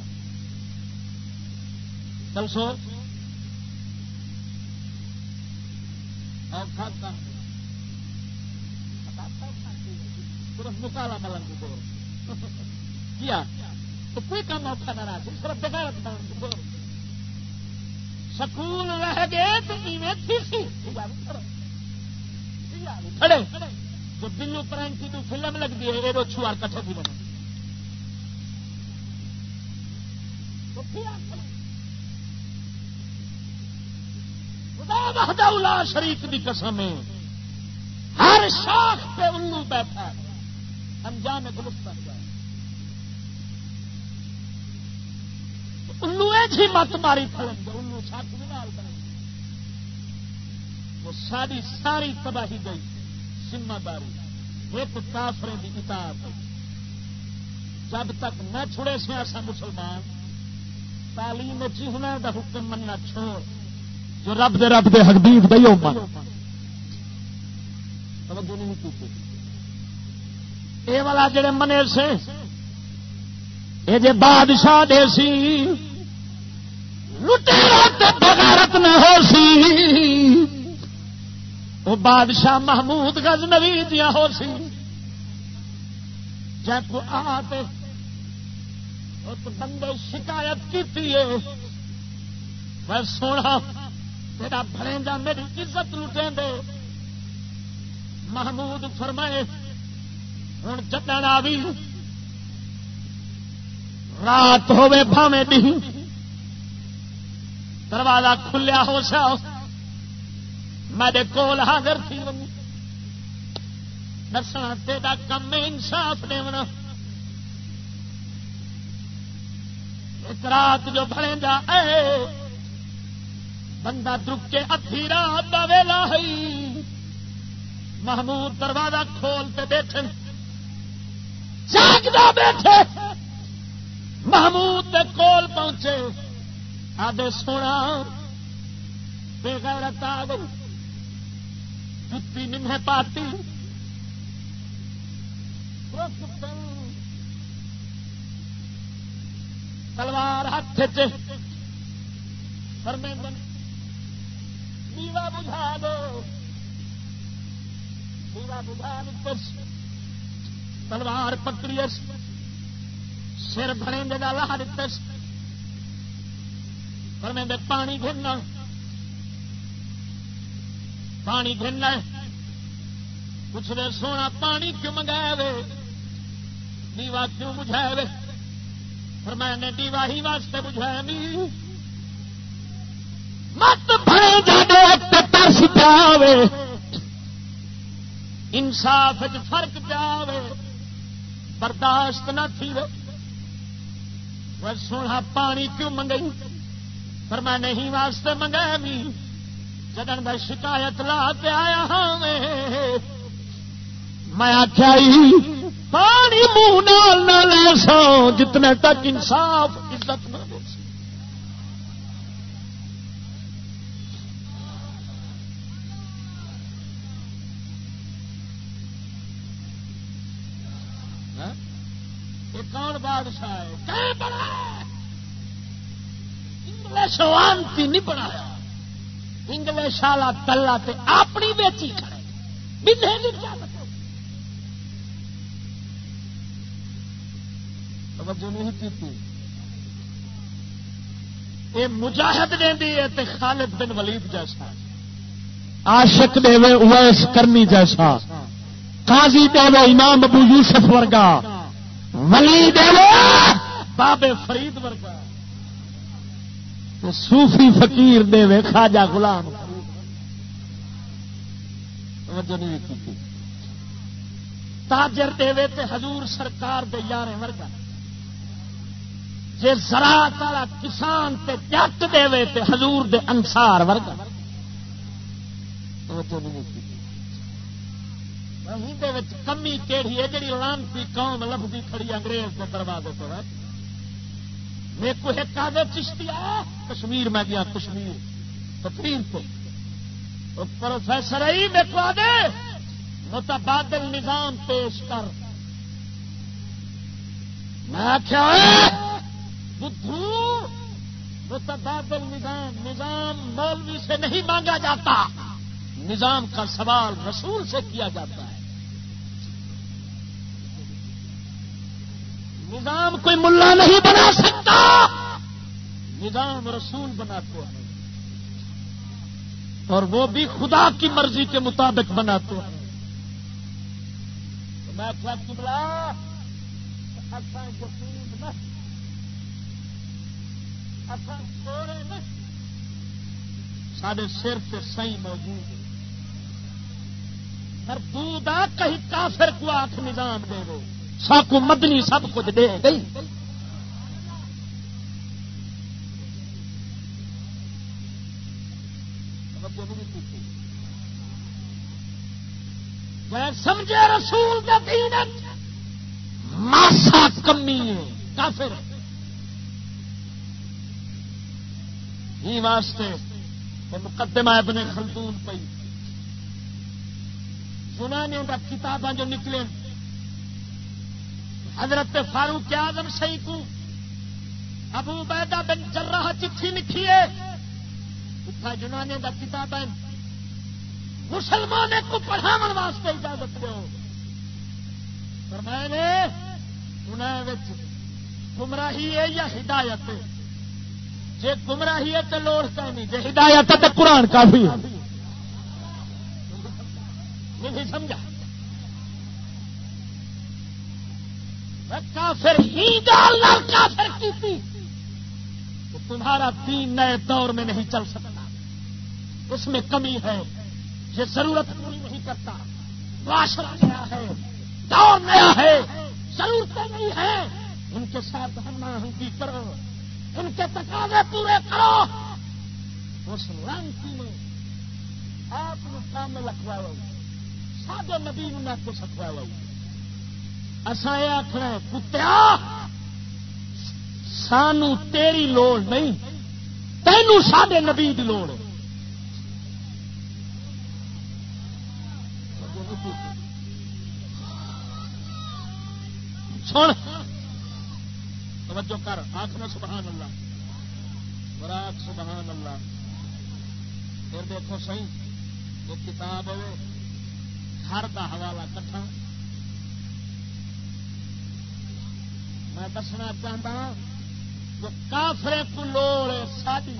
[SPEAKER 2] چل سو۔ صرف مکالا ملن کی کیا؟ تو کوئی کام اوکھا نہ رہا صرف بغیر سکول رہ گئے تو کھڑے۔ جو بلو پرائن کی تو فلم لگتی ہے، یہ چھوار کٹھے بھی بنا خدا شریف کی قسم ہے۔ ہر شاخ پہ الو بیٹھا انجام گلستان کا جی مت ماری وہ ساری ساری تباہی گئی۔ ذمہ داری ایک کافرے کی کتاب جب تک نہ چھڑے سے ایسا مسلمان، تعلیم چیہنا کا حکم مننا چھوڑ۔ جو رب دے رب دے حقبیب دئی ہو یہ والا جڑے منے سے یہ جے بادشاہ دے سی بغیرت نہ ہو سی۔ وہ بادشاہ محمود گز نوی دیا ہو سی۔ جب آتے اس بندے شکایت کی میں سونا تیرا بڑے جا میری عزت لٹیں دے۔ محمود فرمائے ہوں چٹن بھی رات ہوے بھاوے نہیں دروازہ کھلیا ہو سا۔ میرے کول حاضر تھی دسنا تیرا کم انصاف دیونا۔ ایک رات جو بڑے جا، اے، بندہ دکھ کے ادھی رات کا ویلا ہے۔ محمود دروازہ کھولتے بیٹھے جاگتا بیٹھے۔ محمود کے کول پہنچے۔ آدھے سونا بے غیرت آ گئی جتی نمہ پاتی۔ تلوار ہاتھ فرمیندن دیوا بجھا دو۔ دیوا بجھا تلوار پکڑی سر بڑے جگہ لا دیتے پر میں پانی گھننا۔ پانی گھننا کچھ دیر سونا پانی کیوں منگایا وے دیوا کیوں بجھایا وے پر میں نے دیوا ہی واسطے بجھایا نہیں مت ترس پیا انصاف فرق پیا برداشت نہ تھی۔ سونا پانی کیوں منگئی پر میں نہیں واسطے منگایا بھی. جگن کا شکایت لا کے آیا ہاں میں آخیا پانی منہ نال نہ لے سو جتنے تک انصاف، عزت نہ ہاں؟ کون بادشاہ ہے؟ انگلش نہیں بنایا۔ انگلش والا تلا تے اپنی بیچی کھڑے۔ توجہ نہیں کی یہ مجاہد دینی ہے تے خالد بن ولید جیسا۔ عاشق دے اویس کرمی جیسا۔ قاضی دے امام ابو یوسف ورگا۔ ولی دے بابے فرید ورگا۔ صوفی فقیر دے خاجا غلام۔ تاجر دے تے حضور سرکار دے یارے ورگا۔ جے زراعت والا کسان تے جٹ دے تے حضور دے انسار ورگا۔ کمی کہڑی ہے جی لانتی قوم لفظی کھڑی انگریز کے دروازے پہ میرے کو ایک آدھے چشتی آیا کشمیر میں گیا، کشمیر تقریر پہ پروفیسر ہی میرے کو آدھے، متبادل نظام پیش کر۔ میں کیا بدھو، متبادل نظام نظام مولوی سے نہیں مانگا جاتا۔ نظام کا سوال رسول سے کیا جاتا ہے؟ نظام کوئی ملا نہیں بنا سکتا۔ نظام رسول بناتے ہیں اور وہ بھی خدا کی مرضی کے مطابق بناتے ہیں میں سارے سر پہ صحیح موجود ہے۔ مردود کہیں کافر کو آخ نظام دے دو ساکو مدنی سب کچھ دے گئی۔ سمجھے رسول کا دین ماسا کمی ہے، کافر۔ ہی واسطے مقدمہ ابن خلدون پئی۔ سنا کا کتاباں جو نکلے۔ حضرت فاروق آزم سی کو ابو بیدا بن جرہ چٹھی لکھی ہے۔ اتنا جنانے کا کتاب ہے۔ مسلمان کو پڑھاو واسطے اجازت دو۔ پر میں نے انہیں گمراہی ہے یا ہدایت ہے؟ جی گمراہی ہے تو لوڑ کا نہیں؟ جی ہدایت ہے تو قرآن کافی ہے۔ نہیں سمجھا؟ کافر ہی ڈال کافر کی تھی تو تمہارا تین نئے دور میں نہیں چل سکتا۔ اس میں کمی ہے۔ یہ ضرورت پوری نہیں کرتا۔ معاشرہ نیا ہے۔ دور نیا ہے۔ ضرورتیں نہیں ہیں۔ ان کے ساتھ ہم ہنگی کرو۔ ان کے تقاضے پورے کرو۔ اس رنگ میں آپ کام میں لکھواؤ سادے نبی نہ کو سکوا لو یہ آخر کتیا سانو تیری لوڑ نہیں تینوں سڈے نبی کی لوڑ۔ سن۔ توجہ کر آخر سبحان اللہ۔ براک سبحان اللہ۔ پھر دیکھو صحیح، ایک کتاب ہے گھر کا حوالہ کٹھا۔ میں دسنا چاہتا ہوں جو کافرے کو لوڑ ساری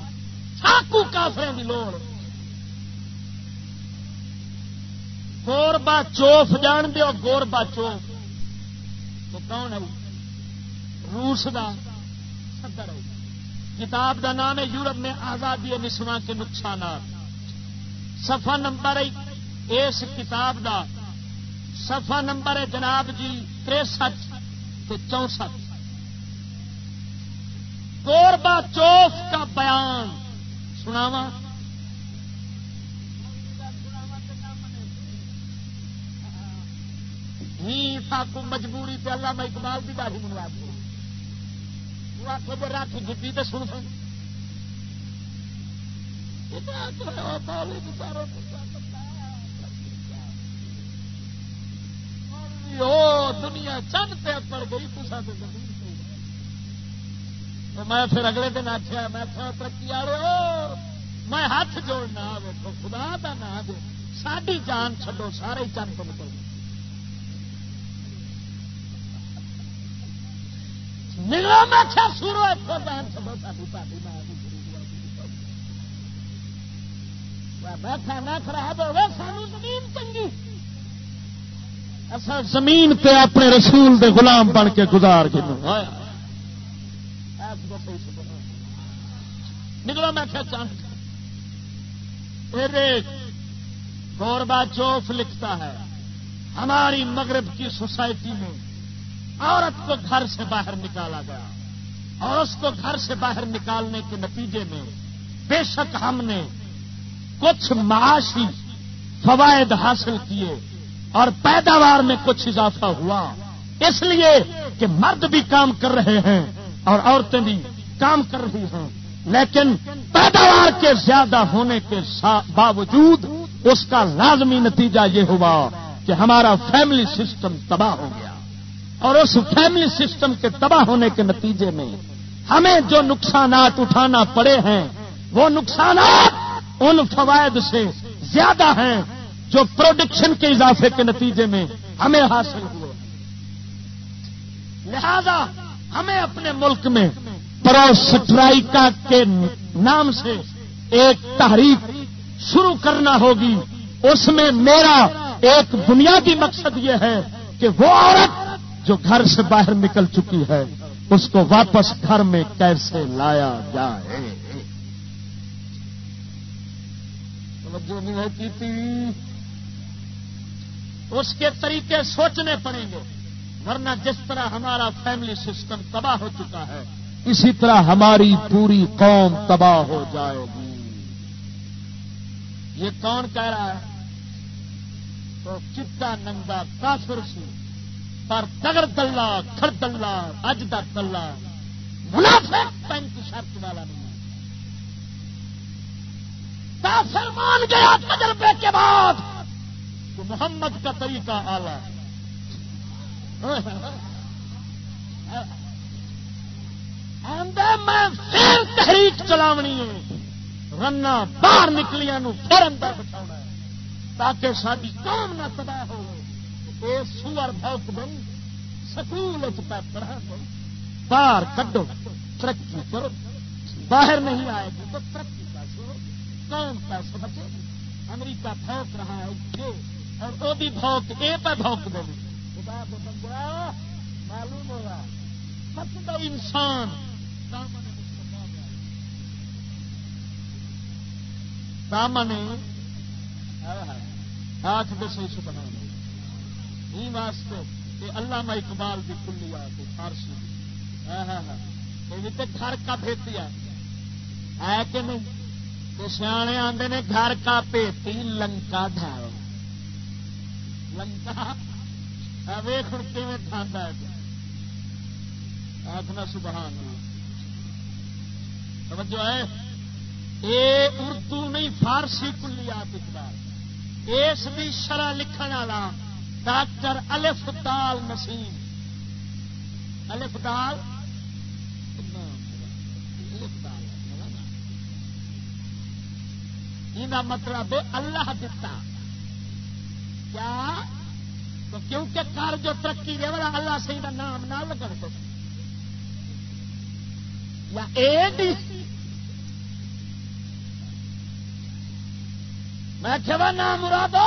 [SPEAKER 2] ساکو کافرے کی لوڑ گوربا چوف جان دو گوربا چوف۔ تو کون ہے روس کا صدر ہے۔ کتاب کا نام ہے یورپ میں آزادی نسواں کے نقصانات۔ سفا نمبر اس کتاب دا صفحہ نمبر ہے جناب جی تریسٹھ چونسٹھ۔ گوربا چوف کا بیان سناوا کو مجبوری پہ اللہ میں اقبال کی داڑھی منوا دوں آخو جی گی تو سن سن۔ دنیا چند پہ پڑ گئی، تو میں پھر اگلے دن آخیا، میں ترقی والے میں ہاتھ جوڑنا ویکو خدا کا نام دے ساری جان چڈو سارے چند نکل میں اچھا سورو ساری پارٹی خراب ہوگا سانو زمین چنگی۔ اصل زمین پہ اپنے رسول دے غلام بن کے گزار کے نکلو، میں کیا چاہتا گوربا چوف لکھتا ہے، ہماری مغرب کی سوسائٹی میں عورت کو گھر سے باہر نکالا گیا۔ اور اس کو گھر سے باہر نکالنے کے نتیجے میں بے شک ہم نے کچھ معاشی فوائد حاصل کیے اور پیداوار میں کچھ اضافہ ہوا۔ اس لیے کہ مرد بھی کام کر رہے ہیں اور عورتیں بھی کام کر رہی ہیں لیکن پیداوار کے زیادہ ہونے کے باوجود اس کا لازمی نتیجہ یہ ہوا کہ ہمارا فیملی سسٹم تباہ ہو گیا۔ اور اس فیملی سسٹم کے تباہ ہونے کے نتیجے میں ہمیں جو نقصانات اٹھانا پڑے ہیں، وہ نقصانات ان فوائد سے زیادہ ہیں جو پروڈکشن کے اضافے کے نتیجے میں ہمیں حاصل ہوئے۔ لہذا ہمیں اپنے ملک میں پروسٹرائکا کے نام سے ایک تحریک شروع کرنا ہوگی۔ اس میں میرا ایک بنیادی مقصد یہ ہے کہ وہ عورت جو گھر سے باہر نکل چکی ہے، اس کو واپس گھر میں کیسے لایا جائے؟ اس کے طریقے سوچنے پڑیں گے، ورنہ جس طرح ہمارا فیملی سسٹم تباہ ہو چکا ہے اسی طرح ہماری پوری قوم تباہ ہو جائے گی۔ یہ کون کہہ رہا ہے؟ تو چٹا ننگا کافر سی، پر دگر دلہ کھڑ دلہ، اج کا دلہ۔ منافع پینٹ شرط والا نہیں کافر مان گیا تجربے کے بعد۔ تو محمد کا طریقہ آلہ میں پھر تحریک چلاونی ہے۔ رنا باہر نکلیاں پھر اندر بٹھا تاکہ ساری قوم نہ تباہ ہو۔ یہ سور بھوک دن سکول پڑھا باہر کڈو، ترقی کرو۔ باہر نہیں آئے گی تو ترقی پیسے کون پیسے بچے امریکہ بھوک رہا ہے اور وہ بھی بھوک، اے پہ بھوک دے۔ معلوم ہوگا مطلب انسان دامن آخ دسو سے بنا ہی واسطے اللہ میں اقبال کی کلی آ فارسی ہاں ہاں ہاں۔ تو گھر کا بھیتی ہے۔ کہ نہیں؟ تو سیانے آتے نے گھر کا پیتی لنکا ڈھاؤ لنکا؟ ویخ کھانا ہے؟ آخنا سبحان توجہ ہے۔ اے اردو نہیں، فارسی کلیات اقبال اس بھی شرح لکھن والا ڈاکٹر الف دال نسیم۔ الف دال؟ یہ مطلب اللہ دتا۔ کیا؟ تو کیونکہ کر جو ترقی دے والا اللہ سے نام نہ لگا یا میں کہا نام مرادو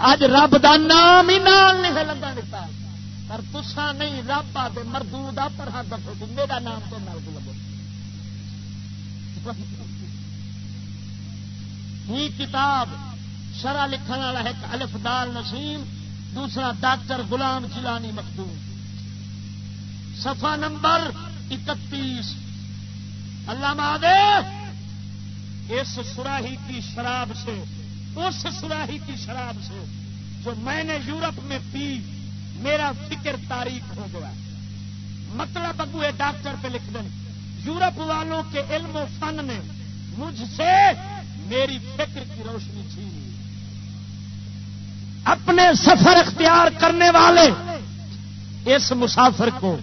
[SPEAKER 2] اج رب دا نام ہی نال نہیں لگا دیتا پر تسا نہیں رب آ مردو دا پر ہاتھ دسو میرا نام تو نال لگو ہی کتاب شرح لکھن والا ایک الف دال نسیم دوسرا ڈاکٹر غلام چلانی مخدوم سفا نمبر اکتیس۔ اللہ مہادیو اس سراہی کی شراب سے، اس سراہی کی شراب سے جو میں نے یورپ میں پی، میرا فکر تاریخ ہو گیا۔ مطلب ابو ڈاکٹر پہ لکھ دیں، یورپ والوں کے علم و فن نے مجھ سے میری فکر کی روشنی چھین اپنے سفر اختیار کرنے والے اس مسافر کو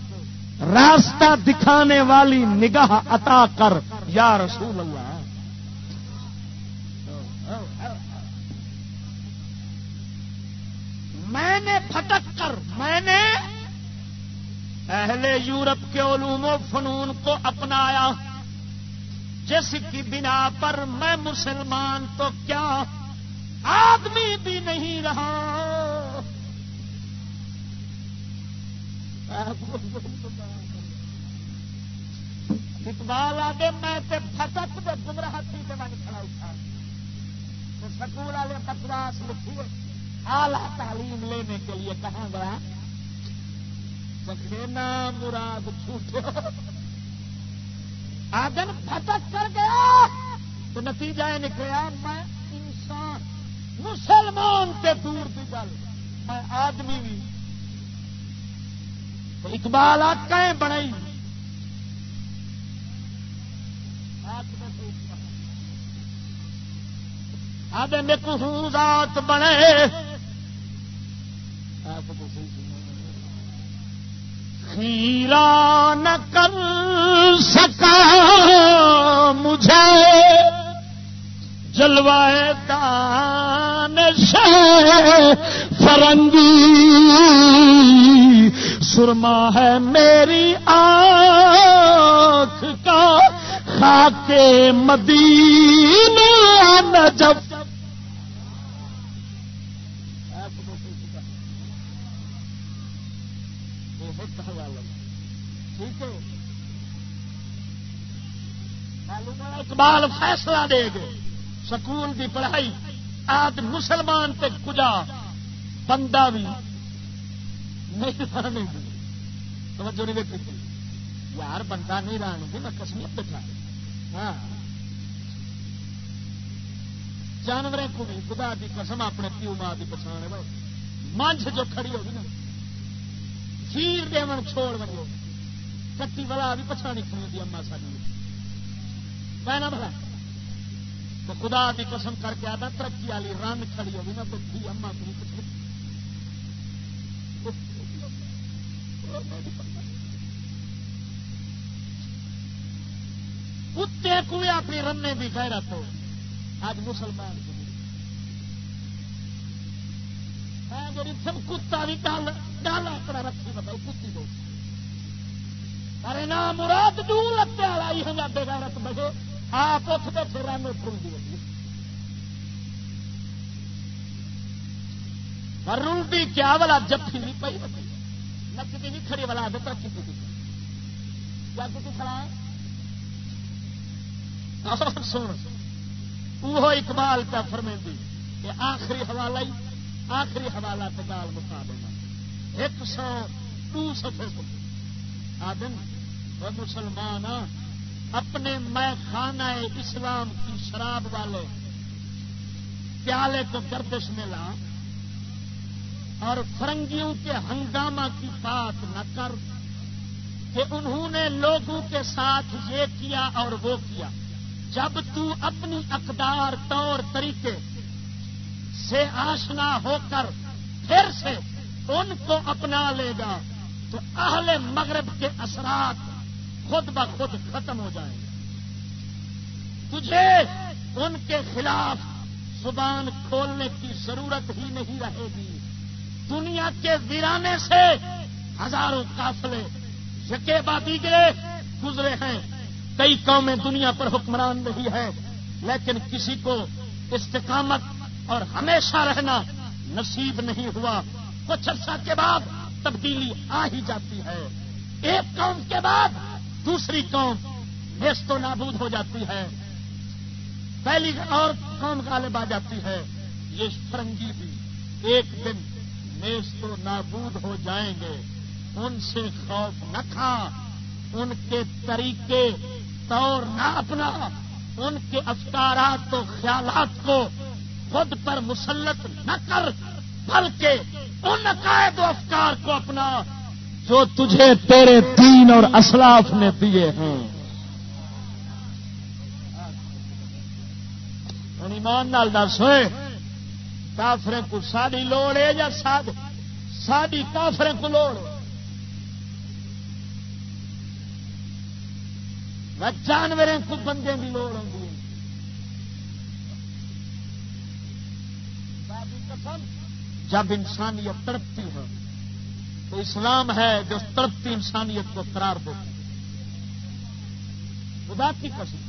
[SPEAKER 2] راستہ دکھانے والی نگاہ عطا کر، یا رسول اللہ۔ میں نے پھٹک کر، میں نے اہل یورپ کے علوم و فنون کو اپنایا۔ جس کی بنا پر میں مسلمان تو کیا آدمی بھی نہیں رہا؟ اقبال آگے میں پھٹک دے گمراہ تھی میں کھڑا اٹھا۔ سکول والے بکواس لکھیے، اعلی تعلیم لینے کے لیے کہاں گیا؟ سکھینا مراد جھوٹے۔ آدن پھٹک کر گیا تو نتیجہ یہ نکلا میں انسان، مسلمان کے دور کی گل، میں آدمی بھی اقبال آکیں بنائی آدھے میں کو ذات بنے۔ خیرا نہ کر سکا مجھے۔ جلوائے دان فرنگی سرما ہے میری آنکھ کا خاک مدینہ نجف۔ اقبال فیصلہ دے گے سکول کی پڑھائی، آج مسلمان تے کجا بندہ بھی نہیں پڑھنے توجہ نہیں دیکھی یار، بندہ نہیں رہنے گی میں کسمیت بٹھا ہاں۔ جانور کو بھی خدا کی قسم، اپنے پیو ماں کی پچھانے مجھ جو کھڑی ہوگی نا کھیر دے من چھوڑ بنے کٹی والا بھی پچھانی کھڑی اما ساری پہنا بھلا۔ تو خدا کی قسم کر کے آتا، ترقی والی رن کھڑی ہوگی نا، تو اما کتے کو اپنی رنے کی غیرت ہو۔ آج مسلمان جی سب کتا بھی ڈال ڈال اپنا رکھی بتاؤ کتی دو۔ ارے نہ مراد دور لگتے والا ہی ہزار غیرت بجے آپ اٹھتے پھر رن اٹھوں گی رلتی کیا والا جفی نہیں پی نچتی نہیں کھڑی والا آدھے ترقی کی۔ کیا کسی کھڑا سن وہ اقبال کا فرمیندی کہ آخری حوالہ ہی، آخری حوالہ تو گال مکا دینا۔ ایک سو ٹو سفے آدم، وہ مسلمان ہاں، اپنے میں خانہ اسلام کی شراب والے پیالے کو گردش میں لا اور فرنگیوں کے ہنگامہ کی بات نہ کر کہ انہوں نے لوگوں کے ساتھ یہ کیا اور وہ کیا۔ جب تو اپنی اقدار طور طریقے سے آشنا ہو کر پھر سے ان کو اپنا لے گا تو اہل مغرب کے اثرات خود بخود ختم ہو جائیں گے۔ تجھے ان کے خلاف زبان کھولنے کی ضرورت ہی نہیں رہے گی۔ دنیا کے ویرانے سے ہزاروں قافلے یقے بادی گرے گزرے ہیں۔ کئی قومیں دنیا پر حکمران نہیں ہے لیکن کسی کو استقامت اور ہمیشہ رہنا نصیب نہیں ہوا۔ کچھ عرصہ کے بعد تبدیلی آ ہی جاتی ہے۔ ایک قوم کے بعد دوسری قوم نیست و نابود ہو جاتی ہے۔ پہلی اور قوم غالب آ جاتی ہے۔ یہ فرنگی بھی ایک دن نیست و نابود ہو جائیں گے۔ ان سے خوف نہ کھا ان کے طریقے، طور نہ اپنا۔ ان کے افکارات و خیالات کو خود پر مسلط نہ کر، بلکہ ان عقائد و افکار کو اپنا۔ جو تجھے تیرے دین اور اسلاف نے دیے ہیں۔ یعنی ایمان نال دس، ہوئے۔ کافرے کو ساری لوڑ ہے یا ساری کافرے کو لوڑ جانور کو بندے کی لوڑ ہوتی جب انسانیت تڑپتی ہے، تو اسلام ہے جو تڑپتی انسانیت کو قرار دیتی خدا کی قسم،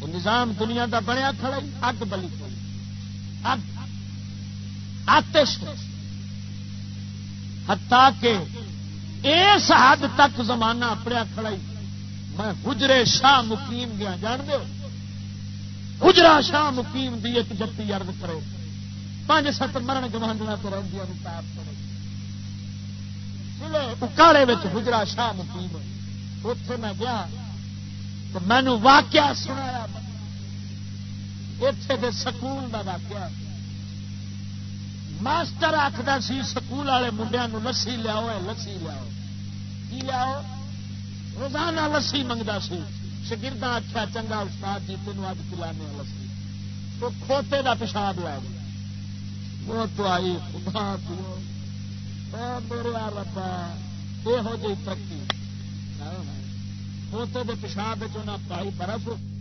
[SPEAKER 2] وہ نظام دنیا کا بنیا کھڑا اگ بلی کھڑی اگ آتش ہتا کہ اس حد تک زمانہ اپنے کھڑائی میں حجرے شاہ مقیم گیا جان دو حجرا شاہ مقیم دی ایک جتی ارد کرے پانچ سات مرن گوانڈنا تو رہی اکاڑے حجرا شاہ مقیم اتے میں گیا تو مینو واقعہ سنایا۔ اتے سکول کا واقعہ۔ ماسٹر آخر سی، سکول والے منڈیا لسی لیاؤ لسی لیاؤ۔ کی لیاؤ؟ روزانہ لسی منگتا سی۔ شگردہ آخیا چنگا استاد جی تین اج پلانے لسی۔ تو کھوتے کا پیشاب لیا وہ تو آئی۔ خدا پیو میرے ربا یہو جی ترقی۔ کھوتے کے پیشاب پائی برف۔